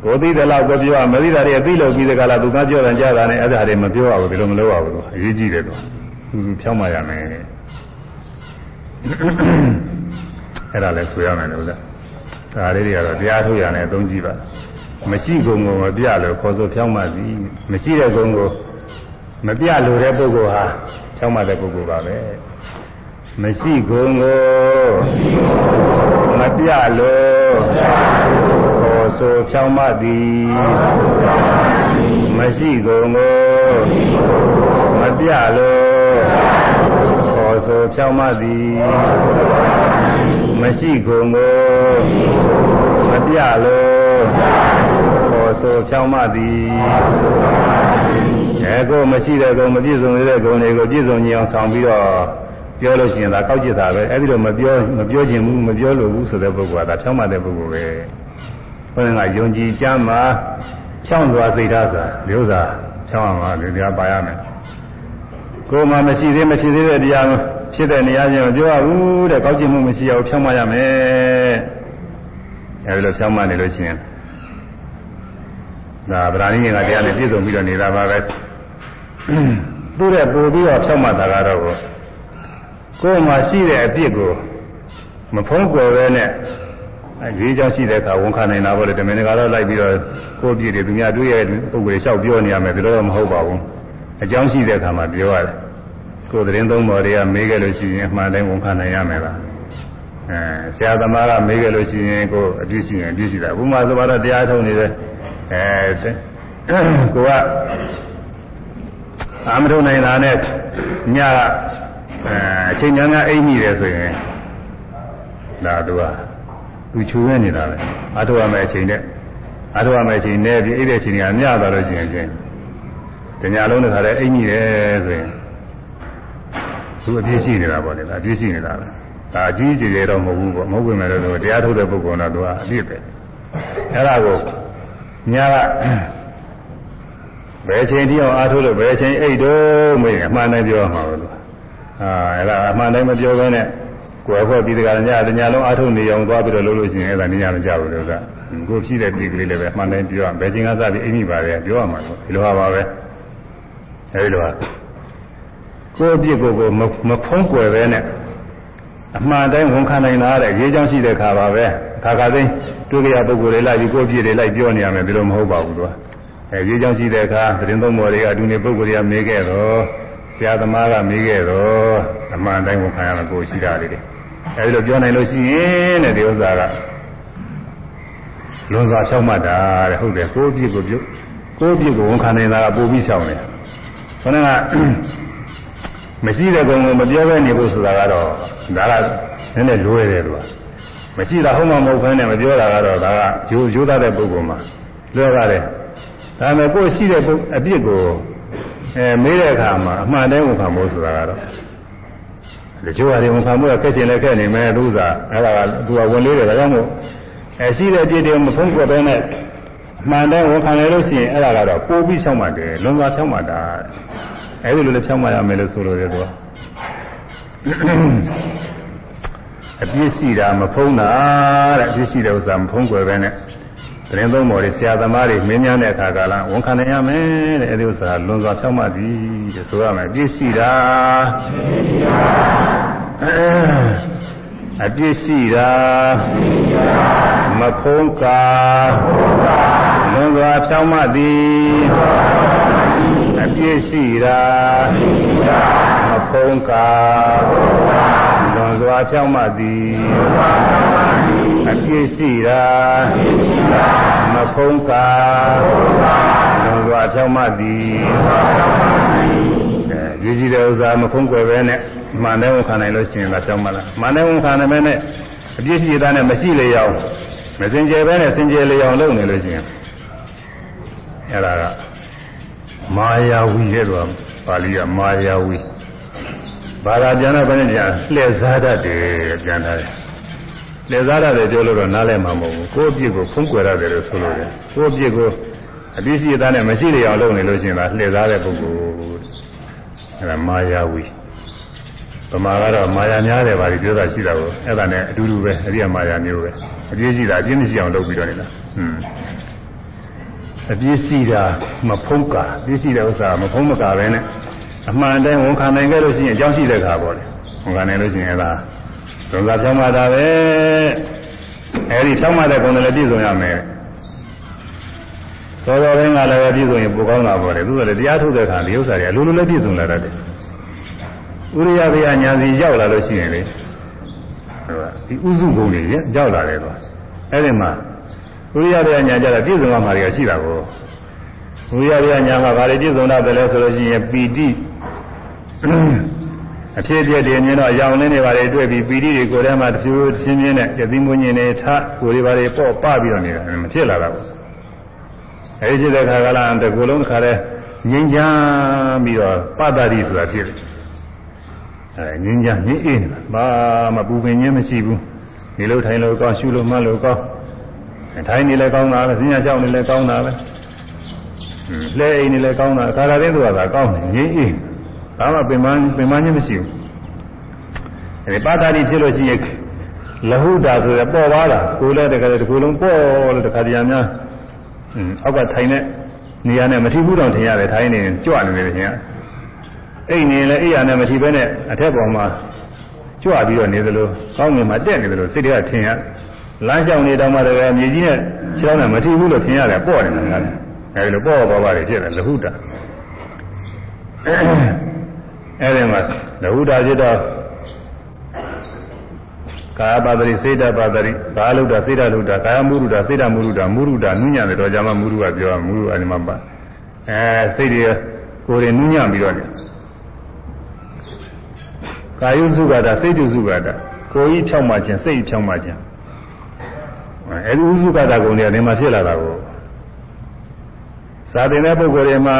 ကိုသိတဲ့လောက်ကိုပြောရမသိတာတွေအသိလို့ပြီးတဲ့ကလာသူကပြောတယ်ကြားတာနဲ့အဲ့ဒါတွေမပြောရဘူးဒီလိုမလုပ်ရဘူးအရေးကြီးတယ်တော့သူသူဖြောင်းမှရမယ်အဲ့ဒါလည်းဆိုရမယ်လို့လားဒါလေးတွေကတော့တရားထုတ်ရမယ်အသုံးကြည့်ပါ မရှိကုန်ကိုမပြလို့ခေါ်ဆိုဖြောင်းမှစီမရှိတဲ့ကုန်ကိုမပြလို့တဲ့ပုဂ္ဂိုလ်ဟာဖြောင်းမှတဲ့ပုဂ္ဂိုလ်ပါပဲမရှိကုန်ကိုမပြလို့ခေါ်ဆိုဖြောင်းမသည်မရှိကုန်ကိုမပြလို့ဖြောင်းမသည်မရှိကုန်ကိုမပြလို့ ခေါ်ဆိုဖြောင်းမသည်အဲကိုမရှိတဲ့ကုံမပြည့်စုံတဲ့ကုံတွေကိုပြည့်စုံကြအောင်ဆောင်ပြီးတော့ပြောလို့ရှိရင်ဒါကောက်ကျစ်တာပဲအဲ့ဒီတော့မပြောမပြောခြင်းဘူးမပြောလို့ဘူးဆိုတဲ့ပုဂ္ဂိုလ်ကဒါဖြောင်းမတဲ့ပုဂ္ဂိုလ်ပဲဘုရားကယုံကြည်ကြမ်းမှာဖြောင်းစွာစိတ်ထားစွာဒီဥစ္စာဖြောင်းအောင်ပါဒီတရားပါရမယ်ကိုယ်မှမရှိသေးမရှိသေးတဲ့တရားဖြစ်တဲ့နေရာချင်းမပြောရဘူးတဲ့ကောက်ကျစ်မှုမရှိအောင်ဖြောင်းမရမယ်အဲဒီလိုဖြောင်းမနေလို့ရှိရင် ဒါဗราဏိငင်ကတရားနဲ့ပြည့်စုံပြီးတော့နေတာပါပဲသူ့တဲ့ပို့ပြီးတော့ဖြောင်းမတာကတော့ကိုယ်မှရှိတဲ့အပြစ်ကိုမဖုံးကွယ်ပဲနဲ့အဲဒီကြောင့်ရှိတဲ့အခါဝန်ခံနိုင်တာပေါ့လေတမင်ကတော့လိုက်ပြီးတော့ကိုယ့်ပြည့်တွေသူများတွေ့ရတဲ့ပုံကိုယ်လျှောက်ပြောနေရမယ်ဒါတော့မဟုတ်ပါဘူးအကြောင်းရှိတဲ့အခါမှာပြောရတယ်ကိုယ်သတင်းသုံးပေါ်တွေကမေးခဲ့လို့ရှိရင်အမှန်တိုင်းဝန်ခံနိုင်ရမယ်လားအဲဆရာသမားကမေးခဲ့လို့ရှိရင်ကိုယ်အပြည့်ရှိရင်အပြည့်ရှိတာဥပမာဆိုတော့တရားထုံးနေတဲ့ အဲကိုကအာမထုံနိုင်တာနဲ့ညကအဲအချိန်များများအိပ်မိတယ်ဆိုရင်ဒါတော့သူချူရနေတာပဲအထုရမယ်အချိန်နဲ့အထုရမယ်အချိန်နဲ့ဒီအိပ်တဲ့အချိန်ကညသွားလို့ရှိရင်ချင်းတညာလုံးတစ်ခါတည်းအိပ်မိတယ်ဆိုရင်သူအပြည့်ရှိနေတာပေါ့လေအပြည့်ရှိနေတာပဲဒါအကြီးကြီးတွေတော့မဟုတ်ဘူးပေါ့မဟုတ်ပြင်မဲ့လို့တရားထုတ်တဲ့ပုဂ္ဂိုလ်တော့သူကအပြည့်ပဲအဲ့ဒါကို ညာကဘယ်ချိန်တိအောင်အားထုတ်လို့ဘယ်ချိန်အိတ်တော့မေးအမှန်တိုင်းပြောမှာလို့အာအဲ့ဒါအမှန်တိုင်းမပြောဘဲနဲ့ကိုယ်ဖွဲ့ပြီးတကညတညလုံးအားထုတ်နေအောင်သွားပြီးတော့လုပ်လို့ရှိရင်အဲ့ဒါနေရမကြဘူးလို့ကကိုဖြစ်တဲ့ပြည်ကလေးလည်းပဲအမှန်တိုင်းပြောရဘယ်ချိန်ကစပြီးအိမ်မိပါတယ်ပြောရမှာလို့ဒီလိုပါပါပဲအဲဒီလိုပါကိုယ့်ပြစ်ကိုယ်ကိုမဖုံးကွယ်ပဲနဲ့အမှန်တိုင်းဝန်ခံနိုင်တာတဲ့ရေးချောင်းရှိတဲ့ခါပါပဲ ခါခါသိတွေ့ကြရပုဂ္ဂိုလ်တွေလိုက်ပြီးကိုယ့်ပြစ်တွေလိုက်ပြောနေရမယ်ဒီလိုမဟုတ်ပါဘူးသူကအဲရေးချောင်းရှိတဲ့အခါသတင်းသုံးပေါ်တွေကအတူနေပုဂ္ဂိုလ်တွေကမေးခဲ့တော့ဆရာသမားကမေးခဲ့တော့အမှန်တိုင်းဝန်ခံရမယ်ကိုယ်ရှိတာတွေအဲဒီလိုပြောနိုင်လို့ရှိရင်တဲ့ဒီဥစ္စာကလွန်စွာဖြောက်မှတ်တာတဲ့ဟုတ်တယ်ကိုယ့်ပြစ်ကိုပြုကိုယ့်ပြစ်ကိုဝန်ခံနေတာကပိုပြီးဖြောင်းတယ်ခေါင်းကမရှိတဲ့ကောင်ကိုမပြောဘဲနေဖို့ဆိုတာကတော့ဒါကနည်းနည်းလွယ်တယ်သူက မရှိတာဟုတ်မှမဟုတ်ဘဲနဲ့မပြောတာကတော့ဒါကရိုးရိုးသားတဲ့ပုဂ္ဂိုလ်မှာလွယ်ပါတယ်ဒါပေမဲ့ကိုယ်ရှိတဲ့အပြစ်ကိုအဲမေးတဲ့အခါမှာအမှန်တိုင်းဝန်ခံဖို့ဆိုတာကတော့တချို့ဟာတွေဝန်ခံဖို့ခက်ချင်လည်းခက်နေမယ်သူကအဲ့ဒါကသူကဝင်လေးတယ်ဒါကြောင့်မို့အဲရှိတဲ့အပြစ်တွေမဖုံးကွယ်ဘဲနဲ့အမှန်တိုင်းဝန်ခံရလို့ရှိရင်အဲ့ဒါကတော့ပိုးပြီးဖြောင်းမှတယ်လွန်စွာဖြောင်းမှတာအဲဒီလိုလည်းဖြောင်းမှရမယ်လို့ဆိုလိုတယ်သူက အပြစ်ရှိတာမဖုံးတာတဲ့အပြစ်ရှိတဲ့ဥစ္စာမဖုံးကွယ်ပဲနဲ့သတင်းသုံးပေါ်တွေဆရာသမားတွေမင်းများတဲ့အခါကလာဝန်ခံနိုင်ရမယ်တဲ့အဲဒီဥစ္စာလွန်စွာဖြောင်းမှသည်တဲ့ဆိုရမယ်အပြစ်ရှိတာအပြစ်ရှိတာမဖုံးကာလွန်စွာဖြောင်းမှသည် အပြည့်ရှိတာမဖုံးကာလွန်စွာဖြောင်းမှသည်အပြည့်ရှိတာမဖုံးကာလွန်စွာဖြောင်းမှသည်အဲရည်ကြည်တဲ့ဥစ္စာမဖုံးကွယ်ပဲနဲ့မှန်တယ်ဝန်ခံနိုင်လို့ရှိရင်ကဖြောင်းမှလားမှန်တယ်ဝန်ခံနိုင်မယ်နဲ့အပြည့်ရှိတာနဲ့မရှိလေအောင်မစင်ကြယ်ပဲနဲ့စင်ကြယ်လေအောင်လုပ်နေလို့ရှိရင်အဲ့ဒါက မာယာဝီတဲ့တော့ပါဠိကမာယာဝီဘာသာပြန်တော့ဘယ်နဲ့ပြန်လှည့်စားတတ်တယ်ပြန်ထားတယ်လှည့်စားတတ်တယ်ပြောလို့တော့နားလည်မှာမဟုတ်ဘူးကိုယ့်အပြစ်ကိုဖုံးကွယ်ရတယ်လို့ဆိုလို့တယ်ကိုယ့်အပြစ်ကိုအပြစ်ရှိတဲ့နဲ့မရှိတဲ့အောင်လုပ်နေလို့ရှိရင်ဒါလှည့်စားတဲ့ပုဂ္ဂိုလ်အဲဒါမာယာဝီဗမာကတော့မာယာများတယ်ပါဒီပြောတာရှိတာကိုအဲ့ဒါနဲ့အတူတူပဲအရိယာမာယာမျိုးပဲအပြစ်ရှိတာအပြစ်မရှိအောင်လုပ်ပြီးတော့နေတာဟွန်း အပြည့်စီတာမဖုံးကာပြည့်စီတဲ့ဥစ္စာမဖုံးမကာပဲနဲ့အမှန်တိုင်းဝန်ခံနိုင်ခဲ့လို့ရှိရင်အကြောင်းရှိတဲ့ခါပေါ့လေဝန်ခံနိုင်လို့ရှိရင်အဲ့ဒါသုံးစားဖြောင်းမှတာပဲအဲ့ဒီဖြောင်းမှတဲ့ကုံလည်းပြည့်စုံရမယ်သောတော်တိုင်းကလည်းပြည့်စုံရင်ပိုကောင်းတာပေါ့လေသူကလည်းတရားထုတ်တဲ့ခါဒီဥစ္စာတွေအလိုလိုလည်းပြည့်စုံလာတတ်တယ်ဥရိယဗျာညာစီရောက်လာလို့ရှိရင်လေဒီဥစုဘုံတွေရောက်လာတယ်တော့အဲ့ဒီမှာ ဝိရိယတရားညာကြတာပြည့်စုံမှာတွေကရှိတာကိုဝိရိယတရားညာမှာဘာတွေပြည့်စုံတာလဲဆိုလို့ရှိရင်ပီတိအဖြစ်အပျက်တွေမြင်တော့အယောင်လင်းတွေပါလေတွေ့ပြီးပီတိတွေကိုယ်ထဲမှာတစ်ဖြူချင်းချင်းနဲ့တသိမွင်းချင်းတွေထကိုယ်တွေပါလေပေါ့ပပြီးတော့နေတာမဖြစ်လာတာဘူးအဲဒီဖြစ်တဲ့ခါကလာတကူလုံးတစ်ခါလဲငြိမ်းချမ်းပြီးတော့ပတ္တရီဆိုတာဖြစ်တယ်အဲငြိမ်းချမ်းငြိမ်းအေးနေတာဘာမှပူပင်ခြင်းမရှိဘူးနေလို့ထိုင်လို့ကောင်းရှုလို့မှလို့ကောင်း ထိုင်နေလည်းကောင်းတာပဲစဉ်းညာလျှောက်နေလည်းကောင်းတာပဲလဲအိမ်နေလည်းကောင်းတာခါလာတဲ့သူကသာကောင်းတယ်ငြိမ်းအေးဘာမှပင်ပန်းပင်ပန်းခြင်းမရှိဘူးအဲဒီပါတာတိဖြစ်လို့ရှိရင်လဟုတာဆိုရပေါ်သွားတာကိုယ်လည်းတကယ်တကူလုံးပေါ်လို့တခါတည်းများอืมအောက်ကထိုင်တဲ့နေရာနဲ့မထီဘူးတောင်ထင်ရတယ်ထိုင်နေကြွနေတယ်ခင်ဗျအိမ်နေလည်းအိယာနဲ့မထီဘဲနဲ့အထက်ပေါ်မှာကြွပြီးတော့နေသလိုကောင်းငင်မှာတက်နေသလိုစိတ်တွေကထင်ရ လမ်းလျှောက်နေတော့မှတကယ်မြေကြီးနဲ့ခြေထောက်နဲ့မထီဘူးလို့ထင်ရတယ်ပေါ့နေတယ်အဲဒီလိုပေါ့ပေါ်ပါတယ်ဖြစ်တယ်လဟုတာအဲဒီမှာလဟုတာဖြစ်တော့ကာယပါတိစေတပါတိကာလုဒ္ဒစေတလုဒ္ဒကာယမုရုဒ္ဒစေတမုရုဒ္ဒမုရုဒ္ဒနုညံတယ်တော့ဂျာမမုရုကပြောမုရုအဲဒီမှာပါအဲစိတ်တွေကိုယ်တွေနုညံပြီးတော့ကာယုစုကတာစိတ်တုစုကတာကိုယ်ကြီးဖြောက်မှခြင်းစိတ်ဖြောက်မှခြင်း အဲဒီဥစုကတာကုန်တွေကဒီမှာဖြစ်လာတာကိုသာသင်တဲ့ပုဂ္ဂိုလ်တွေမှာ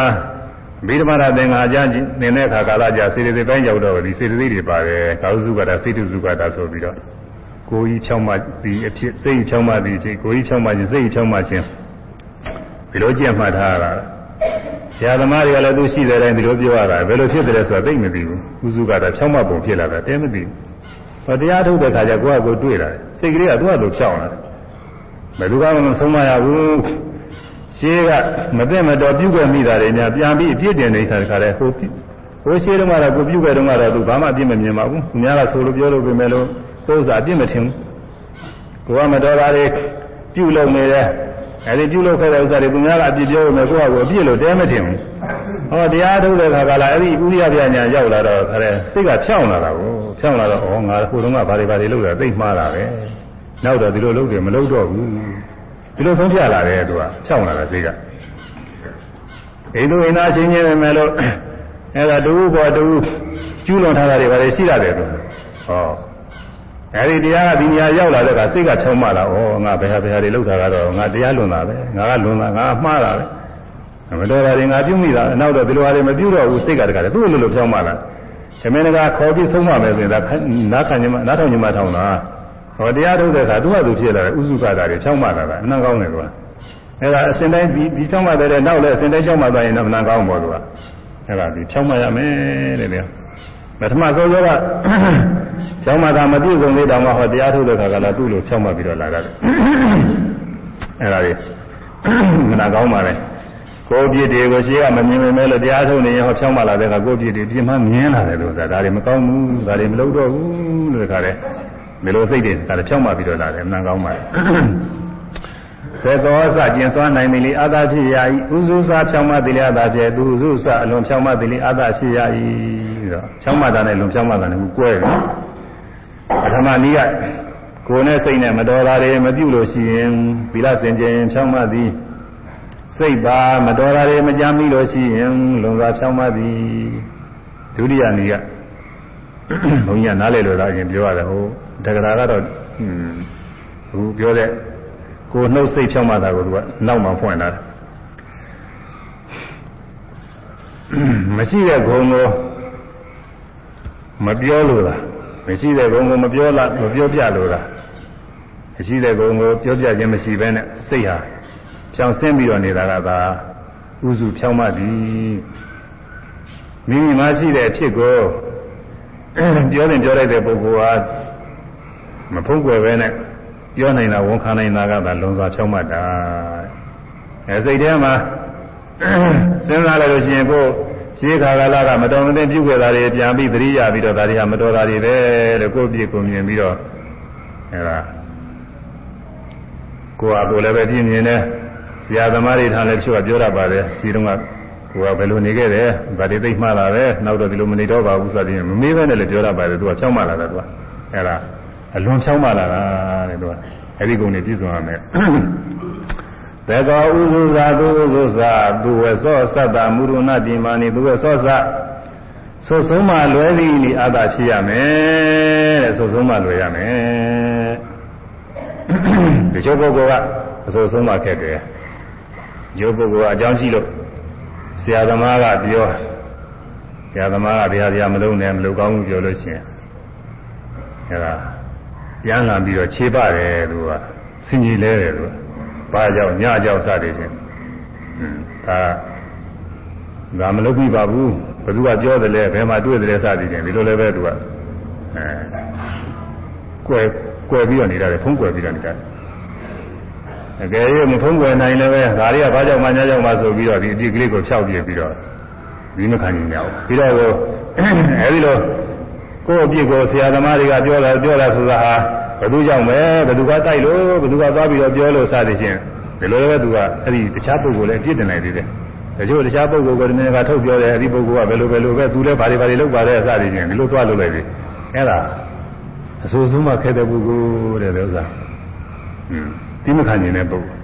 ဗိဓမာရသင်္ဃာကြသင်တဲ့အခါကာလကြာစေတသိက်ပိုင်းရောက်တော့ဒီစေတသိက်တွေပါတယ်ကာယုစုကတာစိတ်တုစုကတာဆိုပြီးတော့ကိုယ်ကြီးဖြောင်းမှဒီအဖြစ်စိတ်ဖြောင်းမှဒီအဖြစ်ကိုယ်ကြီးဖြောင်းမှခြင်းစိတ်ဖြောင်းမှခြင်းဒီလိုကြည့်မှတ်ထားရတာဆရာသမားတွေကလည်းသူရှိတဲ့တိုင်းဒီလိုပြောရတာဘယ်လိုဖြစ်တယ်ဆိုတာသိမသိဘူးဥစုကတော့ဖြောင်းမှပုံဖြစ်လာတာတဲမသိဘူးဟောတရားထုတ်တဲ့ခါကျကိုယ့်အကိုတွေ့လာတယ်စိတ်ကလေးကသူ့အလိုဖြောင်းလာတယ် ဘယ်သူမှမဆုံးမရဘူးရှင်းကမသိမတော်ပြုခဲ့မိတာတွေများပြန်ပြီးအပြစ်တင်နေတာခါလဲဟိုဟိုရှင်းတော့ကတော့ကိုပြုခဲ့တော့ကတော့သူဘာမှအပြစ်မမြင်ပါဘူးသူများကဆိုလို့ပြောလို့ပြင်မယ်လို့ကိုယ်စားအပြစ်မထင်ဘူးကိုကမတော်တာတွေပြုလုပ်နေတယ်အဲဒီပြုလုပ်ခဲ့တဲ့ဥစ္စာတွေသူများကအပြစ်ပြောလို့မယ်ကိုကကိုအပြစ်လို့တဲမထင်ဘူးဟောတရားထုတ်တဲ့ခါကလာအဲ့ဒီဥရိယပြညာရောက်လာတော့ခါတဲ့စိတ်ကဖြောင်းလာတာကိုဖြောင်းလာတော့ဩငါကိုတုန်းကဘာတွေဘာတွေလုပ်တာသိမှားတာပဲ နောက်တော့ဒီလိုလုပ်တယ်မလုပ်တော့ဘူးဒီလိုဆုံးဖြတ်လာတယ်သူကဖြောင်းလာတာစိတ်ကဒီလိုအိနာချင်းချင်းပဲမဲ့လို့အဲ့ဒါတူဘောတူကျူးလွန်ထားတာတွေဘာတွေရှိရတယ်သူဟောအဲဒီတရားကဒီနေရာရောက်လာတဲ့အခါစိတ်ကချုံမလာဩငါဘယ်ဟာဘယ်ဟာတွေလောက်တာကတော့ငါတရားလွန်တာပဲငါကလွန်တာငါမှားတာပဲမတော်တာတွေငါပြုမိတာနောက်တော့ဒီလိုဟာတွေမပြုတော့ဘူးစိတ်ကတကယ်သူ့လိုလိုဖြောင်းမလာသမင်းကခေါ်ပြီးဆုံးမမယ်ဆိုရင်ဒါနားခံညမနားထောင်ညမထောင်တာ ဟောတရားထုတ်တဲ့အခါသူ့ဟာသူဖြစ်လာတယ်ဥစုကတာတွေဖြောင်းမလာတာအနံကောင်းတယ်ကွာအဲဒါအစဉ်တိုင်းဒီဒီဖြောင်းမတဲ့နောက်လည်းအစဉ်တိုင်းဖြောင်းမသွားရင်တော့အနံကောင်းပေါ်ကွာအဲဒါဒီဖြောင်းမရမယ်တဲ့လေပထမဆုံးကကျောင်းမှာသာမပြည့်စုံသေးတောင်မှဟောတရားထုတ်တဲ့ခါကလာသူ့လိုဖြောင်းမှပြီးတော့လာတာအဲ့ဒါလေးမနာကောင်းပါလေကိုယ်ပြည့်တွေကိုရှိကမမြင်ပေမဲ့လို့တရားထုတ်နေရင်ဟောဖြောင်းမှလာတဲ့ခါကိုယ်ပြည့်တွေပြင်းမှမြင်လာတယ်လို့ဆိုတာဒါတွေမကောင်းဘူးဒါတွေမလုပ်တော့ဘူးလို့ခါတယ် ဒီလိုစိတ်တွေဒါတွေဖြောင်းမှပြီးတော့လာတယ်မနာကောင်းပါလေသေသောစကျင်စွမ်းနိုင်သည်လေအာသာဖြစ်ရာဤဥစုစာဖြောင်းမှသည်လေအာသာဖြစ်သူဥစုစအလွန်ဖြောင်းမှသည်လေအာသာဖြစ်ရာဤတော့ဖြောင်းမှတာနဲ့လွန်ဖြောင်းမှတာနဲ့ကွဲတယ်ပထမနည်းကကိုယ်နဲ့စိတ်နဲ့မတော်တာတွေမပြုလို့ရှိရင်သီလစင်ကြင်ဖြောင်းမှသည်စိတ်ပါမတော်တာတွေမကြမ်းမိလို့ရှိရင်လွန်စွာဖြောင်းမှသည်ဒုတိယနည်းကဘုန်းကြီးကနားလည်လို့လားအရင်ပြောရတယ်ဟိုတ က္ကရာကတော့ဟိုပြောတဲ့ကိုနှုတ်စိတ်ဖြောင်းမှတာကိုသူကနောက်မှဖွင့်လာတယ်မရှိတဲ့ဂုံကိုမပြောလို့လားမရှိတဲ့ဂုံကိုမပြောလားမပြောပြလို့လားမရှိတဲ့ဂုံကိုပြောပြခြင်းမရှိဘဲနဲ့စိတ်ဟာဖြောင်းဆင်းပြီးတော့နေတာကသာဥစုဖြောင်းမှသည်မိမိမှာရှိတဲ့အဖြစ်ကိုပြောရင်ပြောလိုက်တဲ့ပုဂ္ဂိုလ်ဟာ မဖုံးကွယ်ပဲနဲ့ပြောနိုင်တာဝန်ခံနိုင်တာကသာလွန်စွာဖြောင်းမှတာအဲစိတ်ထဲမှာစဉ်းစားလိုက်လို့ရှိရင်ကိုယ်ရှင်းခါကလာကမတော်မသင့်ပြုခဲ့တာတွေပြန်ပြီးသတိရပြီးတော့ဒါတွေဟာမတော်တာတွေပဲလို့ကိုယ့်ပြည့်ကိုမြင်ပြီးတော့အဲဒါကိုယ်ဟာကိုယ်လည်းပဲပြင်းမြင်တယ်ဆရာသမားတွေထားလည်းသူကပြောတတ်ပါတယ်ဒီတုန်းကကိုယ်ကဘယ်လိုနေခဲ့တယ်ဗာဒီသိမှလာပဲနောက်တော့ဒီလိုမနေတော့ပါဘူးဆိုတဲ့မမေးဘဲနဲ့လည်းပြောတတ်ပါတယ်သူကချောင်းမှလာတယ်သူကအဲဒါ အလွန်ချောင်းမှလာတာတဲ့သူကအဲဒီကုန်းနေပြည့်စုံရမယ်သကောဥစုသာသူဥစုသာသူဝေသောသတ္တမုရုဏတိမာနိသူဝေသောသဆိုဆုံးမှလွယ်သည်ဤအာသာဖြစ်ရမယ်တဲ့ဆိုဆုံးမှလွယ်ရမယ်တချို့ပုဂ္ဂိုလ်ကအဆိုဆုံးမှခက်တယ်ရုပ်ပုဂ္ဂိုလ်ကအကြောင်းရှိလို့ဆရာသမားကပြောဆရာသမားကတရားတရားမလုံးနဲ့မလုပ်ကောင်းဘူးပြောလို့ရှိရင်အဲဒါ ပြန်လာပြီးတော့ခြေပါတယ်သူကဆင်ကြီးလဲတယ်သူကဘာကြောင့်ညကြောင့်စသည်ဖြင့်ဒါဒါမလုပ်ပြီးပါဘူးဘယ်သူကပြောတယ်လဲဘယ်မှာတွေ့တယ်လဲစသည်ဖြင့်ဒီလိုလည်းပဲသူကအဲကွယ်ကွယ်ပြီးတော့နေတာလေဖုံးကွယ်ပြီးတော့နေတာအကယ်၍မဖုံးကွယ်နိုင်လည်းပဲဒါတွေကဘာကြောင့်မှညကြောင့်မှဆိုပြီးတော့ဒီအပြစ်ကလေးကိုဖြောက်ပြပြီးတော့ဒီမခံနိုင်ကြဘူးပြီးတော့အဲဒီလို ကိုယ့်အပြစ်ကိုဆရာသမားတွေကပြောတာပြောတာဆိုတာဟာဘယ်သူကြောင့်ပဲဘယ်သူကတိုက်လို့ဘယ်သူကသွားပြီးတော့ပြောလို့စသည်ဖြင့်ဒီလိုလည်းသူကအဲ့ဒီတခြားပုဂ္ဂိုလ်လည်းအပြစ်တင်နိုင်သေးတယ်တချို့တခြားပုဂ္ဂိုလ်ကတည်းကထုတ်ပြောတယ်အဲ့ဒီပုဂ္ဂိုလ်ကဘယ်လိုဘယ်လိုပဲသူလည်းဘာတွေဘာတွေလုပ်ပါလဲစသည်ဖြင့်ဒီလိုသွားလုပ်လိုက်ပြီအဲ့ဒါအဆိုးဆုံးမှခဲတဲ့ပုဂ္ဂိုလ်တဲ့ဥစ္စာဟွန်းဒီမခံနိုင်တဲ့ပုဂ္ဂိုလ်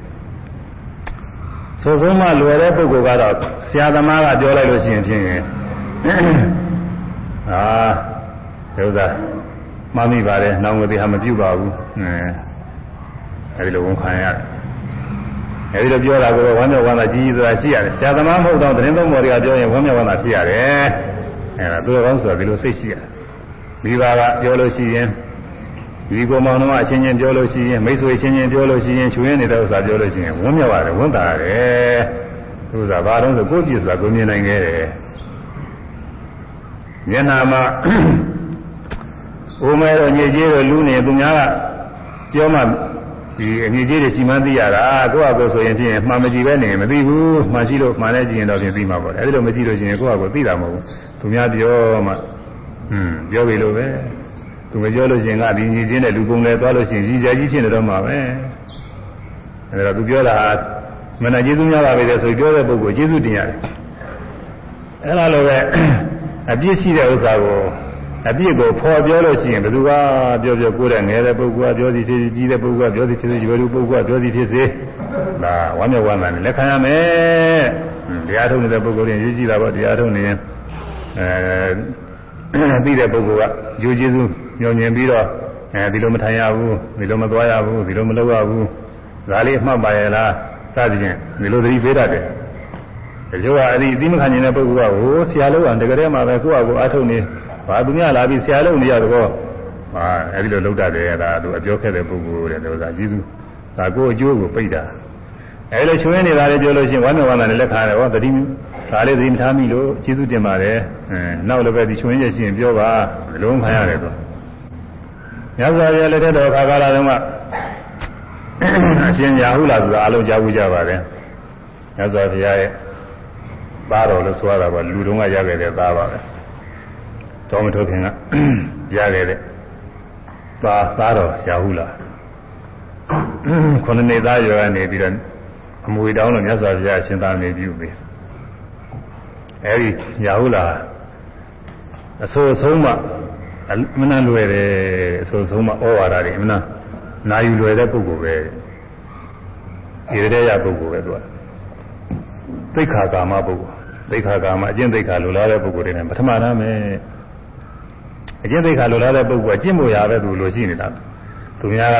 ဆိုဆုံးမှလွယ်တဲ့ပုဂ္ဂိုလ်ကတော့ဆရာသမားကပြောလိုက်လို့ရှိရင်ဖြင့်အာ ဒီဥစ္စာမှမိပါတယ်နောင်ဝတိဟာမပြုတ်ပါဘူးအဲအဲဒီလိုဝန်ခံရတယ်အဲဒီလိုပြောတာကိုဝမ်းမြောက်ဝမ်းသာကြီးကြီးဆိုတာရှိရတယ်ဆရာသမားမဟုတ်တော့တင်းသုံးမော်တွေကပြောရင်ဝမ်းမြောက်ဝမ်းသာဖြစ်ရတယ်အဲဒါသူတော်ကောင်းဆိုတာဒီလိုစိတ်ရှိရတယ်မိဘကပြောလို့ရှိရင်ဒီကောင်မောင်တို့အချင်းချင်းပြောလို့ရှိရင်မိတ်ဆွေချင်းချင်းပြောလို့ရှိရင်ချွေးနေတဲ့ဥစ္စာပြောလို့ရှိရင်ဝမ်းမြောက်ရတယ်ဝမ်းသာရတယ်သူကဘာလို့ဆိုကိုယ့်ပြစ်ဆိုတာကိုမြင်နိုင်ခဲ့တယ်မျက်နာမှာ ဦးမဲတော့ညစ်ကြေးတော့လူနေသူများကပြောမှဒီအညစ်ကြေးတွေရှိမှသိရတာကိုယ့်အကိုဆိုရင်ဖြင့်မှန်မကြည့်ပဲနေမသိဘူးမှန်ရှိလို့မှန်လဲကြည့်ရင်တော့ဖြင့်သိမှာပေါ့အဲဒီလိုမကြည့်လို့ရှိရင်ကိုယ့်အကိုသိတာမဟုတ်ဘူးသူများပြောမှอืมပြောပြီလို့ပဲသူမပြောလို့ရှိရင်ကဒီညစ်ကြေးနဲ့လူကုန်လဲသွားလို့ရှိရင်ကြီးကြကြီးဖြစ်နေတော့မှာပဲအဲဒါသူပြောတာမနာကျေးဇူးများပါပဲဆိုပြောတဲ့ပုဂ္ဂိုလ်ကျေးဇူးတင်ရတယ်အဲလိုပဲအပြစ်ရှိတဲ့ဥစ္စာကို အပြစ်ကိုဖော်ပြောလို့ရှိရင်ဘယ်သူကပြောပြောကိုယ်တဲ့ငယ်တဲ့ပုဂ္ဂိုလ်ကပြောစီဖြစ်စီကြီးတဲ့ပုဂ္ဂိုလ်ကပြောစီဖြစ်စီရွယ်လူပုဂ္ဂိုလ်ကပြောစီဖြစ်စေဒါဝမ်းမြောက်ဝမ်းသာနဲ့လက်ခံရမယ်တရားထုတ်နေတဲ့ပုဂ္ဂိုလ်ရင်ရေးကြည့်တာပေါ့တရားထုတ်နေရင်အဲပြီးတဲ့ပုဂ္ဂိုလ်ကယူကျေးဇူးညွန်ညင်ပြီးတော့အဲဒီလိုမထိုင်ရဘူးဒီလိုမသွားရဘူးဒီလိုမလုပ်ရဘူးဒါလေးအမှတ်ပါရဲ့လားစသဖြင့်ဒီလိုသတိပေးတတ်တယ်တချို့ကအဲ့ဒီအသိမခံနေတဲ့ပုဂ္ဂိုလ်ကဟိုဆရာလို့ကတကယ်တည်းမှပဲကိုယ့်အကူအားထုတ်နေ ဘာသူများလာပြီးဆရာလုံးနေရတော့ဟာအဲဒီလိုလောက်တတ်တယ်ဒါသူအပြောခဲ့တဲ့ပုဂ္ဂိုလ်တဲ့လို့သာကျေးဇူးဒါကိုအကျိုးကိုပိတ်တာအဲဒီလိုချွေးနေတာလေးပြောလို့ရှိရင်ဝမ်းမြောက်ဝမ်းသာနဲ့လက်ခံရတယ်ဟောတတိဒါလေးသတိမထားမိလို့ကျေးဇူးတင်ပါတယ်အဲနောက်လည်းပဲဒီချွေးရရှိရင်ပြောပါလုံးခံရတယ်တော့ညဇာရလက်ထက်တော်ခါကာလတုန်းကအရှင်ရာဟုလာဆိုတာအလုံးကြားဘူးကြပါတယ်ညဇာဘုရားရဲ့သားတော်လို့ဆိုရတာကလူတုံးကရခဲ့တဲ့သားပါပဲ တော်မထုတ်ခင်ကရခဲ့တဲ့သားသားတော်ရာဟုလာခုနှစ်နှစ်သားရွယ်ကနေပြီးတော့အမွေတောင်းလို့မြတ်စွာဘုရားရှင်သာနေပြုပြီအဲဒီရာဟုလာအဆိုအဆုံးမှအမနာလွယ်တယ်အဆိုအဆုံးမှဩဝါဒတွေအမနာနာယူလွယ်တဲ့ပုဂ္ဂိုလ်ပဲဒီတဲ့ရပုဂ္ဂိုလ်ပဲသူကသိခါကာမပုဂ္ဂိုလ်သိခါကာမအကျင့်သိခါလိုလားတဲ့ပုဂ္ဂိုလ်တွေနဲ့ပထမနာမယ် အကျင့်သိခါလိုလားတဲ့ပုဂ္ဂိုလ်ကကျင့်မို့ရပဲသူလိုရှိနေတာသူများက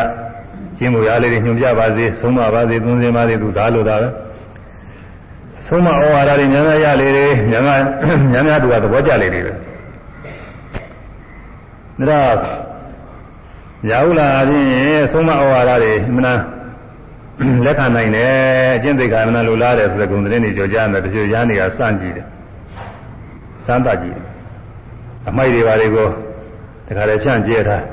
ကျင့်မို့ရလေးတွေညွှန်ပြပါစေဆုံးမပါစေသွန်စင်ပါစေသူဒါလိုတာပဲဆုံးမဩဝါဒတွေများများရလေတွေများများများများသူကသဘောကျလေတွေပဲဒါတော့ရာဟုလာအပြင်ဆုံးမဩဝါဒတွေမနာလက်ခံနိုင်တယ်အကျင့်သိက္ခာမနာလိုလားတယ်ဆိုတဲ့ဂုဏ်သတင်းတွေကြောကြားတယ်တချို့ရားနေကစမ်းကြည့်တယ်စမ်းသပ်ကြည့်တယ်အမိုက်တွေပါတွေကိုတ ခါလေဖြန့်ကျဲထား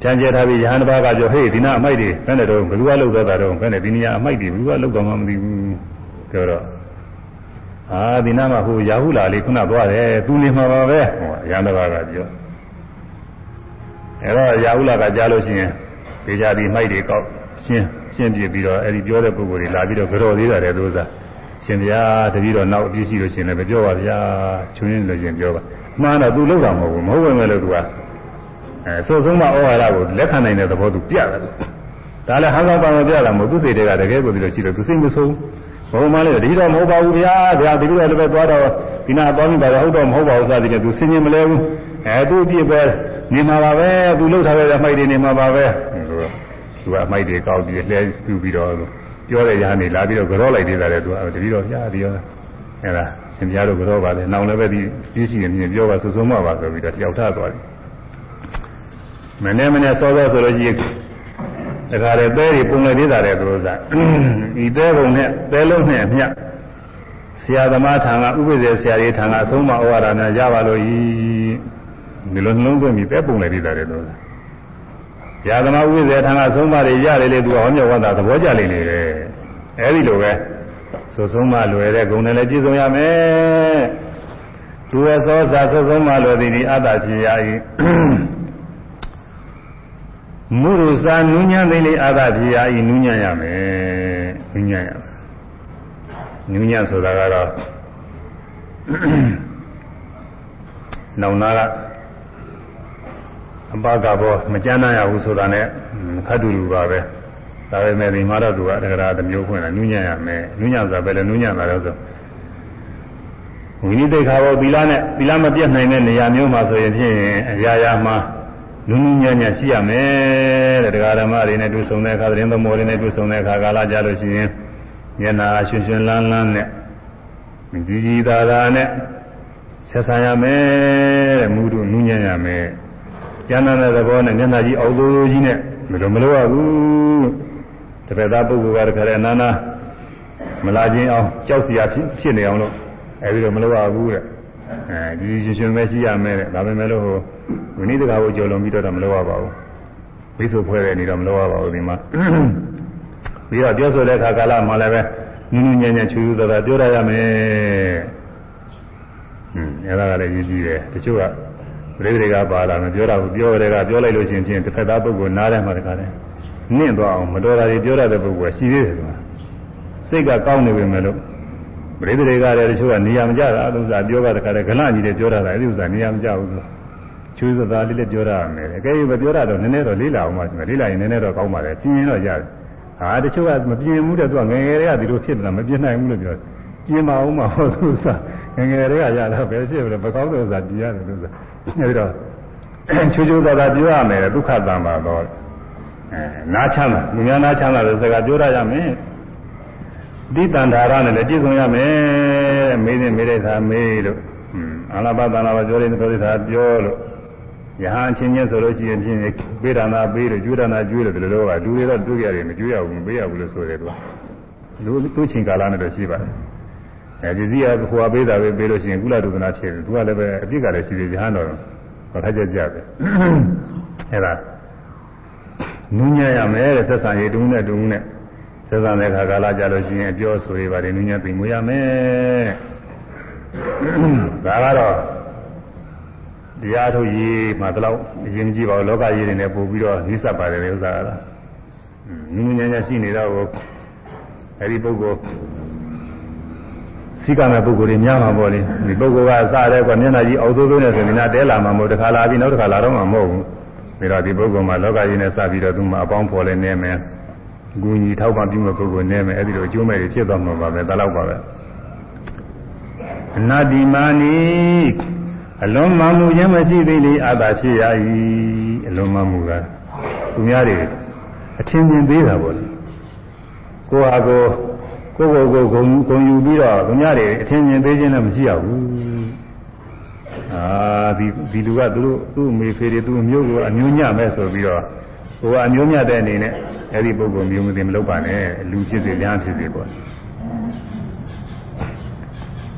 ဖြန့်ကျဲထားပြီးရဟန်းတစ်ပါးကပြောဟေးဒီနာအမိုက်တွေဘယ်နဲ့တော့ဘယ်သူကလုပ်တော့တာတော့ဘယ်နဲ့ဒီနေရာအမိုက်တွေဘယ်သူကလုပ်တော့မှမသိဘူးပြောတော့အာဒီနာမှာဟိုရာဟုလာလေးခုနသွားတယ်သူနေမှာပါပဲဟိုရဟန်းတစ်ပါးကပြောအဲတော့ရာဟုလာကကြားလို့ရှိရင်ဒေကြဒီမိုက်တွေကောက်ရှင်းရှင်းပြပြီးတော့အဲဒီပြောတဲ့ပုဂ္ဂိုလ်တွေလာပြီးတော့ကြော်သေးတယ်သူစားရှင်ဗျာတပည့်တော်နောက်အပြည့်ရှိလို့ရှင်လည်းမပြောပါဗျာချွင်းလို့ရှင်ပြောပါ မှန်တော့သူလောက်တာမဟုတ်ဘူးမဟုတ်ဝင်မဲ့လို့သူကအဲဆိုဆုံးမဩဝါဒကိုလက်ခံနိုင်တဲ့သဘောသူပြတယ်ဒါလည်းဟန်ဆောင်ပါမပြတာမဟုတ်သူစိတ်တွေကတကယ်ကိုဒီလိုရှိလို့သူစိတ်မဆုံးဘုံမလေးတတိတော့မဟုတ်ပါဘူးဗျာဗျာတတိတော့လည်းပဲသွားတော့ဒီနာသွားပြီးပါတော့ဟုတ်တော့မဟုတ်ပါဘူးစသည်ဖြင့်သူဆင်းရင်မလဲဘူးအဲသူအပြစ်ပဲနေမှာပါပဲသူလှုပ်ထားတဲ့အမိုက်တွေနေမှာပါပဲသူကအမိုက်တွေကောက်ပြီးလှဲပြူပြီးတော့ပြောတဲ့ရားနေလာပြီးတော့ကြောလိုက်သေးတယ်သူကတတိတော့ဗျာဒီရောအဲဒါရှ င်ပြားတို့ကြောပါလေနောင်လည်းပဲဒီပြည့်ရှိနေမြင်ပြောပါစုစုံမပါဆိုပြီးတော့တယောက်ထသွားတယ်မနေ့မနေ့စောစောဆိုလို့ရှိရင်တခါလေသဲတွေပုံလေသေးတာတဲ့သူတို့ကဒီသဲပုံနဲ့သဲလုံးနဲ့အမျှဆရာသမားထံကဥပ္ပဇေဆရာကြီးထံကအဆုံးမဩဝါဒနဲ့ရပါလို့ဤဒီလိုနှလုံးသွင်းပြီးသဲပုံလေသေးတာတဲ့သူကဆရာသမားဥပ္ပဇေထံကအဆုံးမတွေရတယ်လေသူကဟောမြောက်ဝတ်တာသဘောကျလိမ့်နေတယ်အဲဒီလိုပဲ သုဆုံးမလွယ်တဲ့ဂုဏ်နဲ့လည်းပြည့်စုံရမယ်သူရဲ့သောစာသုဆုံးမလွယ်သည်ဒီအတ္တဖြစ်ရ၏မုရုစာနုညံသိလေအာသဖြစ်ရဤနုညံ့ရမယ်နုညံ့ရမယ်နုညံ့ဆိုတာကတော့နောင်နာကအပကဘောမကြမ်းနာရဘူးဆိုတာနဲ့ခတ်တူလူပါပဲ ဒါပေမဲ့ဒီမှာတော့သူကတက္ကရာတစ်မျိုးဖွင့်တာနုညံ့ရမယ်နုညံ့ဆိုတာပဲလေနုညံ့တာတော့ဆိုဝိနည်းတိခါဘောသီလနဲ့သီလမပြတ်နိုင်တဲ့နေရာမျိုးမှာဆိုရင်ဖြင့်အရာရာမှာနုနုညံ့ညံ့ရှိရမယ်တဲ့တရားဓမ္မတွေနဲ့တွေ့ဆုံတဲ့အခါသတင်းသမောတွေနဲ့တွေ့ဆုံတဲ့အခါကာလကြလို့ရှိရင်မျက်နာရွှင်ရွှင်လန်းလန်းနဲ့ဒီကြီးသာသာနဲ့ဆက်ဆံရမယ်တဲ့မူတို့နုညံ့ရမယ်ကျမ်းသာတဲ့သဘောနဲ့မျက်နှာကြီးအောက်သိုးကြီးနဲ့မလိုမလိုရဘူး တပည့်သားပုဂ္ဂိုလ်ကတခါတည်းအနာနာမလာခြင်းအောင်ကြောက်စရာဖြစ်နေအောင်လို့အဲဒီတော့မလိုရဘူးတဲ့အဲဒီရှင်ရှင်ပဲရှိရမယ်တဲ့ဒါပေမဲ့လို့ဟိုဝိနည်းတကာကိုကြော်လွန်ပြီးတော့မလိုရပါဘူးဘိသုဖွဲတဲ့နေတော့မလိုရပါဘူးဒီမှာပြီးတော့ပြောဆိုတဲ့အခါကာလမှာလည်းပဲနူးနူးညံ့ညံ့ချူချူသာသာပြောရရမယ်ဟွန်းအဲဒါကလည်းရည်ကြည့်တယ်တချို့ကပရိသေကပါလာမပြောတာဘူးပြောတဲ့ကပြောလိုက်လို့ရှိရင်ဖြင့်တစ်ဖက်သားပုဂ္ဂိုလ်နားထဲမှာတခါတည်း နင့်သွားအောင်မတော်တာတွေပြောရတဲ့ပုဂ္ဂိုလ်ကရှိသေးတယ်ကွာစိတ်ကကောင်းနေပြီမဲ့လို့ပရိသေတွေကလည်းတချို့ကနေရာမကြတာဥစ္စာပြောတာတခါတည်းဂလန့်ကြီးတွေပြောတာလည်းအဲ့ဒီဥစ္စာနေရာမကြဘူးဆိုချူသသာလေးလေးပြောရမယ်အကယ်၍မပြောရတော့နည်းနည်းတော့လေးလာအောင်ပါလေးလာရင်နည်းနည်းတော့ကောင်းပါလေပြင်းရင်တော့ရတယ်ဟာတချို့ကမပြင်းဘူးတဲ့သူကငယ်ငယ်တွေကဒီလိုဖြစ်နေတာမပြင်းနိုင်ဘူးလို့ပြောပြင်းမအောင်မဟုတ်သူစားငယ်ငယ်တွေကရတာပဲဖြစ်တယ်မကောင်းတဲ့ဥစ္စာပြရတယ်လို့ဆိုအဲဒီတော့ချူချူသာသာပြောရမယ်ဒုက္ခတံပါတော့ အဲနားချမ်းသာလူများနားချမ်းသာတဲ့စကားပြောရရမယ်ဒီတန်ဓာရနဲ့လည်းပြည့်စုံရမယ်မေးနေမေးတဲ့သာမေးလို့အာလဘသနာဘပြောတဲ့တော်တဲ့သာပြောလို့ယဟန်ချင်းချင်းဆိုလို့ရှိရင်ဖြင့်ပေးဒါနာပေးလို့ကျွေးဒါနာကျွေးလို့ဒီလိုတော့ကလူတွေတော့တွေ့ရတယ်မကျွေးရဘူးမပေးရဘူးလို့ဆိုတယ်သူကလူသူ့ချင်းကာလနဲ့တော့ရှိပါတယ်အဲဒီစီကဟိုအပေးတာပဲပေးလို့ရှိရင်ကုလဒုက္ခနာဖြစ်တယ်သူကလည်းပဲအပြစ်ကလည်းရှိသေးယဟန်တော်ဘာထကြကြပဲအဲဒါ နူးညံ့ရမယ်တဲ့ဆက်ဆံရေးတုံးနဲ့တုံးနဲ့ဆက်ဆံတဲ့ခါကာလကြလို့ရှိရင်အပြောဆိုရပါတယ်နူးညံ့သိမ်မွေးရမယ်ဒါကတော့တရားထုတ်ရေးမှတော့အရင်ကြည့်ပါဦးလောကရေးတွေနဲ့ပို့ပြီးတော့နှိစပ်ပါတယ်ဥစ္စာကတော့နူးညံ့ညံ့ရှိနေတော့အဲဒီပုဂ္ဂိုလ်စိကမဲ့ပုဂ္ဂိုလ်တွေများမှာပေါ့လေဒီပုဂ္ဂိုလ်ကစတဲ့ကွာမျက်နှာကြီးအောက်သိုးသိုးနဲ့ဆိုရင်နာတဲလာမှာမဟုတ်တခါလာပြီးနောက်တစ်ခါလာတော့မှာမဟုတ်ဘူး ဒါတော့ဒီပုဂ္ဂိုလ်မှာလောကကြီးနဲ့စပြီးတော့သူမှအပေါင်းဖော်လဲနေမယ်ဂူညီထောက်ပံ့ပြုမဲ့ပုဂ္ဂိုလ်နေမယ်အဲ့ဒီလိုအကျိုးမဲ့တွေဖြစ်သွားမှာပါပဲဒါတော့ပါပဲအနာတိမာနီအလုံးမမှုခြင်းမရှိသေးလေအာသာဖြစ်ရ၏အလုံးမမှုကသူများတွေအထင်မြင်သေးတာပေါ့လေကိုဟာကိုကိုယ်ကိုယ်ကိုဂုံဂုံယူပြီးတော့သူများတွေအထင်မြင်သေးခြင်းလည်းမရှိရဘူး အာဒီဒီလူကသူတို့သူ့အမေဖေတွေသူ့အမျိုးကိုအမျိုးညမဲ့ဆိုပြီးတော့ဟိုကအမျိုးညတဲ့အနေနဲ့အဲ့ဒီပုဂ္ဂိုလ်မျိုးမသိမလုပ်ပါနဲ့လူဖြစ်စေညာဖြစ်စေပေါ့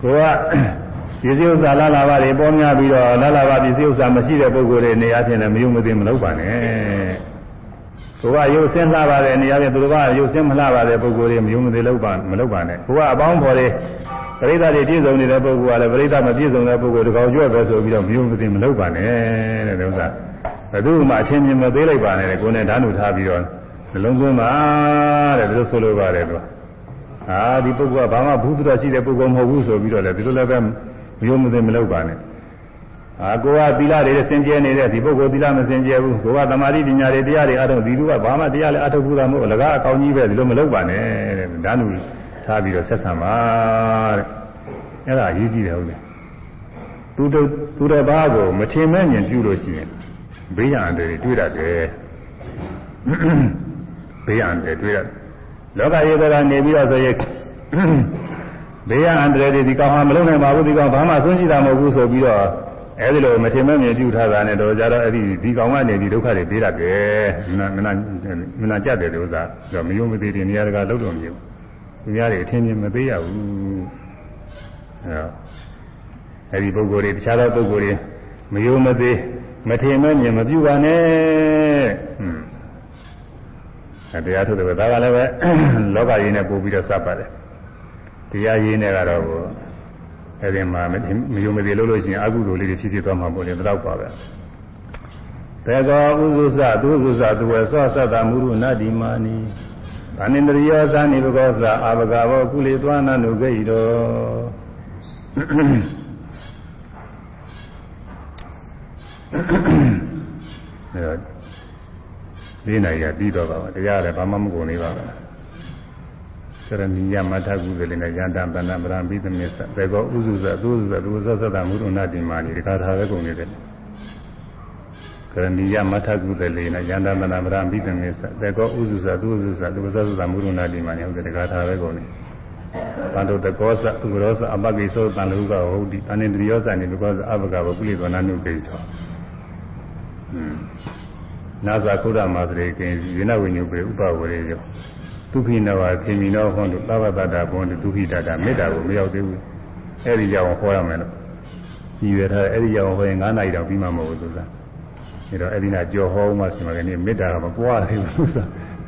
ကိုကပစ္စည်းဥစ္စာလာလာပါတွေပေါ်များပြီးတော့လာလာပါပစ္စည်းဥစ္စာမရှိတဲ့ပုဂ္ဂိုလ်တွေနေရာချင်းလည်းမယုံမသိမလုပ်ပါနဲ့ကိုကရုပ်ဆင်းလှပါတဲ့နေရာချင်းသူတို့ကရုပ်ဆင်းမလှပါတဲ့ပုဂ္ဂိုလ်တွေမယုံမသိလုပ်ပါမလုပ်ပါနဲ့ကိုကအပေါင်းဖော်တွေ ပရိသတ်တွေပြည့်စုံနေတဲ့ပုဂ္ဂိုလ်ကလည်းပရိသတ်မပြည့်စုံတဲ့ပုဂ္ဂိုလ်တကောင်ကျွတ်ပဲဆိုပြီးတော့မယုံမသိမလုပ်ပါနဲ့တဲ့ဒီဥစ္စာဘယ်သူမှအချင်းချင်းမသေးလိုက်ပါနဲ့ကိုယ်နဲ့ဓာတ်နုထားပြီးတော့နှလုံးသွင်းပါတဲ့ဒီလိုဆိုလိုပါတယ်သူအာဒီပုဂ္ဂိုလ်ကဘာမှဘူးသူတော်ရှိတဲ့ပုဂ္ဂိုလ်မဟုတ်ဘူးဆိုပြီးတော့လည်းဒီလိုလည်းပဲမယုံမသိမလုပ်ပါနဲ့အာကိုကသီလတွေစင်ကြဲနေတဲ့ဒီပုဂ္ဂိုလ်သီလမစင်ကြဲဘူးကိုကသမာဓိပညာတွေတရားတွေအထုံးဒီလူကဘာမှတရားလည်းအထုပ်ဘူးတာမဟုတ်လကားအကောင်းကြီးပဲဒီလိုမလုပ်ပါနဲ့တဲ့ဓာနု ထားပြီးတော့ဆက်ဆံပါတဲ့အဲ့ဒါအရေးကြီးတယ်ဟုတ်တယ်သူတို့သူတစ်ပါးကိုမထင်မဲ့မြင်ပြုလို့ရှိရင်ဘေးရန်တွေတွေ့ရတယ်ဘေးရန်တွေတွေ့ရတယ်လောကရေကနေပြီးတော့ဆိုရင်ဘေးရန်အန္တရာယ်တွေဒီကောင်ဟာမလုံးနိုင်ပါဘူးဒီကောင်ဘာမှဆုံးရှိတာမဟုတ်ဘူးဆိုပြီးတော့အဲဒီလိုမထင်မဲ့မြင်ပြုထားတာနဲ့တော့ကြတော့အဲ့ဒီဒီကောင်ကနေဒီဒုက္ခတွေပေးရတယ်မနာမနာမနာကြက်တယ်လို့သာတော့မယုံမသေးတဲ့နေရာတကာလောက်တော့မယုံ သူများတွေအထင်မြင်မသေးရဘူးအဲအဲဒီပုဂ္ဂိုလ်တွေတခြားသောပုဂ္ဂိုလ်တွေမယုံမသေးမထင်မဲ့မြင်မပြုပါနဲ့ဟွန်းအဲတရားထုတ်တယ်ပဲဒါကလည်းပဲလောကရင်းနဲ့ပို့ပြီးတော့စပ်ပါတယ်တရားရင်းနဲ့ကတော့အဲဒီမှာမယုံမသေးလို့လို့ရှိရင်အကုသိုလ်လေးတွေဖြစ်ဖြစ်သွားမှာပေါ့လေဒါတော့ပါပဲတေကောဥဇုစသူဥဇုစသူဝေသောသတ္တမုရုနတ္တိမာနီ ဗာဏိန္ဒရိယောသနိဘဂောသအာဘဂဘောကုလေသွားနနုဂိတောအဲတော့ဒီနိုင်ရပြီးတော့ပါပါတရားလည်းဘာမှမကုန်နေပါဘူးရဏီယမထကုသလေနဲ့ယန္တံပဏ္ဏပရံပိသမစ္ဆဘေကောဥစုဇသုဇသုဇသတ္တမုရုဏတိမာနိဒီခါထားပဲကုန်နေတယ် ကရဏီယမထကုသလေနဲ့ယန္တံပဏ္ဏပရံပိသမစ္ဆဘေကောဥစုဇသုဇသုဇသုဇသတ္တမုရုဏတိမာနိဟုတ်တယ်ဒီခါထားပဲကုန်နေသံတုတကောသဥရောသအပကိသောတန်လူကဟုတ်ဒီအနိတရိယောသနေဘကောသအဘကဘကုလိသောနာနုပိသောနာဇာကုဒ္ဓမာသရေကိယေနဝိညုပေဥပဝရေယောဒုက္ခိနဝခေမိနောဟောတုသဗ္ဗတတ္တဘုံတုဒုက္ခိတတမေတ္တာကိုမရောက်သေးဘူးအဲ့ဒီကြောင်ဟောရမယ်လို့ညီရထားအဲ့ဒီကြောင်ဟောရင်9နာရီတောင်ပြီးမှမဟုတ်ဘူးသူက အဲ့တော့အဲ့ဒီနာကြော်ဟောမှဆိုမှလည်းမေတ္တာကမပွားသေးဘူးသူက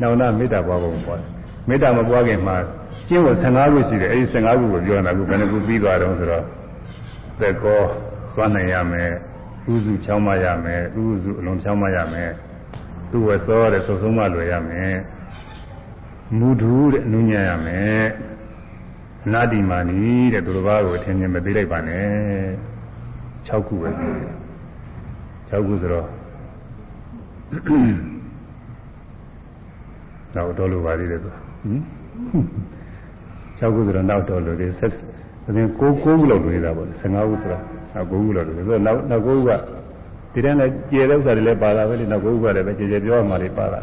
နောင်နာမေတ္တာပွားဖို့ပွားမေတ္တာမပွားခင်မှာကျင့်ဖို့15ခုရှိတယ်အဲ့ဒီ15ခုကိုပြောနေတာကဘယ်နှခုပြီးသွားတော့ဆိုတော့သက်ကောသွားနိုင်ရမယ်ဥစုချောင်းမရမယ်ဥစုအလုံးချောင်းမရမယ်သူ့ဝစောတဲ့သုံးဆုံးမလွယ်ရမယ်မူဓုတဲ့နုညံ့ရမယ်နာတိမာနီတဲ့သူတစ်ပါးကိုထင်မြင်မသိလိုက်ပါနဲ့6ခုပဲ6ခုဆိုတော့ နောက်တော့လိုပါသေးတယ်သူဟင်6ခုဆိုတော့နောက်တော့လိုသေးဆက်ဒါပြန်9 9ခုလောက်တွေ့တာပေါ့15ခုဆိုတော့နောက်9ခုလောက်တွေ့ဆိုတော့နောက်နောက်9ခုကဒီတန်းလည်းကျေတဲ့ဥစ္စာတွေလည်းပါတာပဲလေနောက်9ခုကလည်းပဲကျေကျေပြောမှလည်းပါတာ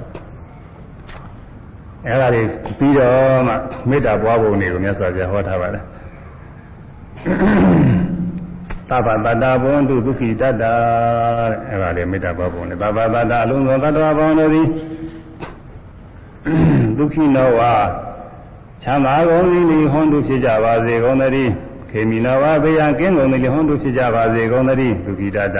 အဲ့ဒါတွေပြီးတော့မှမေတ္တာပွားပုံတွေကိုမြတ်စွာဘုရားဟောထားပါတယ် သဗ္ဗတတ္တဘဝန္တုဒုက္ခိတတ္တအဲ့ဒါလေမေတ္တာပွားပုံလေသဗ္ဗတတ္တအလုံးစုံတတ္တဝါဘောင်းတို့သည်ဒုက္ခိနောဝါချမ်းသာကုန်သည်လေဟွန်တုဖြစ်ကြပါစေကုန်သတည်းခေမီနောဝါဘေယံကင်းကုန်သည်လေဟွန်တုဖြစ်ကြပါစေကုန်သတည်းဒုက္ခိတတ္တ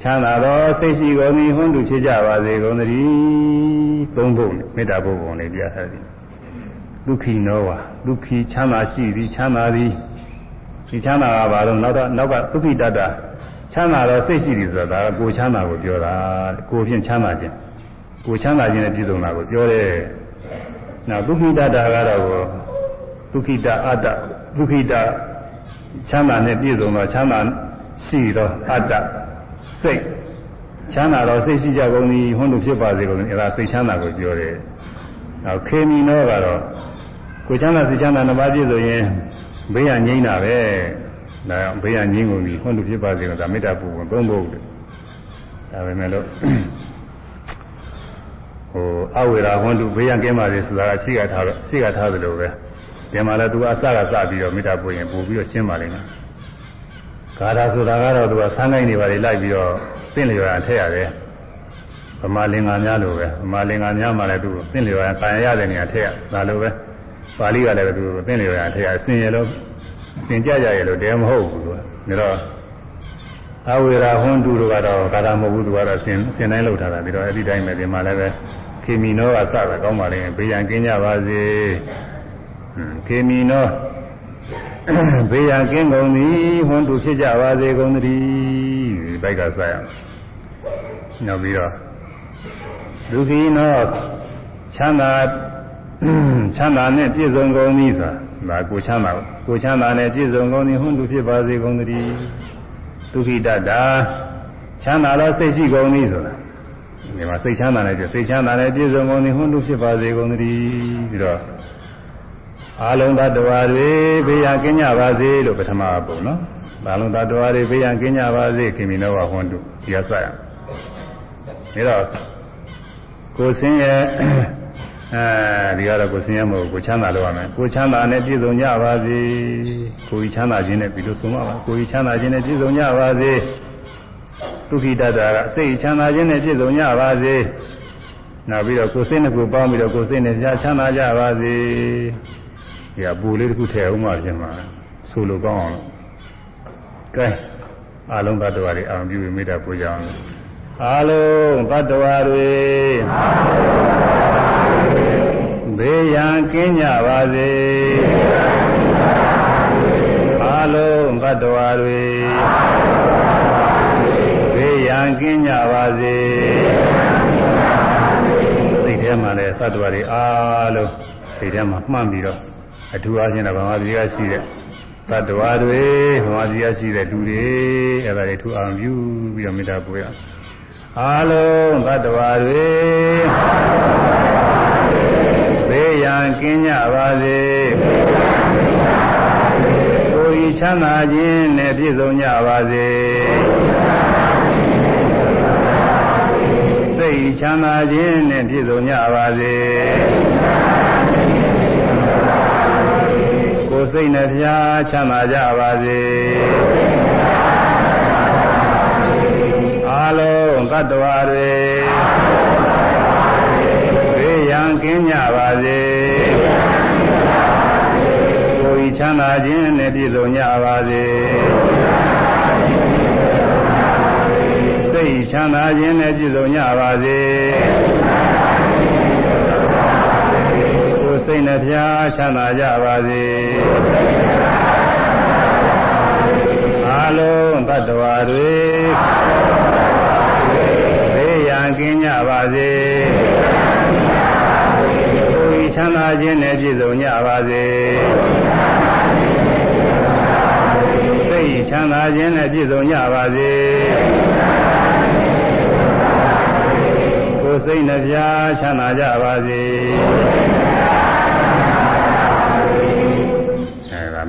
ချမ်းသာသောစိတ်ရှိကုန်သည်ဟွန်းတူဖြစ်ကြပါစေကုန်သတည်းသုံးဖို့မေတ္တာပုဂ္ဂိုလ်လေးပြထားသည်ဒုက္ခိနောဝါဒုက္ခိချမ်းသာရှိသည်ချမ်းသာသည် ဒီချမ်းသာကဘာလို့နောက်တော့နောက်ကဒုက္ခိတတ္တချမ်းသာသောစိတ်ရှိသည်ဆိုတာဒါကကိုချမ်းသာကိုပြောတာကိုဖြင့်ချမ်းသာခြင်းကိုချမ်းသာခြင်းနဲ့ပြည့်စုံတာကိုပြောတယ်နောက်ဒုက္ခိတတ္တကတော့ဒုက္ခိတအတ္တဒုက္ခိတချမ်းသာနဲ့ပြည့်စုံသောချမ်းသာရှိသောအတ္တစိတ်ချမ်းသာတော့စိတ်ရှိကြကုန်သည်ဟွန်းတို့ဖြစ်ပါစေကုန်သည်အဲဒါစိတ်ချမ်းသာကိုပြောတယ်။နောက်ခေမီနောကတော့ကိုချမ်းသာစိတ်ချမ်းသာနှစ်ပါးပြည့်စုံရင် ဘေးရငြိမ်းတာပဲ။ဒါဘေးရငြိမ်းကုန်ပြီဟွန်းတို့ဖြစ်ပါစေကုန်ဒါမေတ္တာပူဝင်သုံးဖို့ဒါပဲမဲ့လို့ဟိုအဝေရာဟွန်းတို့ဘေးရကင်းပါစေဆိုတာကရှိကထားတော့ရှိကထားသလိုပဲဒီမှာလည်းသူအစကစပြီးတော့မေတ္တာပူရင်ပို့ပြီးတော့ရှင်းပါလိမ့်မယ်။ဂါထာဆိုတာကတော့သူကဆန်းကိုင်းနေပါလေလိုက်ပြီးတော့သင်လျော်ရထည့်ရတယ်ဗမာလင်္ကာများလိုပဲဗမာလင်္ကာများမှလည်းသူသင်လျော်ရခံရတဲ့နေရာထည့်ရဒါလိုပဲ ပါဠိကလည်းသူသင်လျော်ရထည့်ရဆင်ရလို့သင်ကြကြရလို့တရားမဟုတ်ဘူးသူကဒါတော့အဝေရာဟွန်းတူတို့ကတော့ဂါထာမဟုတ်ဘူးသူကတော့ဆင်ဆင်တိုင်းလောက်ထားတာပြီးတော့အဲ့ဒီတိုင်းပဲဒီမှာလည်းပဲခေမီနောကစပဲကောင်းပါလေဘေးရန်ကင်းကြပါစေခေမီနောဘေးရန်ကင်းကုန်သည်ဟွန်းတူဖြစ်ကြပါစေကုန်သတည်းဒီဘက်ကဆက်ရအောင်နောက်ပြီးတော့ဒုက္ခိနောချမ်းသာ ချမ်းသာနဲ့ပြည့်စုံကုန်သည်ဆိုတာဒါကိုချမ်းသာကိုချမ်းသာနဲ့ပြည့်စုံကုန်သည်ဟွန်းတူဖြစ်ပါစေကုန်သတည်းဒုက္ခိတတာချမ်းသာတော့စိတ်ရှိကုန်သည်ဆိုတာဒီမှာစိတ်ချမ်းသာနဲ့စိတ်ချမ်းသာနဲ့ပြည့်စုံကုန်သည်ဟွန်းတူဖြစ်ပါစေကုန်သတည်းပြီးတော့အာလုံးသတ္တဝါတွေဘေးရန်ကင်းကြပါစေလို့ပထမပုံနော်အာလုံးသတ္တဝါတွေဘေးရန်ကင်းကြပါစေခင်မီနောဝဟွန်တုဒီရစရဒါတော့ကိုစင်းရဲ့ အဲဒီကတော့ကိုစင်းရမဟုတ်ကိုချမ်းသာလို့ရမယ်ကိုချမ်းသာနဲ့ပြည့်စုံကြပါစေကိုကြီးချမ်းသာခြင်းနဲ့ပြီးလို့ဆုံးပါပါကိုကြီးချမ်းသာခြင်းနဲ့ပြည့်စုံကြပါစေဒုက္ခိတတာကစိတ်ချမ်းသာခြင်းနဲ့ပြည့်စုံကြပါစေနောက်ပြီးတော့ကိုယ်စိတ်နဲ့ကိုယ်ပေါင်းပြီးတော့ကိုယ်စိတ်နဲ့ကြားချမ်းသာကြပါစေ။ဒီကပူလေးတစ်ခုထည့်အောင်မှပြင်မှာဆိုလိုကောင်းအောင်လို့။ကဲအလုံးသတ္တဝါတွေအောင်ပြုပြီးမေတ္တာပို့ကြအောင်။အလုံးသတ္တဝါတွေ ဘေးရန်ကင်းကြပါစေ။အလုံးသတ္တဝါတွေဘေးရန်ကင်းကြပါစေ။စိတ်ထဲမှာလည်းသတ္တဝါတွေအားလုံးစိတ်ထဲမှာမှတ်ပြီးတော့အထူးအားဖြင့်တော့ဗမာပြည်ကရှိတဲ့သတ္တဝါတွေဗမာပြည်ကရှိတဲ့လူတွေအဲ့ဒါတွေထူအောင်ပြုပြီးတော့မေတ္တာပို့ရအားလုံးသတ္တဝါတွေ ဘေးရန်ကင်းကြပါစေကိုယ်ဤချမ်းသာခြင်းနဲ့ပြည့်စုံကြပါစေစိတ်ချမ်းသာခြင်းနဲ့ပြည့်စုံကြပါစေကိုယ်စိတ်နှဖျားချမ်းသာကြပါစေအာလုံးသတ္တဝါတွေဘေးရန် ကင်းကြပါစေကိုယ်ဤချမ်းသာခြင်းနဲ့ပြည့်စုံကြပါစေစိတ်ချမ်းသာခြင်းနဲ့ပြည့်စုံကြပါစေစိတ်နှဖျားချမ်းသာကြပါစေအလုံးတ attva တွေဘေးရန်ကင်းကြပါစေကိုယ် ချမ်းသာခြင်းနဲ့ပြည့်စုံကြပါစေစိတ်ချမ်းသာခြင်းနဲ့ပြည့်စုံကြပါစေကိုယ်စိတ်နှဖျားချမ်းသာကြပါစေ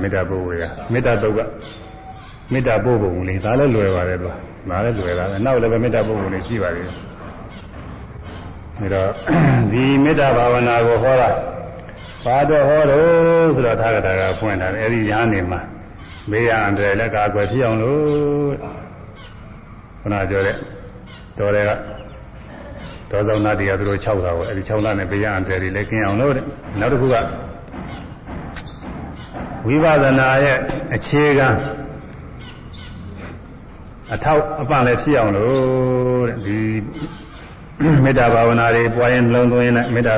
မေတ္တာပို့ဝေကမေတ္တာတုတ်ကမေတ္တာပို့ပုံလေးဒါလည်းလွယ်ပါတယ်သူကဒါလည်းလွယ်တာပဲနောက်လည်းပဲမေတ္တာပို့ပုံလေးရှိပါသေးတယ် ဒါတော့ဒီမေတ္တာဘာဝနာကိုဟောတာဘာတော့ဟောတော့ဆိုတော့သာဂတာကဖွင့်ထားတယ်အဲဒီညာနေမှာမေးရအန္တရာယ်လည်းကာကွယ်ဖြစ်အောင်လို့ခုနပြောတဲ့တော်တွေကဒေါသောနာတရားသူတို့6တာကိုအဲဒီ6လနဲ့ဘေးရအန္တရာယ်တွေလည်းကျင်းအောင်လို့တဲ့နောက်တစ်ခုကဝိပဿနာရဲ့အခြေခံအထောက်အပံ့လည်းဖြစ်အောင်လို့တဲ့ဒီ မေတ္တာဘာဝနာတွေပွားရင်လုံးသွင်းရင်မေတ္တာ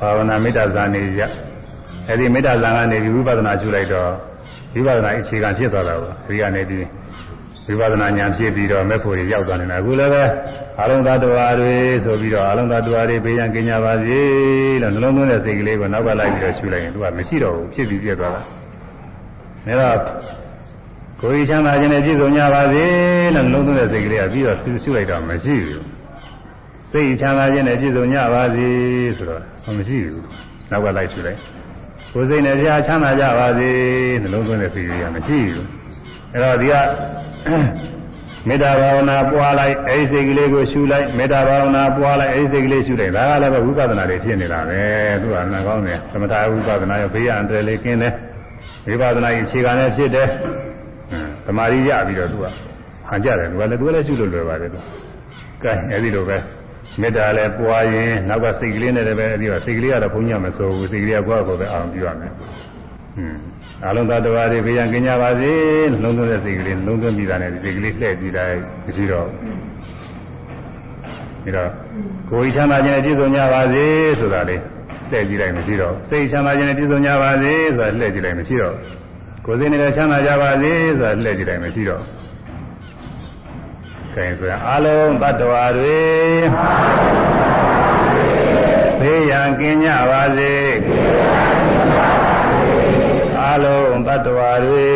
ဘာဝနာမေတ္တာဇာနေကြအဲဒီမေတ္တာဇာကနေဒီဝိပဿနာကျူလိုက်တော့ဝိပဿနာအခြေခံဖြစ်သွားတာပေါ့ဒီကနေဒီဝိပဿနာဉာဏ်ဖြစ်ပြီးတော့မဲ့ဖို့ရရောက်သွားနေတာအခုလည်းပဲအလုံးသတ္တဝါတွေဆိုပြီးတော့အလုံးသတ္တဝါတွေဘေးရန်ကင်းကြပါစေလို့နှလုံးသွင်းတဲ့စိတ်ကလေးကိုနောက်ကလိုက်ပြီးတော့ရှုလိုက်ရင်သူကမရှိတော့ဘူးဖြစ်ပြီးပြတ်သွားတာဒါတော့ကိုယ်ချမ်းသာခြင်းနဲ့ပြည့်စုံကြပါစေလို့နှလုံးသွင်းတဲ့စိတ်ကလေးကပြီးတော့ရှုလိုက်တော့မရှိဘူး စိတ်ချမ်းသာခြင်းနဲ့ပြည့်စုံကြပါစေဆိုတော့မရှိဘူးနောက်ကလိုက်ရှုလိုက်ကိုယ်စိတ်နဲ့ကြာချမ်းသာကြပါစေနှလုံးသွင်းတဲ့စိတ်ကလေးကမရှိဘူးအဲတော့ဒီကမေတ္တာဘာဝနာပွားလိုက်အဲဒီစိတ်ကလေးကိုရှုလိုက်မေတ္တာဘာဝနာပွားလိုက်အဲဒီစိတ်ကလေးရှုလိုက်ဒါကလည်းပဲဝိပဿနာတွေဖြစ်နေတာပဲသူကနှကောင်းတယ်သမထဝိပဿနာရောဘေးရန်တယ်လေးကင်းတယ်ဝိပဿနာကြီးအခြေခံနဲ့ဖြစ်တယ်သမာဓိရပြီးတော့သူကဟန်ကြတယ်သူကလည်းသူကလည်းရှုလို့လွယ်ပါတယ်သူကဲအဲဒီလိုပဲ မေတ္တာလည်းပွားရင်နောက်ကစိတ်ကလေးနဲ့လည်းပဲအဲဒီကစိတ်ကလေးကတော့ဘုန်းကြီးမဆိုဘူးစိတ်ကလေးကကိုယ့်အကိုပဲအောင်ပြုရမယ်ဟွန်းအလုံးသတ္တဝါတွေဘေးရန်ကင်းကြပါစေနှလုံးသွင်းတဲ့စိတ်ကလေးနှလုံးသွင်းပြီးတာနဲ့ဒီစိတ်ကလေးလှည့်ပြီးတာမရှိတော့ပြီးတော့ကိုယ်ချမ်းသာခြင်းနဲ့ပြည့်စုံကြပါစေဆိုတာလေးလှည့်ကြည့်လိုက်မရှိတော့စိတ်ချမ်းသာခြင်းနဲ့ပြည့်စုံကြပါစေဆိုတာလှည့်ကြည့်လိုက်မရှိတော့ကိုယ်စိတ်နဲ့ချမ်းသာကြပါစေဆိုတာလှည့်ကြည့်လိုက်မရှိတော့ ကဲဆိုရင်အလုံးတ attva တွေဘေးရန်ကင်းကြပါစေအလုံးတ attva တွေ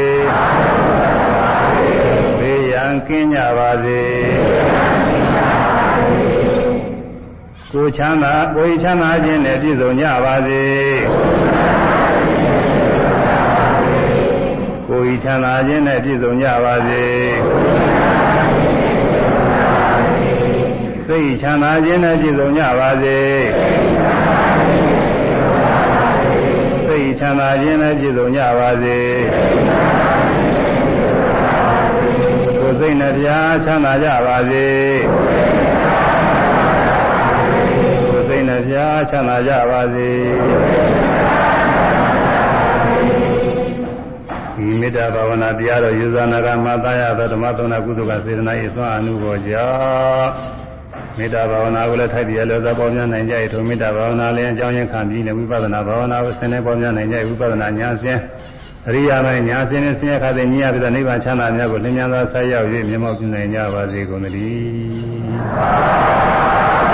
ဘေးရန်ကင်းကြပါစေကိုချမ်းသာကိုချမ်းသာခြင်းနဲ့ပြည့်စုံကြပါစေတ်ချမ်းသာခြင်းနဲ့ပြည့်စုံကြပါစေ စိတ်ချမ်းသာခြင်းနဲ့ပြည့်စုံကြပါစေစိတ်ချမ်းသာခြင်းနဲ့ပြည့်စုံကြပါစေကိုယ်စိတ်နဲ့ပြားချမ်းသာကြပါစေကိုယ်စိတ်နဲ့ပြားချမ်းသာကြပါစေဒီမေတ္တာဘာဝနာတရားတော်ယူဇာနာကမှာသာရသောဓမ္မသုံးနာကုသကစေတနာ၏သွမ်းအမှုပေါ်ကြောင့် မေတ္တာဘာဝနာကိုလည်းထိုက်တည်ရလို့သာပေါ်များနိုင်ကြ၏ထိုမေတ္တာဘာဝနာလည်းအကြောင်းရင်းခံပြီးနေဝိပဿနာဘာဝနာကိုဆင်းနေပေါ်များနိုင်ကြ၏ဝိပဿနာဉာဏ်စဉ်အရိယာမညာစဉ်နဲ့ဆင်းရဲခါတဲ့ညရပြီးတော့နိဗ္ဗာန်ချမ်းသာများကိုလင်းမြန်စွာဆက်ရောက်၍မြတ်မောပြုနိုင်ကြပါစေကုန်သတည်း